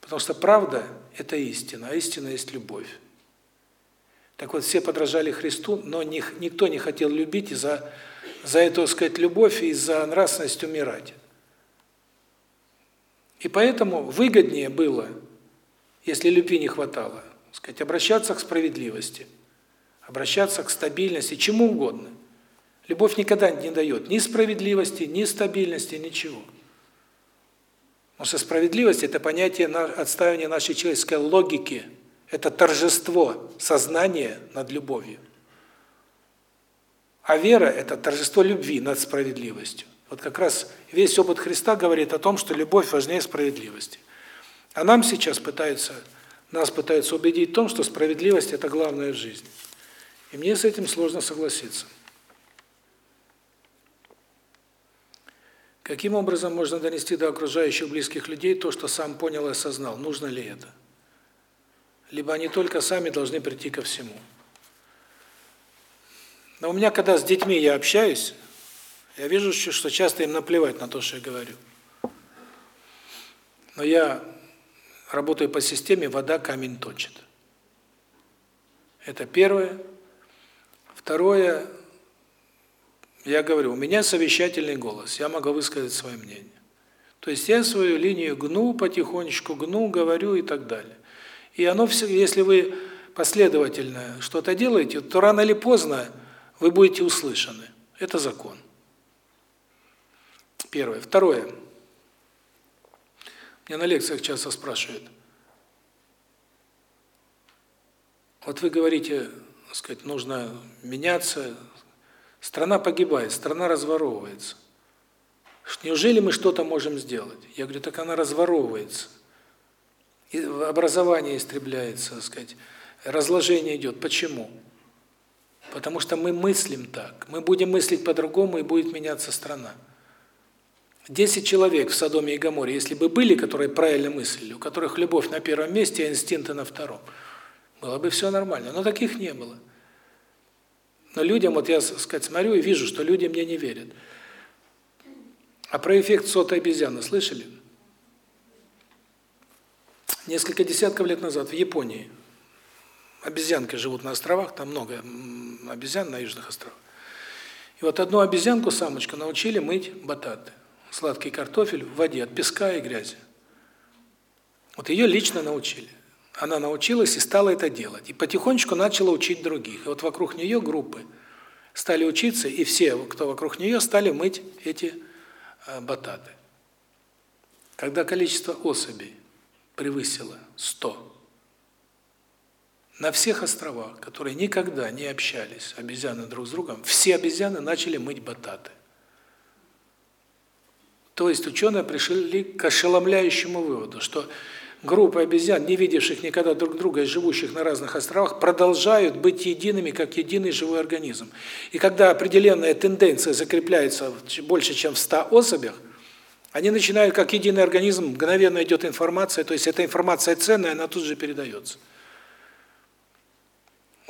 Потому что правда – это истина, а истина есть любовь. Так вот, все подражали Христу, но никто не хотел любить и за, за эту, так сказать, любовь и за нравственность умирать. И поэтому выгоднее было, если любви не хватало, сказать, обращаться к справедливости, обращаться к стабильности, чему угодно. Любовь никогда не дает ни справедливости, ни стабильности, ничего. Потому что справедливость – это понятие отстаивания нашей человеческой логики, это торжество сознания над любовью. А вера – это торжество любви над справедливостью. Вот как раз весь опыт Христа говорит о том, что любовь важнее справедливости. А нам сейчас пытаются, нас пытаются убедить в том, что справедливость – это главное в жизни. И мне с этим сложно согласиться. Каким образом можно донести до окружающих близких людей то, что сам понял и осознал? Нужно ли это? Либо они только сами должны прийти ко всему. Но у меня, когда с детьми я общаюсь, я вижу, что часто им наплевать на то, что я говорю. Но я работаю по системе «вода камень точит». Это первое. Второе, я говорю, у меня совещательный голос, я могу высказать свое мнение. То есть я свою линию гну потихонечку, гну, говорю и так далее. И оно все, если вы последовательно что-то делаете, то рано или поздно вы будете услышаны. Это закон. Первое. Второе. Меня на лекциях часто спрашивают. Вот вы говорите, сказать, нужно меняться, Страна погибает, страна разворовывается. Неужели мы что-то можем сделать? Я говорю, так она разворовывается. Образование истребляется, так сказать, разложение идет. Почему? Потому что мы мыслим так. Мы будем мыслить по-другому, и будет меняться страна. Десять человек в Содоме и Гоморе, если бы были, которые правильно мыслили, у которых любовь на первом месте, а инстинкты на втором, было бы все нормально. Но таких не было. Но людям, вот я, сказать, смотрю и вижу, что люди мне не верят. А про эффект сотой обезьяны слышали? Несколько десятков лет назад в Японии обезьянки живут на островах, там много обезьян на южных островах. И вот одну обезьянку, самочку, научили мыть бататы, сладкий картофель в воде от песка и грязи. Вот ее лично научили. Она научилась и стала это делать. И потихонечку начала учить других. И вот вокруг нее группы стали учиться, и все, кто вокруг нее, стали мыть эти э, бататы. Когда количество особей превысило 100, на всех островах, которые никогда не общались, обезьяны друг с другом, все обезьяны начали мыть бататы. То есть ученые пришли к ошеломляющему выводу, что группы обезьян, не видевших никогда друг друга и живущих на разных островах, продолжают быть едиными, как единый живой организм. И когда определенная тенденция закрепляется больше, чем в 100 особях, они начинают, как единый организм, мгновенно идет информация, то есть эта информация ценная, она тут же передается.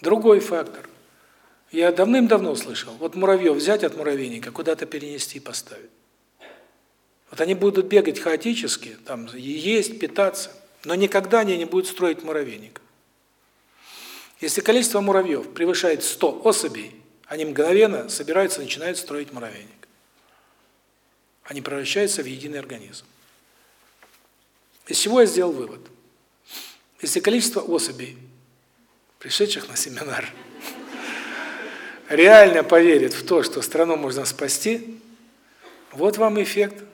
Другой фактор. Я давным-давно слышал, вот муравьев взять от муравейника, куда-то перенести и поставить. Вот они будут бегать хаотически, там есть, питаться. Но никогда они не будут строить муравейник. Если количество муравьев превышает 100 особей, они мгновенно собираются и начинают строить муравейник. Они превращаются в единый организм. Из чего я сделал вывод? Если количество особей, пришедших на семинар, реально поверит в то, что страну можно спасти, вот вам эффект.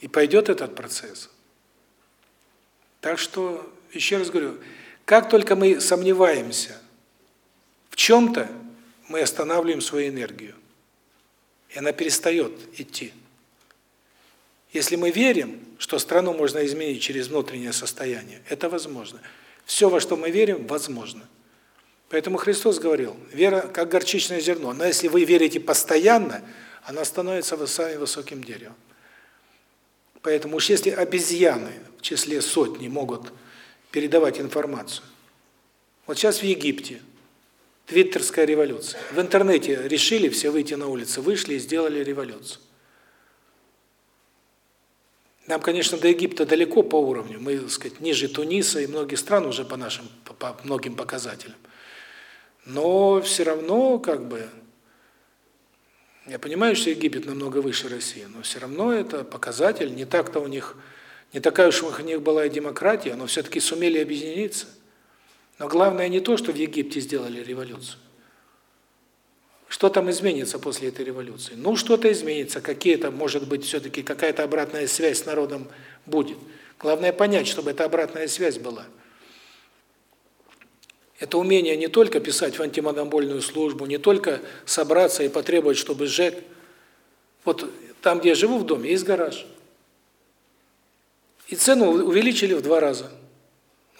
И пойдет этот процесс. Так что, еще раз говорю, как только мы сомневаемся в чем-то, мы останавливаем свою энергию. И она перестает идти. Если мы верим, что страну можно изменить через внутреннее состояние, это возможно. Все, во что мы верим, возможно. Поэтому Христос говорил, вера как горчичное зерно. Но если вы верите постоянно, она становится самым высоким деревом. Поэтому уж если обезьяны в числе сотни могут передавать информацию. Вот сейчас в Египте твиттерская революция. В интернете решили все выйти на улицу, вышли и сделали революцию. Нам, конечно, до Египта далеко по уровню. Мы, так сказать, ниже Туниса и многих стран уже по нашим по, многим показателям. Но все равно как бы я понимаю, что Египет намного выше России, но все равно это показатель, не так-то у них, не такая уж у них была и демократия, но все-таки сумели объединиться. Но главное не то, что в Египте сделали революцию. Что там изменится после этой революции? Ну, что-то изменится, какие-то, может быть, все-таки какая-то обратная связь с народом будет. Главное понять, чтобы эта обратная связь была. Это умение не только писать в антимонопольную службу, не только собраться и потребовать, чтобы ЖЭК... Вот там, где я живу в доме, есть гараж. И цену увеличили в два раза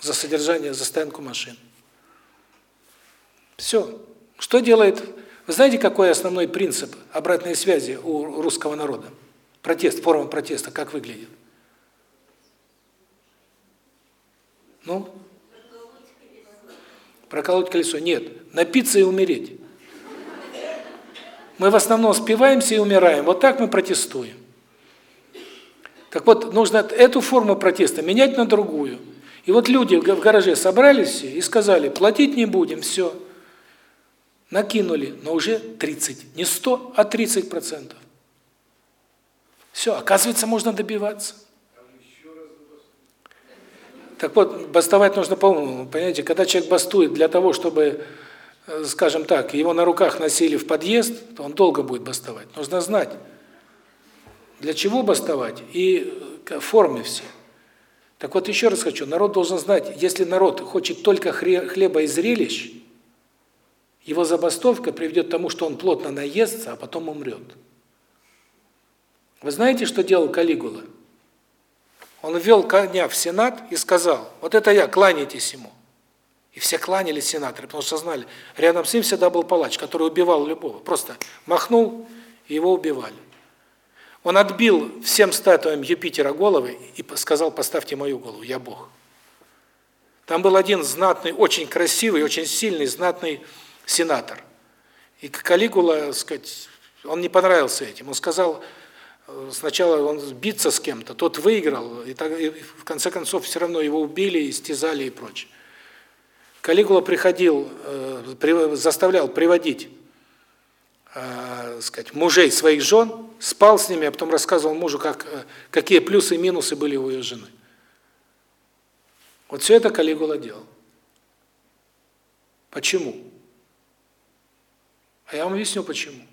за содержание, за стоянку машин. Все. Что делает... Вы знаете, какой основной принцип обратной связи у русского народа? Протест, форма протеста, как выглядит? Ну, Проколоть колесо. Нет. Напиться и умереть. Мы в основном спиваемся и умираем. Вот так мы протестуем. Так вот, нужно эту форму протеста менять на другую. И вот люди в гараже собрались и сказали, платить не будем, все. Накинули, но уже 30. Не 100, а 30%. Все, оказывается, можно добиваться. Так вот, бастовать нужно по-умному, понимаете? Когда человек бастует для того, чтобы, э, скажем так, его на руках носили в подъезд, то он долго будет бастовать. Нужно знать, для чего бастовать и э, формы все. Так вот, еще раз хочу, народ должен знать, если народ хочет только хлеба и зрелищ, его забастовка приведет к тому, что он плотно наестся, а потом умрет. Вы знаете, что делал Калигула? Он ввел коня в Сенат и сказал, вот это я, кланяйтесь ему. И все кланялись сенаторы, потому что знали, рядом с ним всегда был палач, который убивал любого. Просто махнул, и его убивали. Он отбил всем статуям Юпитера головы и сказал, поставьте мою голову, я Бог. Там был один знатный, очень красивый, очень сильный, знатный сенатор. И Калигула, сказать, он не понравился этим. Он сказал, сначала он биться с кем-то, тот выиграл, и, так, и в конце концов все равно его убили, истязали и прочее. Калигула приходил, э, заставлял приводить, э, сказать, мужей своих жен, спал с ними, а потом рассказывал мужу, как э, какие плюсы и минусы были у ее жены. Вот все это Калигула делал. Почему? А я вам объясню почему.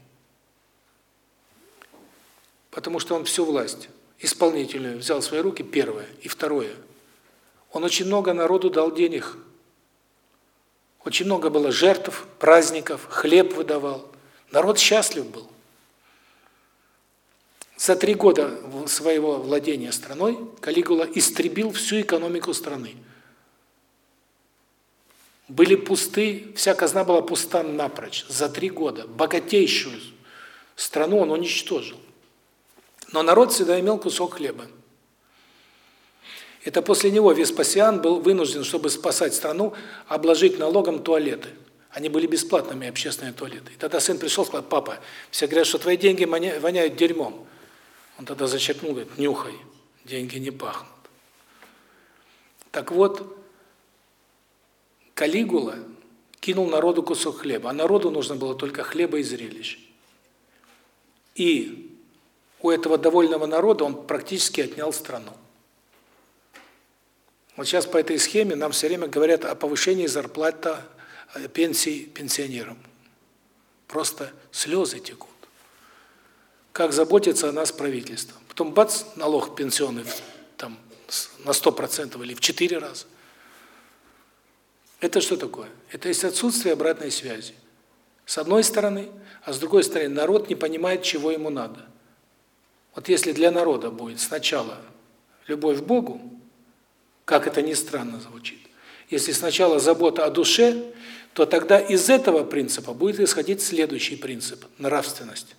Потому что он всю власть исполнительную взял в свои руки, первое. И второе. Он очень много народу дал денег. Очень много было жертв, праздников, хлеб выдавал. Народ счастлив был. За три года своего владения страной Калигула истребил всю экономику страны. Были пусты, вся казна была пуста напрочь. За три года богатейшую страну он уничтожил. Но народ всегда имел кусок хлеба. Это после него Веспасиан был вынужден, чтобы спасать страну, обложить налогом туалеты. Они были бесплатными, общественные туалеты. И тогда сын пришел сказал, папа, все говорят, что твои деньги воняют дерьмом. Он тогда зачеркнул, говорит, нюхай, деньги не пахнут. Так вот, Калигула кинул народу кусок хлеба, а народу нужно было только хлеба и зрелищ. И у этого довольного народа он практически отнял страну. Вот сейчас по этой схеме нам все время говорят о повышении зарплаты, пенсий пенсионерам. Просто слезы текут. Как заботится о нас правительство. Потом бац, налог пенсионный там на 100% или в 4 раза. Это что такое? Это есть отсутствие обратной связи. С одной стороны, а с другой стороны, народ не понимает, чего ему надо. Вот если для народа будет сначала любовь к Богу, как это ни странно звучит, если сначала забота о душе, то тогда из этого принципа будет исходить следующий принцип – нравственность.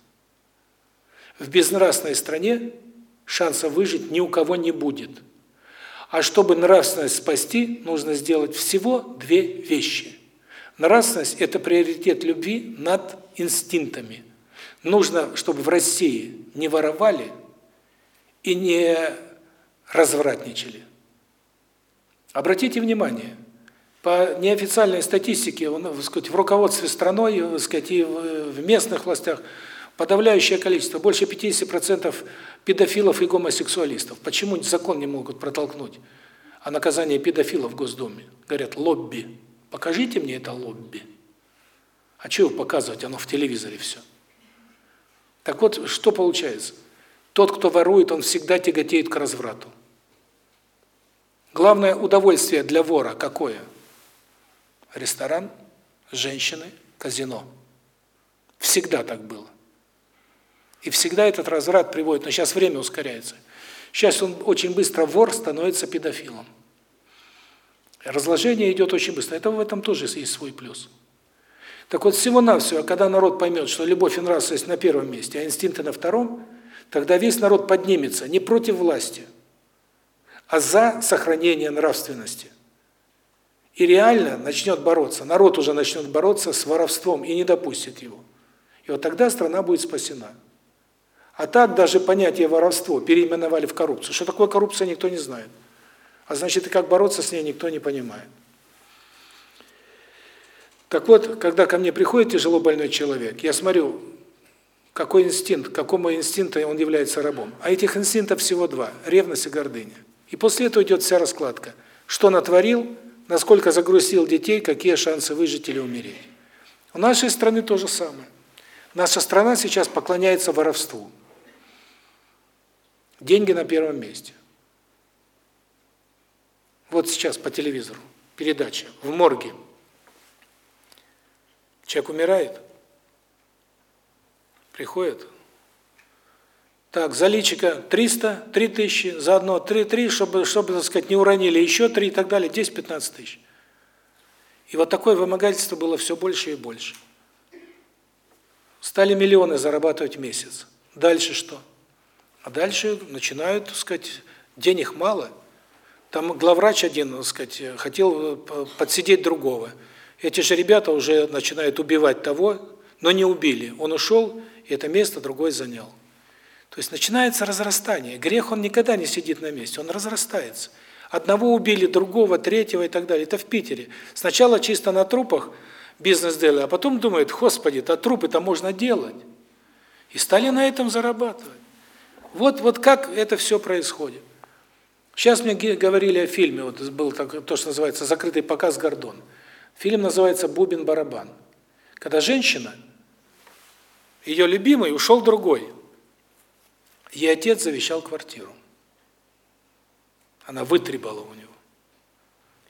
В безнравственной стране шансов выжить ни у кого не будет. А чтобы нравственность спасти, нужно сделать всего две вещи. Нравственность – это приоритет любви над инстинктами. Нужно, чтобы в России не воровали и не развратничали. Обратите внимание, по неофициальной статистике, в руководстве страной, и в местных властях подавляющее количество, больше 50% педофилов и гомосексуалистов. Почему закон не могут протолкнуть о наказании педофилов в Госдуме? Говорят, лобби. Покажите мне это лобби. А чего показывать? Оно в телевизоре все. Так вот, что получается? Тот, кто ворует, он всегда тяготеет к разврату. Главное удовольствие для вора какое? Ресторан, женщины, казино. Всегда так было. И всегда этот разврат приводит, но сейчас время ускоряется. Сейчас он очень быстро вор становится педофилом. Разложение идет очень быстро. Это в этом тоже есть свой плюс. Так вот, всего-навсего, когда народ поймет, что любовь и нравственность на первом месте, а инстинкты на втором, тогда весь народ поднимется не против власти, а за сохранение нравственности. И реально начнет бороться, народ уже начнет бороться с воровством и не допустит его. И вот тогда страна будет спасена. А так даже понятие воровство переименовали в коррупцию. Что такое коррупция, никто не знает. А значит, и как бороться с ней, никто не понимает. Так вот, когда ко мне приходит тяжело больной человек, я смотрю, какой инстинкт, какому инстинкту он является рабом. А этих инстинктов всего два – ревность и гордыня. И после этого идет вся раскладка. Что натворил, насколько загрузил детей, какие шансы выжить или умереть. У нашей страны то же самое. Наша страна сейчас поклоняется воровству. Деньги на первом месте. Вот сейчас по телевизору передача в морге Человек умирает, приходит, так, за личика 300, 3000, заодно 3, 3 чтобы, чтобы, так сказать, не уронили, еще 3 и так далее, 10-15 тысяч. И вот такое вымогательство было все больше и больше. Стали миллионы зарабатывать месяц. Дальше что? А дальше начинают, так сказать, денег мало. Там главврач один, так сказать, хотел э, подсидеть другого. Эти же ребята уже начинают убивать того, но не убили. Он ушел, и это место другой занял. То есть начинается разрастание. Грех, он никогда не сидит на месте, он разрастается. Одного убили, другого, третьего и так далее. Это в Питере. Сначала чисто на трупах бизнес делали, а потом думают, господи, то трупы-то можно делать. И стали на этом зарабатывать. Вот, вот как это все происходит. Сейчас мне говорили о фильме, вот был так, то, что называется «Закрытый показ Гордон». Фильм называется «Бубен-барабан». Когда женщина, ее любимый, ушел другой. Ей отец завещал квартиру. Она вытребала у него.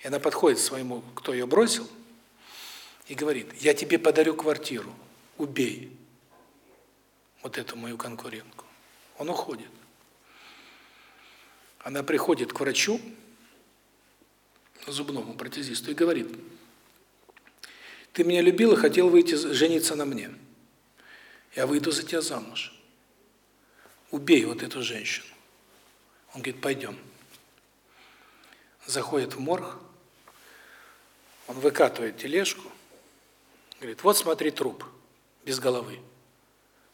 И она подходит к своему, кто ее бросил, и говорит, я тебе подарю квартиру, убей вот эту мою конкурентку. Он уходит. Она приходит к врачу, зубному протезисту, и говорит, ты меня любил и хотел выйти жениться на мне. Я выйду за тебя замуж. Убей вот эту женщину. Он говорит, пойдем. Заходит в морг, он выкатывает тележку, говорит, вот смотри труп, без головы.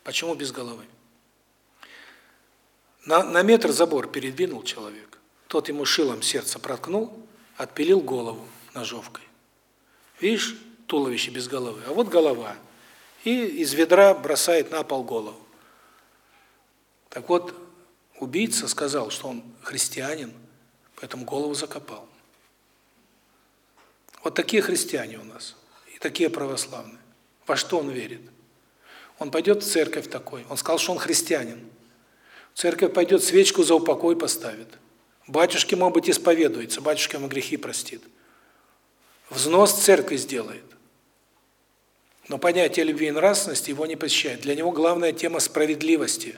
Почему без головы? На, на метр забор передвинул человек, тот ему шилом сердце проткнул, отпилил голову ножовкой. Видишь, туловище без головы, а вот голова. И из ведра бросает на пол голову. Так вот, убийца сказал, что он христианин, поэтому голову закопал. Вот такие христиане у нас, и такие православные. Во что он верит? Он пойдет в церковь такой, он сказал, что он христианин. Церковь пойдет, свечку за упокой поставит. Батюшке, может быть, исповедуется, батюшка ему грехи простит. Взнос церкви сделает. Но понятие любви и нравственности его не посещает. Для него главная тема справедливости.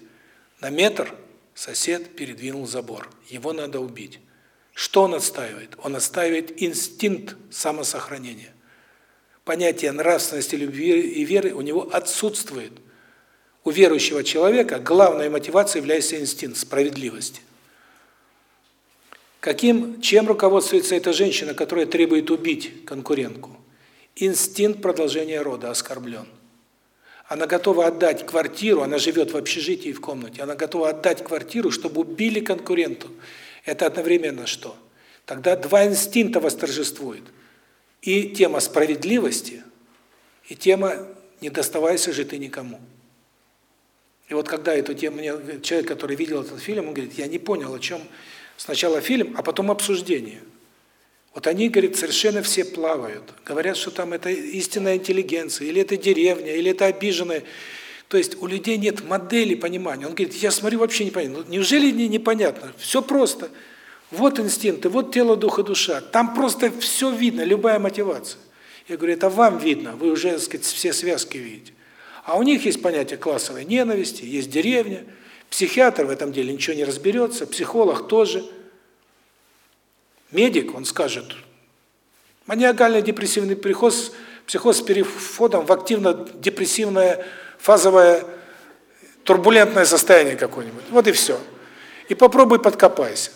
На метр сосед передвинул забор. Его надо убить. Что он отстаивает? Он отстаивает инстинкт самосохранения. Понятие нравственности, любви и веры у него отсутствует. У верующего человека главной мотивацией является инстинкт справедливости. Каким, чем руководствуется эта женщина, которая требует убить конкурентку? Инстинкт продолжения рода оскорблен. Она готова отдать квартиру, она живет в общежитии в комнате, она готова отдать квартиру, чтобы убили конкуренту. Это одновременно что? Тогда два инстинкта восторжествуют. И тема справедливости, и тема «не доставайся же ты никому». И вот когда эту тему, мне человек, который видел этот фильм, он говорит, я не понял, о чем сначала фильм, а потом обсуждение. Вот они, говорит, совершенно все плавают. Говорят, что там это истинная интеллигенция, или это деревня, или это обиженная. То есть у людей нет модели понимания. Он говорит, я смотрю, вообще не. Ну, неужели не непонятно? Все просто. Вот инстинкты, вот тело, дух и душа. Там просто все видно, любая мотивация. Я говорю, это вам видно, вы уже, так сказать, все связки видите. А у них есть понятие классовой ненависти, есть деревня. Психиатр в этом деле ничего не разберется, психолог тоже. Медик, он скажет, маниакальный депрессивный психоз, психоз с переходом в активно-депрессивное фазовое турбулентное состояние какое-нибудь. Вот и все. И попробуй подкопайся.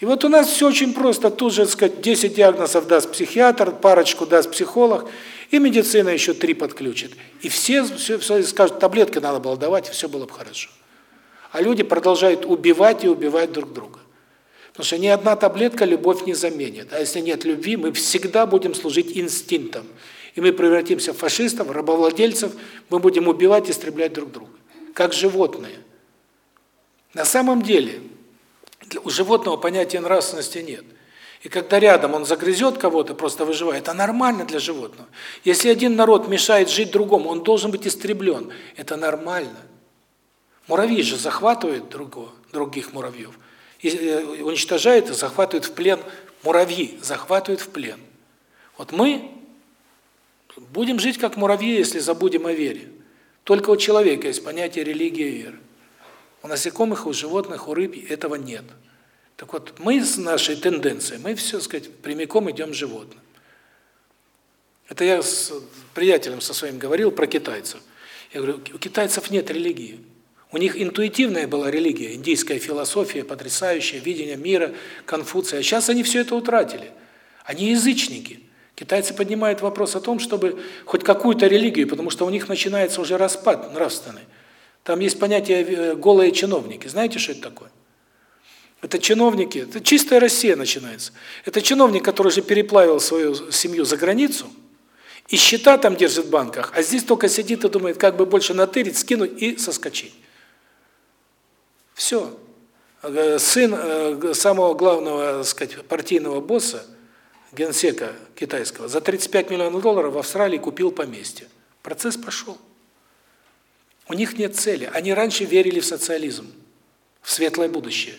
И вот у нас все очень просто. Тут же, так сказать, 10 диагнозов даст психиатр, парочку даст психолог, и медицина еще три подключит. И все, все, все скажут, таблетки надо было давать, и все было бы хорошо. А люди продолжают убивать и убивать друг друга. Потому что ни одна таблетка любовь не заменит. А если нет любви, мы всегда будем служить инстинктам. И мы превратимся в фашистов, рабовладельцев, мы будем убивать, истреблять друг друга. Как животные. На самом деле, у животного понятия нравственности нет. И когда рядом он загрызет кого-то, просто выживает, это нормально для животного. Если один народ мешает жить другому, он должен быть истреблен. Это нормально. Муравьи же захватывают другого, других муравьев. И э, уничтожают и захватывают в плен. Муравьи захватывают в плен. Вот мы будем жить как муравьи, если забудем о вере. Только у человека есть понятие религии и веры. У насекомых, у животных, у рыб этого нет. Так вот, мы с нашей тенденцией, мы все, сказать, прямиком идем к животным. Это я с приятелем со своим говорил про китайцев. Я говорю, у китайцев нет религии. У них интуитивная была религия, индийская философия, потрясающее видение мира, Конфуция. А сейчас они все это утратили. Они язычники. Китайцы поднимают вопрос о том, чтобы хоть какую-то религию, потому что у них начинается уже распад нравственный. Там есть понятие э, голые чиновники. Знаете, что это такое? Это чиновники, это чистая Россия начинается. Это чиновник, который же переплавил свою семью за границу, и счета там держит в банках, а здесь только сидит и думает, как бы больше натырить, скинуть и соскочить. Все. Э, сын э, самого главного, так сказать, партийного босса, генсека китайского, за 35 миллионов долларов в Австралии купил поместье. Процесс пошел. У них нет цели. Они раньше верили в социализм, в светлое будущее.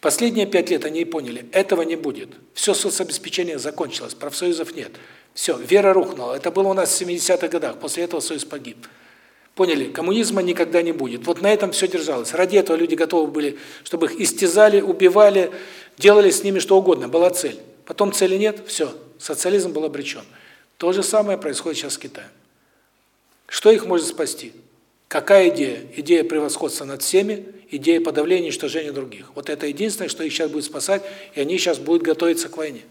Последние пять лет они и поняли, этого не будет. Все соцобеспечение закончилось, профсоюзов нет. Все, вера рухнула. Это было у нас в 70-х годах, после этого союз погиб. Поняли, коммунизма никогда не будет. Вот на этом все держалось. Ради этого люди готовы были, чтобы их истязали, убивали, делали с ними что угодно. Была цель. Потом цели нет, все, социализм был обречен. То же самое происходит сейчас с Китаем. Что их может спасти? Какая идея? Идея превосходства над всеми, идея подавления и уничтожения других. Вот это единственное, что их сейчас будет спасать, и они сейчас будут готовиться к войне.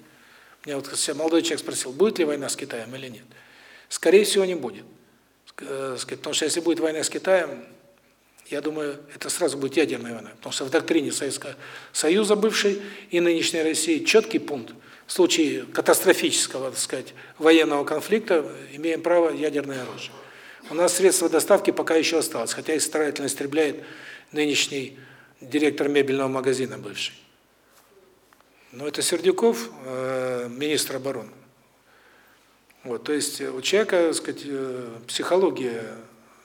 Меня вот молодой человек спросил, будет ли война с Китаем или нет. Скорее всего, не будет. Э, потому что если будет война с Китаем, я думаю, это сразу будет ядерная война. Потому что в доктрине Советского Союза бывшей и нынешней России четкий пункт. В случае катастрофического, так сказать, военного конфликта имеем право ядерное оружие. У нас средства доставки пока еще осталось, хотя и старательно истребляет нынешний директор мебельного магазина бывший. Но это Сердюков, э, министр обороны. Вот, то есть у человека, так сказать, э, психология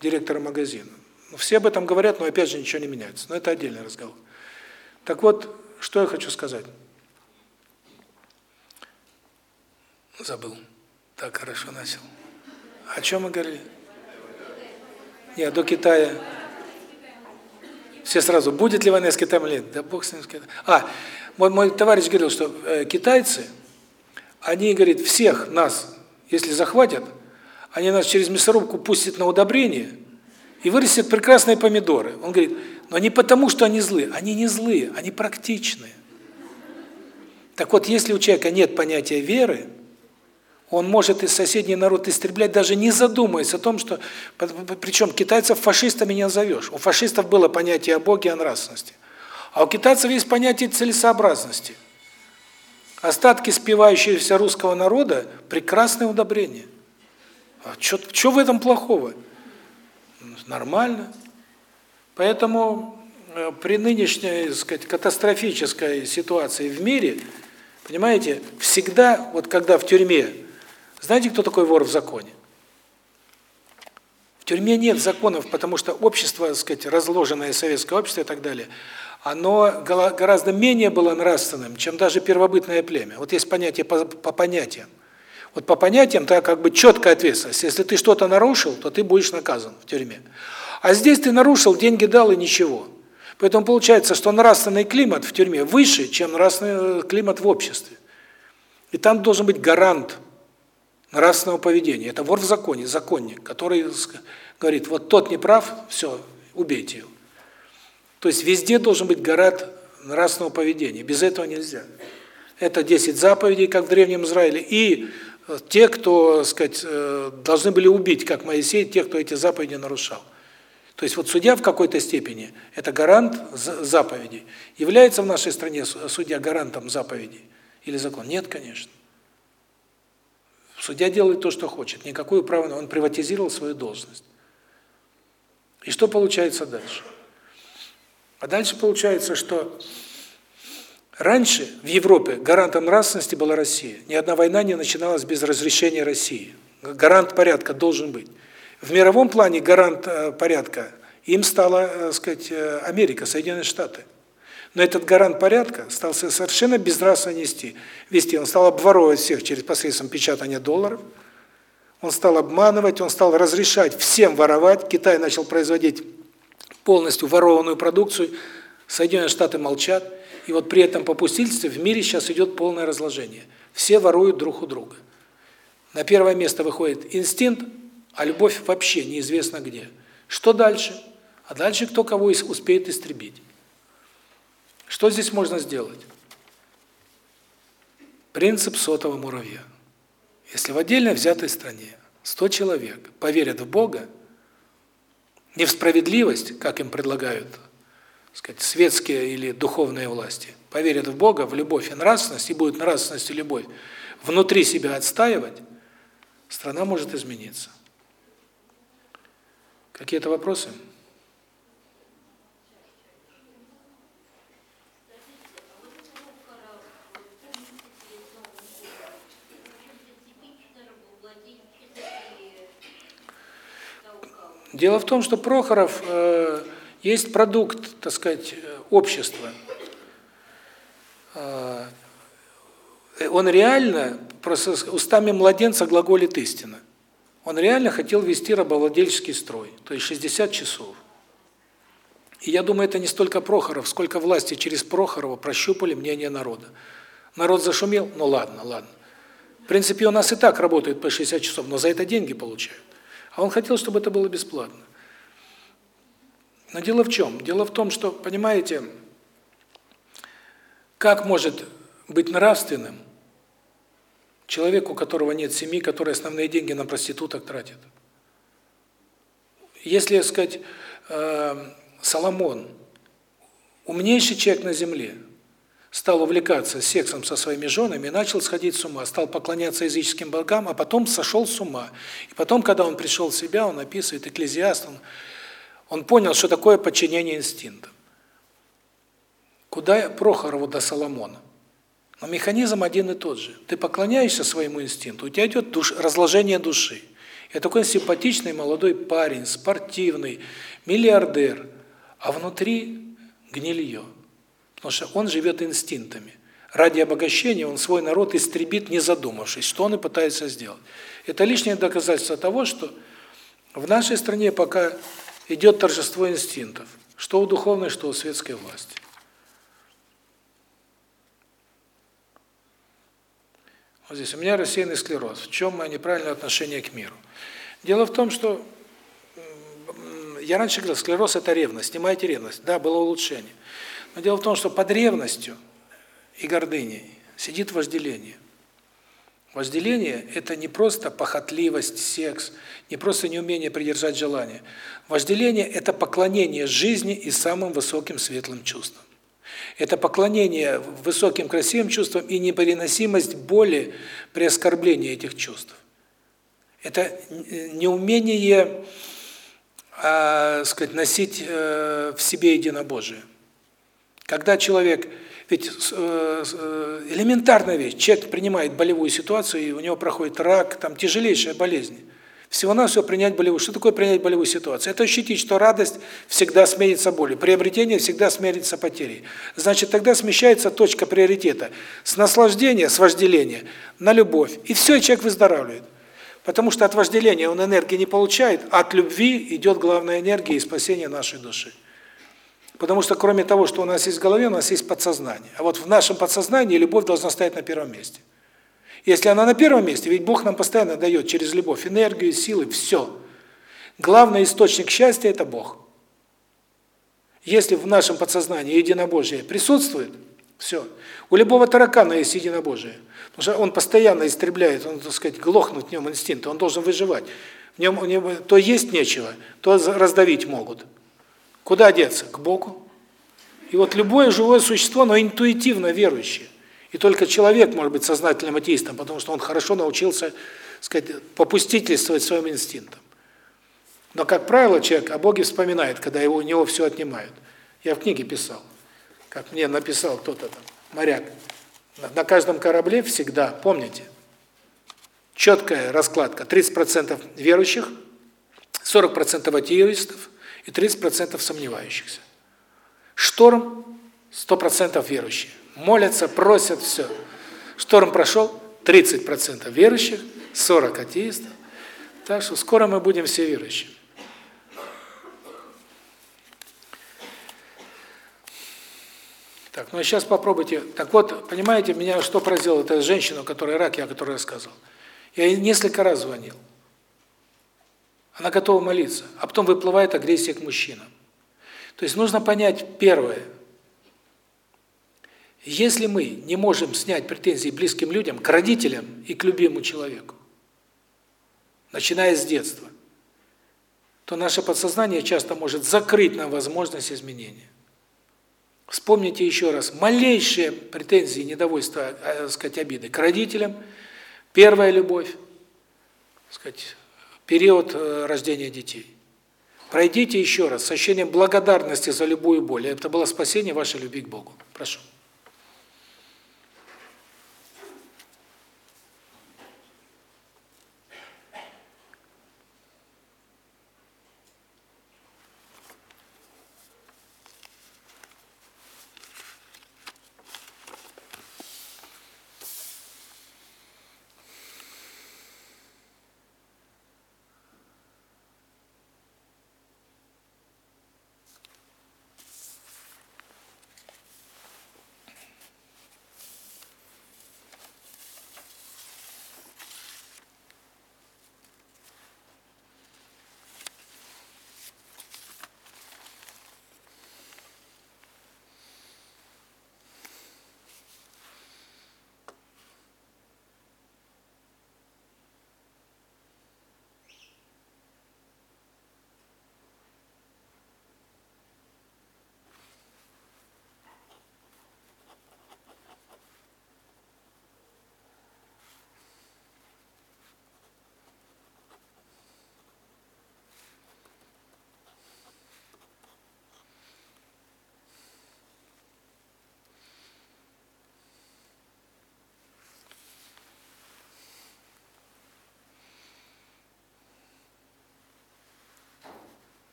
директора магазина. Ну, все об этом говорят, но опять же ничего не меняется. Но это отдельный разговор. Так вот, что я хочу сказать. Забыл. Так хорошо начал. О чем мы говорили? Нет, до Китая. Все сразу, будет ли война с Китаем или нет? Да бог с ним с Китаем. А, мой, мой товарищ говорил, что э, китайцы, они, говорит, всех нас, если захватят, они нас через мясорубку пустят на удобрение, и вырастет прекрасные помидоры. Он говорит, но не потому, что они злые. Они не злые, они практичные. Так вот, если у человека нет понятия веры, он может и соседний народ истреблять, даже не задумываясь о том, что... Причем китайцев фашистами не назовешь. У фашистов было понятие о Боге о нравственности. А у китайцев есть понятие целесообразности. Остатки спивающегося русского народа – прекрасное удобрение. А что в этом плохого? Нормально. Поэтому э, при нынешней, так сказать, катастрофической ситуации в мире, понимаете, всегда, вот когда в тюрьме, знаете, кто такой вор в законе? В тюрьме нет законов, потому что общество, так сказать, разложенное советское общество и так далее, оно гораздо менее было нравственным, чем даже первобытное племя. Вот есть понятие по, по понятиям. Вот по понятиям, так как бы четкая ответственность. Если ты что-то нарушил, то ты будешь наказан в тюрьме. А здесь ты нарушил, деньги дал и ничего. Поэтому получается, что нравственный климат в тюрьме выше, чем нравственный э, климат в обществе. И там должен быть гарант нравственного поведения. Это вор в законе, законник, который говорит, вот тот не прав, все, убейте его. То есть везде должен быть гарант нравственного поведения. Без этого нельзя. Это 10 заповедей, как в Древнем Израиле, и э, те, кто, сказать, э, должны были убить, как Моисей, тех, кто эти заповеди нарушал. То есть вот судья в какой-то степени – это гарант заповедей. Является в нашей стране судья гарантом заповедей или закон? Нет, конечно. Судья делает то, что хочет. Никакое право, он приватизировал свою должность. И что получается дальше? А дальше получается, что раньше в Европе гарантом нравственности была Россия. Ни одна война не начиналась без разрешения России. Гарант порядка должен быть. В мировом плане гарант э, порядка им стала, так э, сказать, э, Америка, Соединенные Штаты. Но этот гарант порядка стал совершенно безнравственно нести. Вести, он стал обворовывать всех через посредством печатания долларов. Он стал обманывать, он стал разрешать всем воровать. Китай начал производить полностью ворованную продукцию. Соединенные Штаты молчат. И вот при этом попустительстве в мире сейчас идет полное разложение. Все воруют друг у друга. На первое место выходит инстинкт, а любовь вообще неизвестно где. Что дальше? А дальше кто кого успеет истребить. Что здесь можно сделать? Принцип сотого муравья. Если в отдельно взятой стране 100 человек поверят в Бога, не в справедливость, как им предлагают, сказать, светские или духовные власти, поверят в Бога, в любовь и нравственность, и будет нравственность и любовь внутри себя отстаивать, страна может измениться. Какие-то вопросы? Дело в том, что Прохоров э, есть продукт, так сказать, общества. Э, он реально просто устами младенца глаголит истина. Он реально хотел вести рабовладельческий строй, то есть 60 часов. И я думаю, это не столько Прохоров, сколько власти через Прохорова прощупали мнение народа. Народ зашумел, ну ладно, ладно. В принципе, у нас и так работают по 60 часов, но за это деньги получают. А он хотел, чтобы это было бесплатно. Но дело в чем? Дело в том, что, понимаете, как может быть нравственным Человек, у которого нет семьи, который основные деньги на проституток тратит. Если, сказать, э, Соломон, умнейший человек на земле, стал увлекаться сексом со своими женами начал сходить с ума, стал поклоняться языческим богам, а потом сошел с ума. И потом, когда он пришел в себя, он описывает экклезиаст, он, он понял, что такое подчинение инстинктам. Куда Прохорову до Соломона? Но механизм один и тот же. Ты поклоняешься своему инстинкту, у тебя идет душ, разложение души. Я такой симпатичный молодой парень, спортивный, миллиардер, а внутри гнилье. Потому что он живет инстинктами. Ради обогащения он свой народ истребит, не задумавшись, что он и пытается сделать. Это лишнее доказательство того, что в нашей стране пока идет торжество инстинктов, что у духовной, что у светской власти. Вот здесь у меня рассеянный склероз. В чем мое неправильное отношение к миру? Дело в том, что я раньше говорил, склероз – это ревность, снимайте ревность. Да, было улучшение. Но дело в том, что под ревностью и гордыней сидит вожделение. Вожделение – это не просто похотливость, секс, не просто неумение придержать желание. Вожделение – это поклонение жизни и самым высоким светлым чувствам. Это поклонение высоким красивым чувствам и непереносимость боли при оскорблении этих чувств. Это неумение, э, сказать, носить э, в себе единобожие. Когда человек ведь э, э, элементарная вещь. Человек принимает болевую ситуацию, и у него проходит рак, там тяжелейшая болезнь. Всего-навсего принять болевую. Что такое принять болевую ситуацию? Это ощутить, что радость всегда сменится болью, приобретение всегда сменится потерей. Значит, тогда смещается точка приоритета с наслаждения, с вожделения на любовь. И все, человек выздоравливает. Потому что от вожделения он энергии не получает, а от любви идет главная энергия и спасение нашей души. Потому что кроме того, что у нас есть в голове, у нас есть подсознание. А вот в нашем подсознании любовь должна стоять на первом месте. Если она на первом месте, ведь Бог нам постоянно дает через любовь энергию, силы, все. Главный источник счастья – это Бог. Если в нашем подсознании единобожие присутствует, все. У любого таракана есть единобожие. Потому что он постоянно истребляет, он, так сказать, глохнут в нем инстинкты, он должен выживать. В нем, у него то есть нечего, то раздавить могут. Куда деться? К Богу. И вот любое живое существо, оно интуитивно верующее. И только человек может быть сознательным атеистом, потому что он хорошо научился, сказать, попустительствовать своим инстинктам. Но, как правило, человек о Боге вспоминает, когда его, у него все отнимают. Я в книге писал, как мне написал кто-то там, моряк. На каждом корабле всегда, помните, четкая раскладка. 30% верующих, 40% атеистов, и 30% сомневающихся. Шторм 100% верующие. Молятся, просят, все. Шторм прошел, 30% верующих, 40 атеистов. Так что скоро мы будем все верующими. Так, ну а сейчас попробуйте. Так вот, понимаете, меня что поразило, это женщина, у которой рак, я о которой рассказывал. Я ей несколько раз звонил. Она готова молиться, а потом выплывает агрессия к мужчинам. То есть нужно понять первое. Если мы не можем снять претензии близким людям, к родителям и к любимому человеку, начиная с детства, то наше подсознание часто может закрыть нам возможность изменения. Вспомните еще раз, малейшие претензии, недовольства, э, сказать, обиды к родителям, первая любовь, сказать, период э, рождения детей. Пройдите еще раз с ощущением благодарности за любую боль. Это было спасение вашей любви к Богу. Прошу.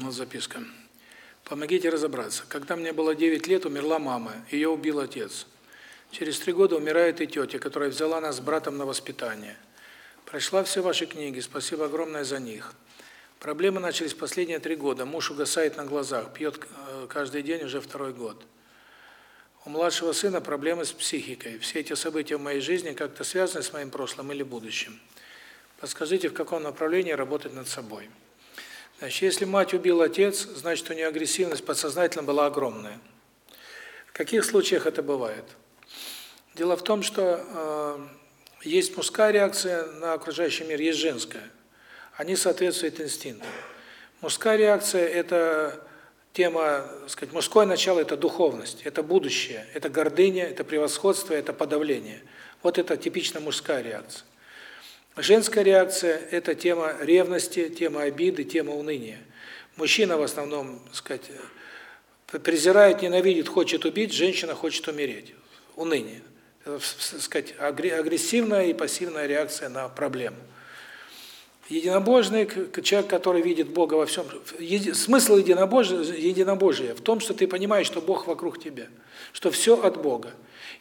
Вот записка. Помогите разобраться. Когда мне было 9 лет, умерла мама, ее убил отец. Через три года умирает и тетя, которая взяла нас с братом на воспитание. Прочла все ваши книги, спасибо огромное за них. Проблемы начались последние три года. Муж угасает на глазах, пьет э, каждый день уже второй год. У младшего сына проблемы с психикой. Все эти события в моей жизни как-то связаны с моим прошлым или будущим. Подскажите, в каком направлении работать над собой? Значит, если мать убил отец, значит, у нее агрессивность подсознательно была огромная. В каких случаях это бывает? Дело в том, что э, есть мужская реакция на окружающий мир, есть женская. Они соответствуют инстинктам. Мужская реакция – это тема, сказать, мужское начало – это духовность, это будущее, это гордыня, это превосходство, это подавление. Вот это типично мужская реакция. Женская реакция – это тема ревности, тема обиды, тема уныния. Мужчина в основном, сказать, презирает, ненавидит, хочет убить, женщина хочет умереть. Уныние. Это, сказать, агрессивная и пассивная реакция на проблему. Единобожный человек, который видит Бога во всем. Смысл единобожия, единобожия в том, что ты понимаешь, что Бог вокруг тебя, что все от Бога.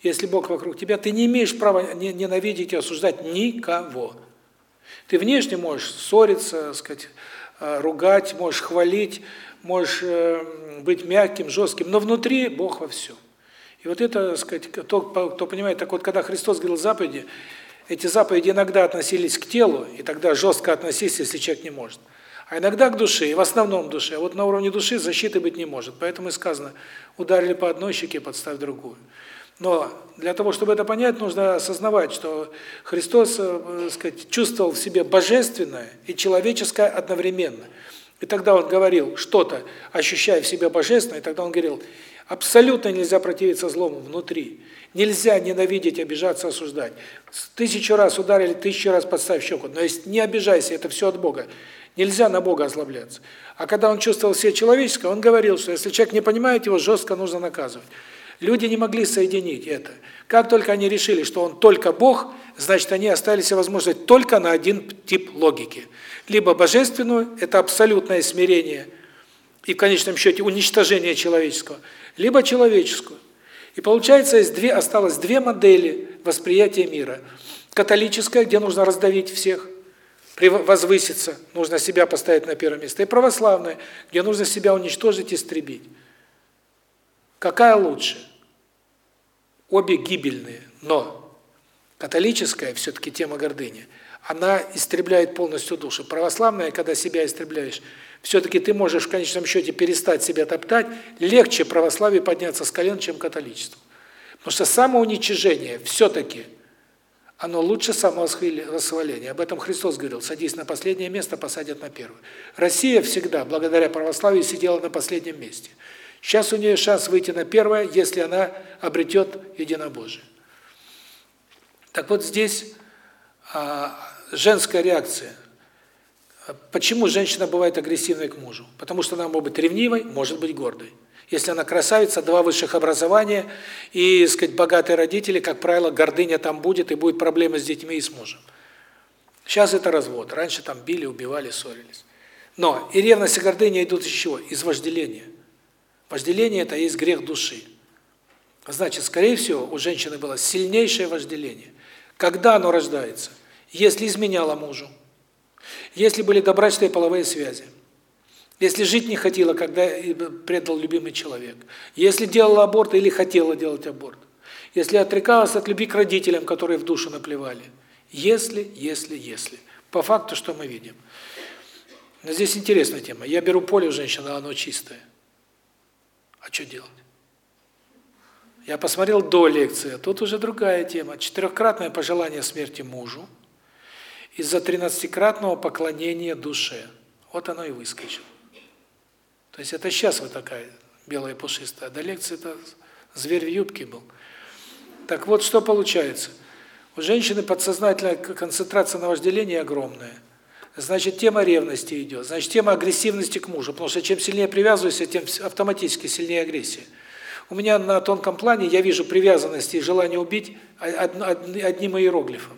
Если Бог вокруг тебя, ты не имеешь права ненавидеть и осуждать никого. Ты внешне можешь ссориться, сказать, э, ругать, можешь хвалить, можешь э, быть мягким, жестким, но внутри Бог во всем. И вот это, сказать, кто, кто понимает, так вот, когда Христос говорил заповеди, эти заповеди иногда относились к телу, и тогда жестко относились, если человек не может. А иногда к душе, и в основном душе. А вот на уровне души защиты быть не может. Поэтому и сказано, ударили по одной щеке, подставь другую. Но для того, чтобы это понять, нужно осознавать, что Христос, э, сказать, чувствовал в себе божественное и человеческое одновременно. И тогда он говорил что-то, ощущая в себе божественное, и тогда он говорил, абсолютно нельзя противиться злому внутри. Нельзя ненавидеть, обижаться, осуждать. Тысячу раз ударили, тысячу раз подставь щеку. Но если не обижайся, это все от Бога. Нельзя на Бога озлобляться. А когда он чувствовал все человеческое, он говорил, что если человек не понимает его, жестко нужно наказывать. Люди не могли соединить это. Как только они решили, что он только Бог, значит, они оставили себе возможность только на один тип логики. Либо божественную, это абсолютное смирение и в конечном счете уничтожение человеческого, либо человеческую. И получается, есть две осталось две модели восприятия мира. Католическая, где нужно раздавить всех, возвыситься, нужно себя поставить на первое место, и православная, где нужно себя уничтожить, истребить. Какая лучше? Обе гибельные, но католическая все-таки тема гордыни, она истребляет полностью душу. Православная, когда себя истребляешь, все-таки ты можешь в конечном счете перестать себя топтать, легче православию подняться с колен, чем католичеству. Потому что самоуничижение все-таки, оно лучше самовосхваления. Об этом Христос говорил, садись на последнее место, посадят на первое. Россия всегда, благодаря православию, сидела на последнем месте. Сейчас у нее шанс выйти на первое, если она обретет единобожие. Так вот здесь а, женская реакция. Почему женщина бывает агрессивной к мужу? Потому что она может быть ревнивой, может быть гордой. Если она красавица, два высших образования и, сказать, богатые родители, как правило, гордыня там будет и будет проблемы с детьми и с мужем. Сейчас это развод. Раньше там били, убивали, ссорились. Но и ревность, и гордыня идут из чего? Из вожделения. Вожделение – это есть грех души. Значит, скорее всего, у женщины было сильнейшее вожделение. Когда оно рождается? Если изменяла мужу, если были добрачные половые связи, если жить не хотела, когда предал любимый человек, если делала аборт или хотела делать аборт, если отрекалась от любви к родителям, которые в душу наплевали. Если, если, если. По факту, что мы видим. Но здесь интересная тема. Я беру поле у женщины, а оно чистое. А что делать? Я посмотрел до лекции, а тут уже другая тема. Четырехкратное пожелание смерти мужу из-за тринадцатикратного поклонения душе. Вот оно и выскочило. То есть это сейчас вот такая белая пушистая. До лекции это зверь в юбке был. Так вот, что получается? У женщины подсознательная концентрация на вожделении огромная. Значит, тема ревности идет, значит, тема агрессивности к мужу, потому что чем сильнее привязываюсь, тем автоматически сильнее агрессия. У меня на тонком плане я вижу привязанность и желание убить одним иероглифом.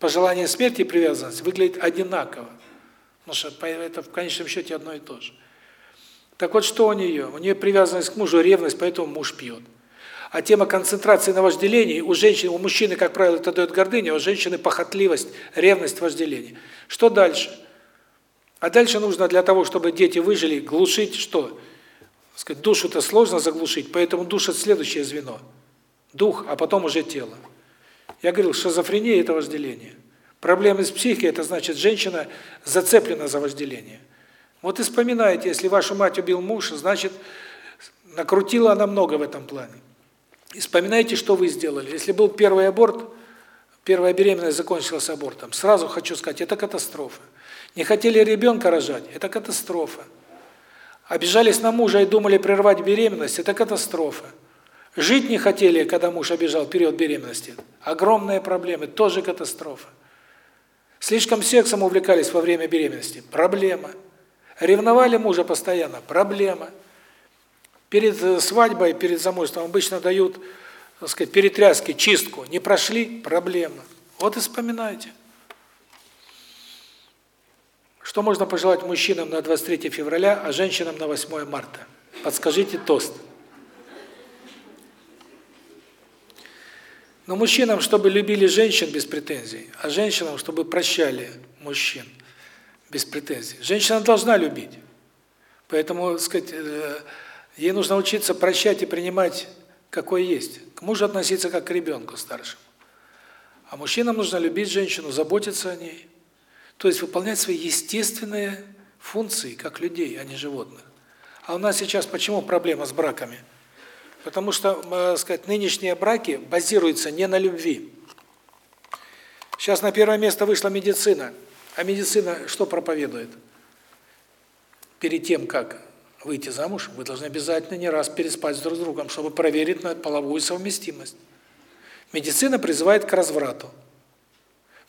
Пожелание смерти и привязанность выглядит одинаково. Потому что это в конечном счете одно и то же. Так вот, что у нее? У нее привязанность к мужу, ревность, поэтому муж пьет. А тема концентрации на вожделении у женщин, у мужчины, как правило, это дает гордыня, а у женщины похотливость, ревность, вожделение. Что дальше? А дальше нужно для того, чтобы дети выжили, глушить что? сказать, душу-то сложно заглушить, поэтому душит следующее звено. Дух, а потом уже тело. Я говорил, шизофрения – это вожделение. Проблемы с психикой – это значит, женщина зацеплена за вожделение. Вот и вспоминайте, если вашу мать убил муж, значит, накрутила она много в этом плане. И вспоминайте, что вы сделали. Если был первый аборт, первая беременность закончилась абортом, сразу хочу сказать, это катастрофа. Не хотели ребенка рожать – это катастрофа. Обижались на мужа и думали прервать беременность – это катастрофа. Жить не хотели, когда муж обижал период беременности – огромные проблемы, тоже катастрофа. Слишком сексом увлекались во время беременности – проблема. Ревновали мужа постоянно – проблема. Перед э, свадьбой, перед замужеством обычно дают, так сказать, перетряски, чистку. Не прошли – проблема. Вот и вспоминайте. Что можно пожелать мужчинам на 23 февраля, а женщинам на 8 марта? Подскажите тост. Но мужчинам, чтобы любили женщин без претензий, а женщинам, чтобы прощали мужчин без претензий. Женщина должна любить. Поэтому, так сказать, э, ей нужно учиться прощать и принимать, какой есть. К мужу относиться как к ребенку старшему. А мужчинам нужно любить женщину, заботиться о ней. То есть выполнять свои естественные функции, как людей, а не животных. А у нас сейчас почему проблема с браками? Потому что, э, сказать, нынешние браки базируются не на любви. Сейчас на первое место вышла медицина. А медицина что проповедует? Перед тем, как выйти замуж, вы должны обязательно не раз переспать друг с другом, чтобы проверить на половую совместимость. Медицина призывает к разврату.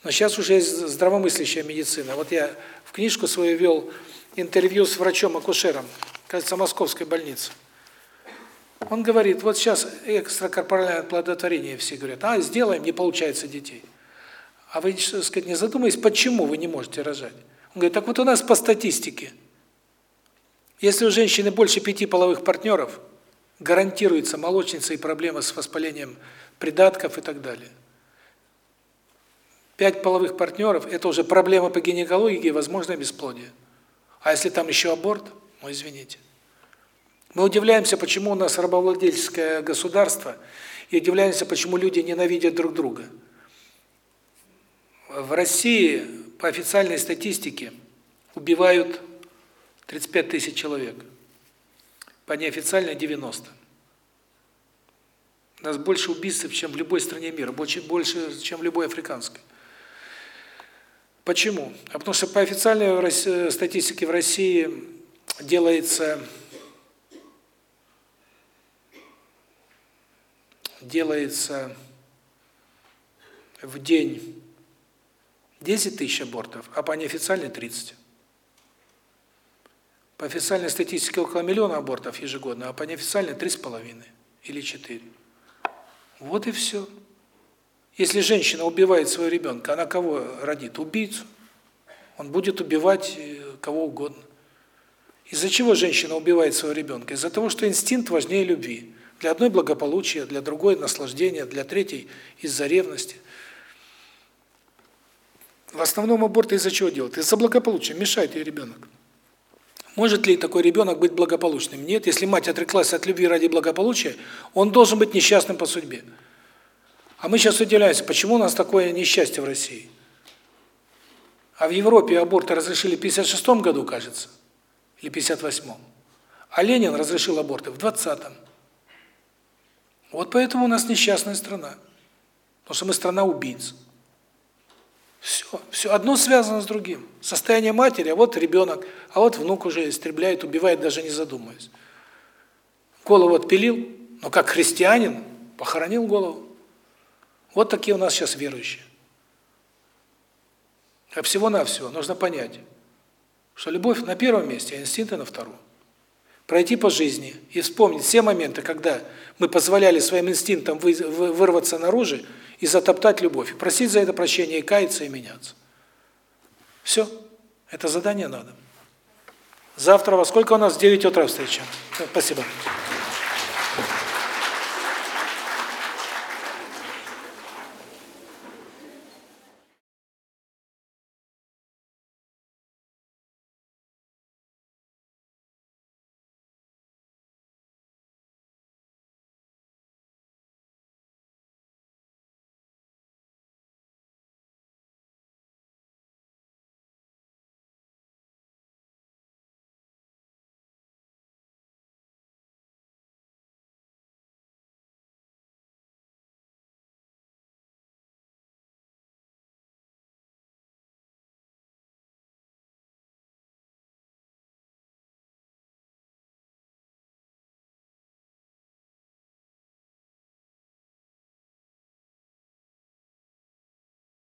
Но сейчас уже есть здравомыслящая медицина. Вот я в книжку свою вел интервью с врачом-акушером, кажется, Московской больницы. Он говорит, вот сейчас экстракорпоральное плодотворение, все говорят, а, сделаем, не получается детей. А вы, так сказать, не задумываясь, почему вы не можете рожать? Он говорит, так вот у нас по статистике, если у женщины больше пяти половых партнеров, гарантируется молочница и проблемы с воспалением придатков и так далее. Пять половых партнеров – это уже проблема по гинекологии и возможное бесплодие. А если там еще аборт, ну извините. Мы удивляемся, почему у нас рабовладельческое государство, и удивляемся, почему люди ненавидят друг друга. В России, по официальной статистике, убивают 35 тысяч человек. По неофициальной – 90. У нас больше убийств, чем в любой стране мира, больше, больше чем в любой африканской. Почему? А потому что по официальной статистике в России делается делается в день 10 тысяч абортов, а по неофициальной 30. По официальной статистике около миллиона абортов ежегодно, а по неофициальной 3,5 или 4. Вот и все. Если женщина убивает своего ребенка, она кого родит? Убийцу. Он будет убивать э, кого угодно. Из-за чего женщина убивает своего ребенка? Из-за того, что инстинкт важнее любви. Для одной благополучие, для другой наслаждение, для третьей из-за ревности. В основном аборты из-за чего делают? Из-за благополучия. Мешает ей ребенок. Может ли такой ребенок быть благополучным? Нет. Если мать отреклась от любви ради благополучия, он должен быть несчастным по судьбе. А мы сейчас удивляемся, почему у нас такое несчастье в России. А в Европе аборты разрешили в 56 году, кажется, или 58-м. А Ленин разрешил аборты в 20-м. Вот поэтому у нас несчастная страна. Потому что мы страна убийц. Все, все одно связано с другим. Состояние матери, а вот ребенок, а вот внук уже истребляет, убивает, даже не задумываясь. Голову отпилил, но как христианин похоронил голову. Вот такие у нас сейчас верующие. А всего-навсего нужно понять, что любовь на первом месте, а инстинкты на втором. Пройти по жизни и вспомнить все моменты, когда мы позволяли своим инстинктам вырваться наружу и затоптать любовь. И просить за это прощения, и каяться, и меняться. Все. Это задание надо. Завтра во сколько у нас? В 9 утра встреча. Спасибо.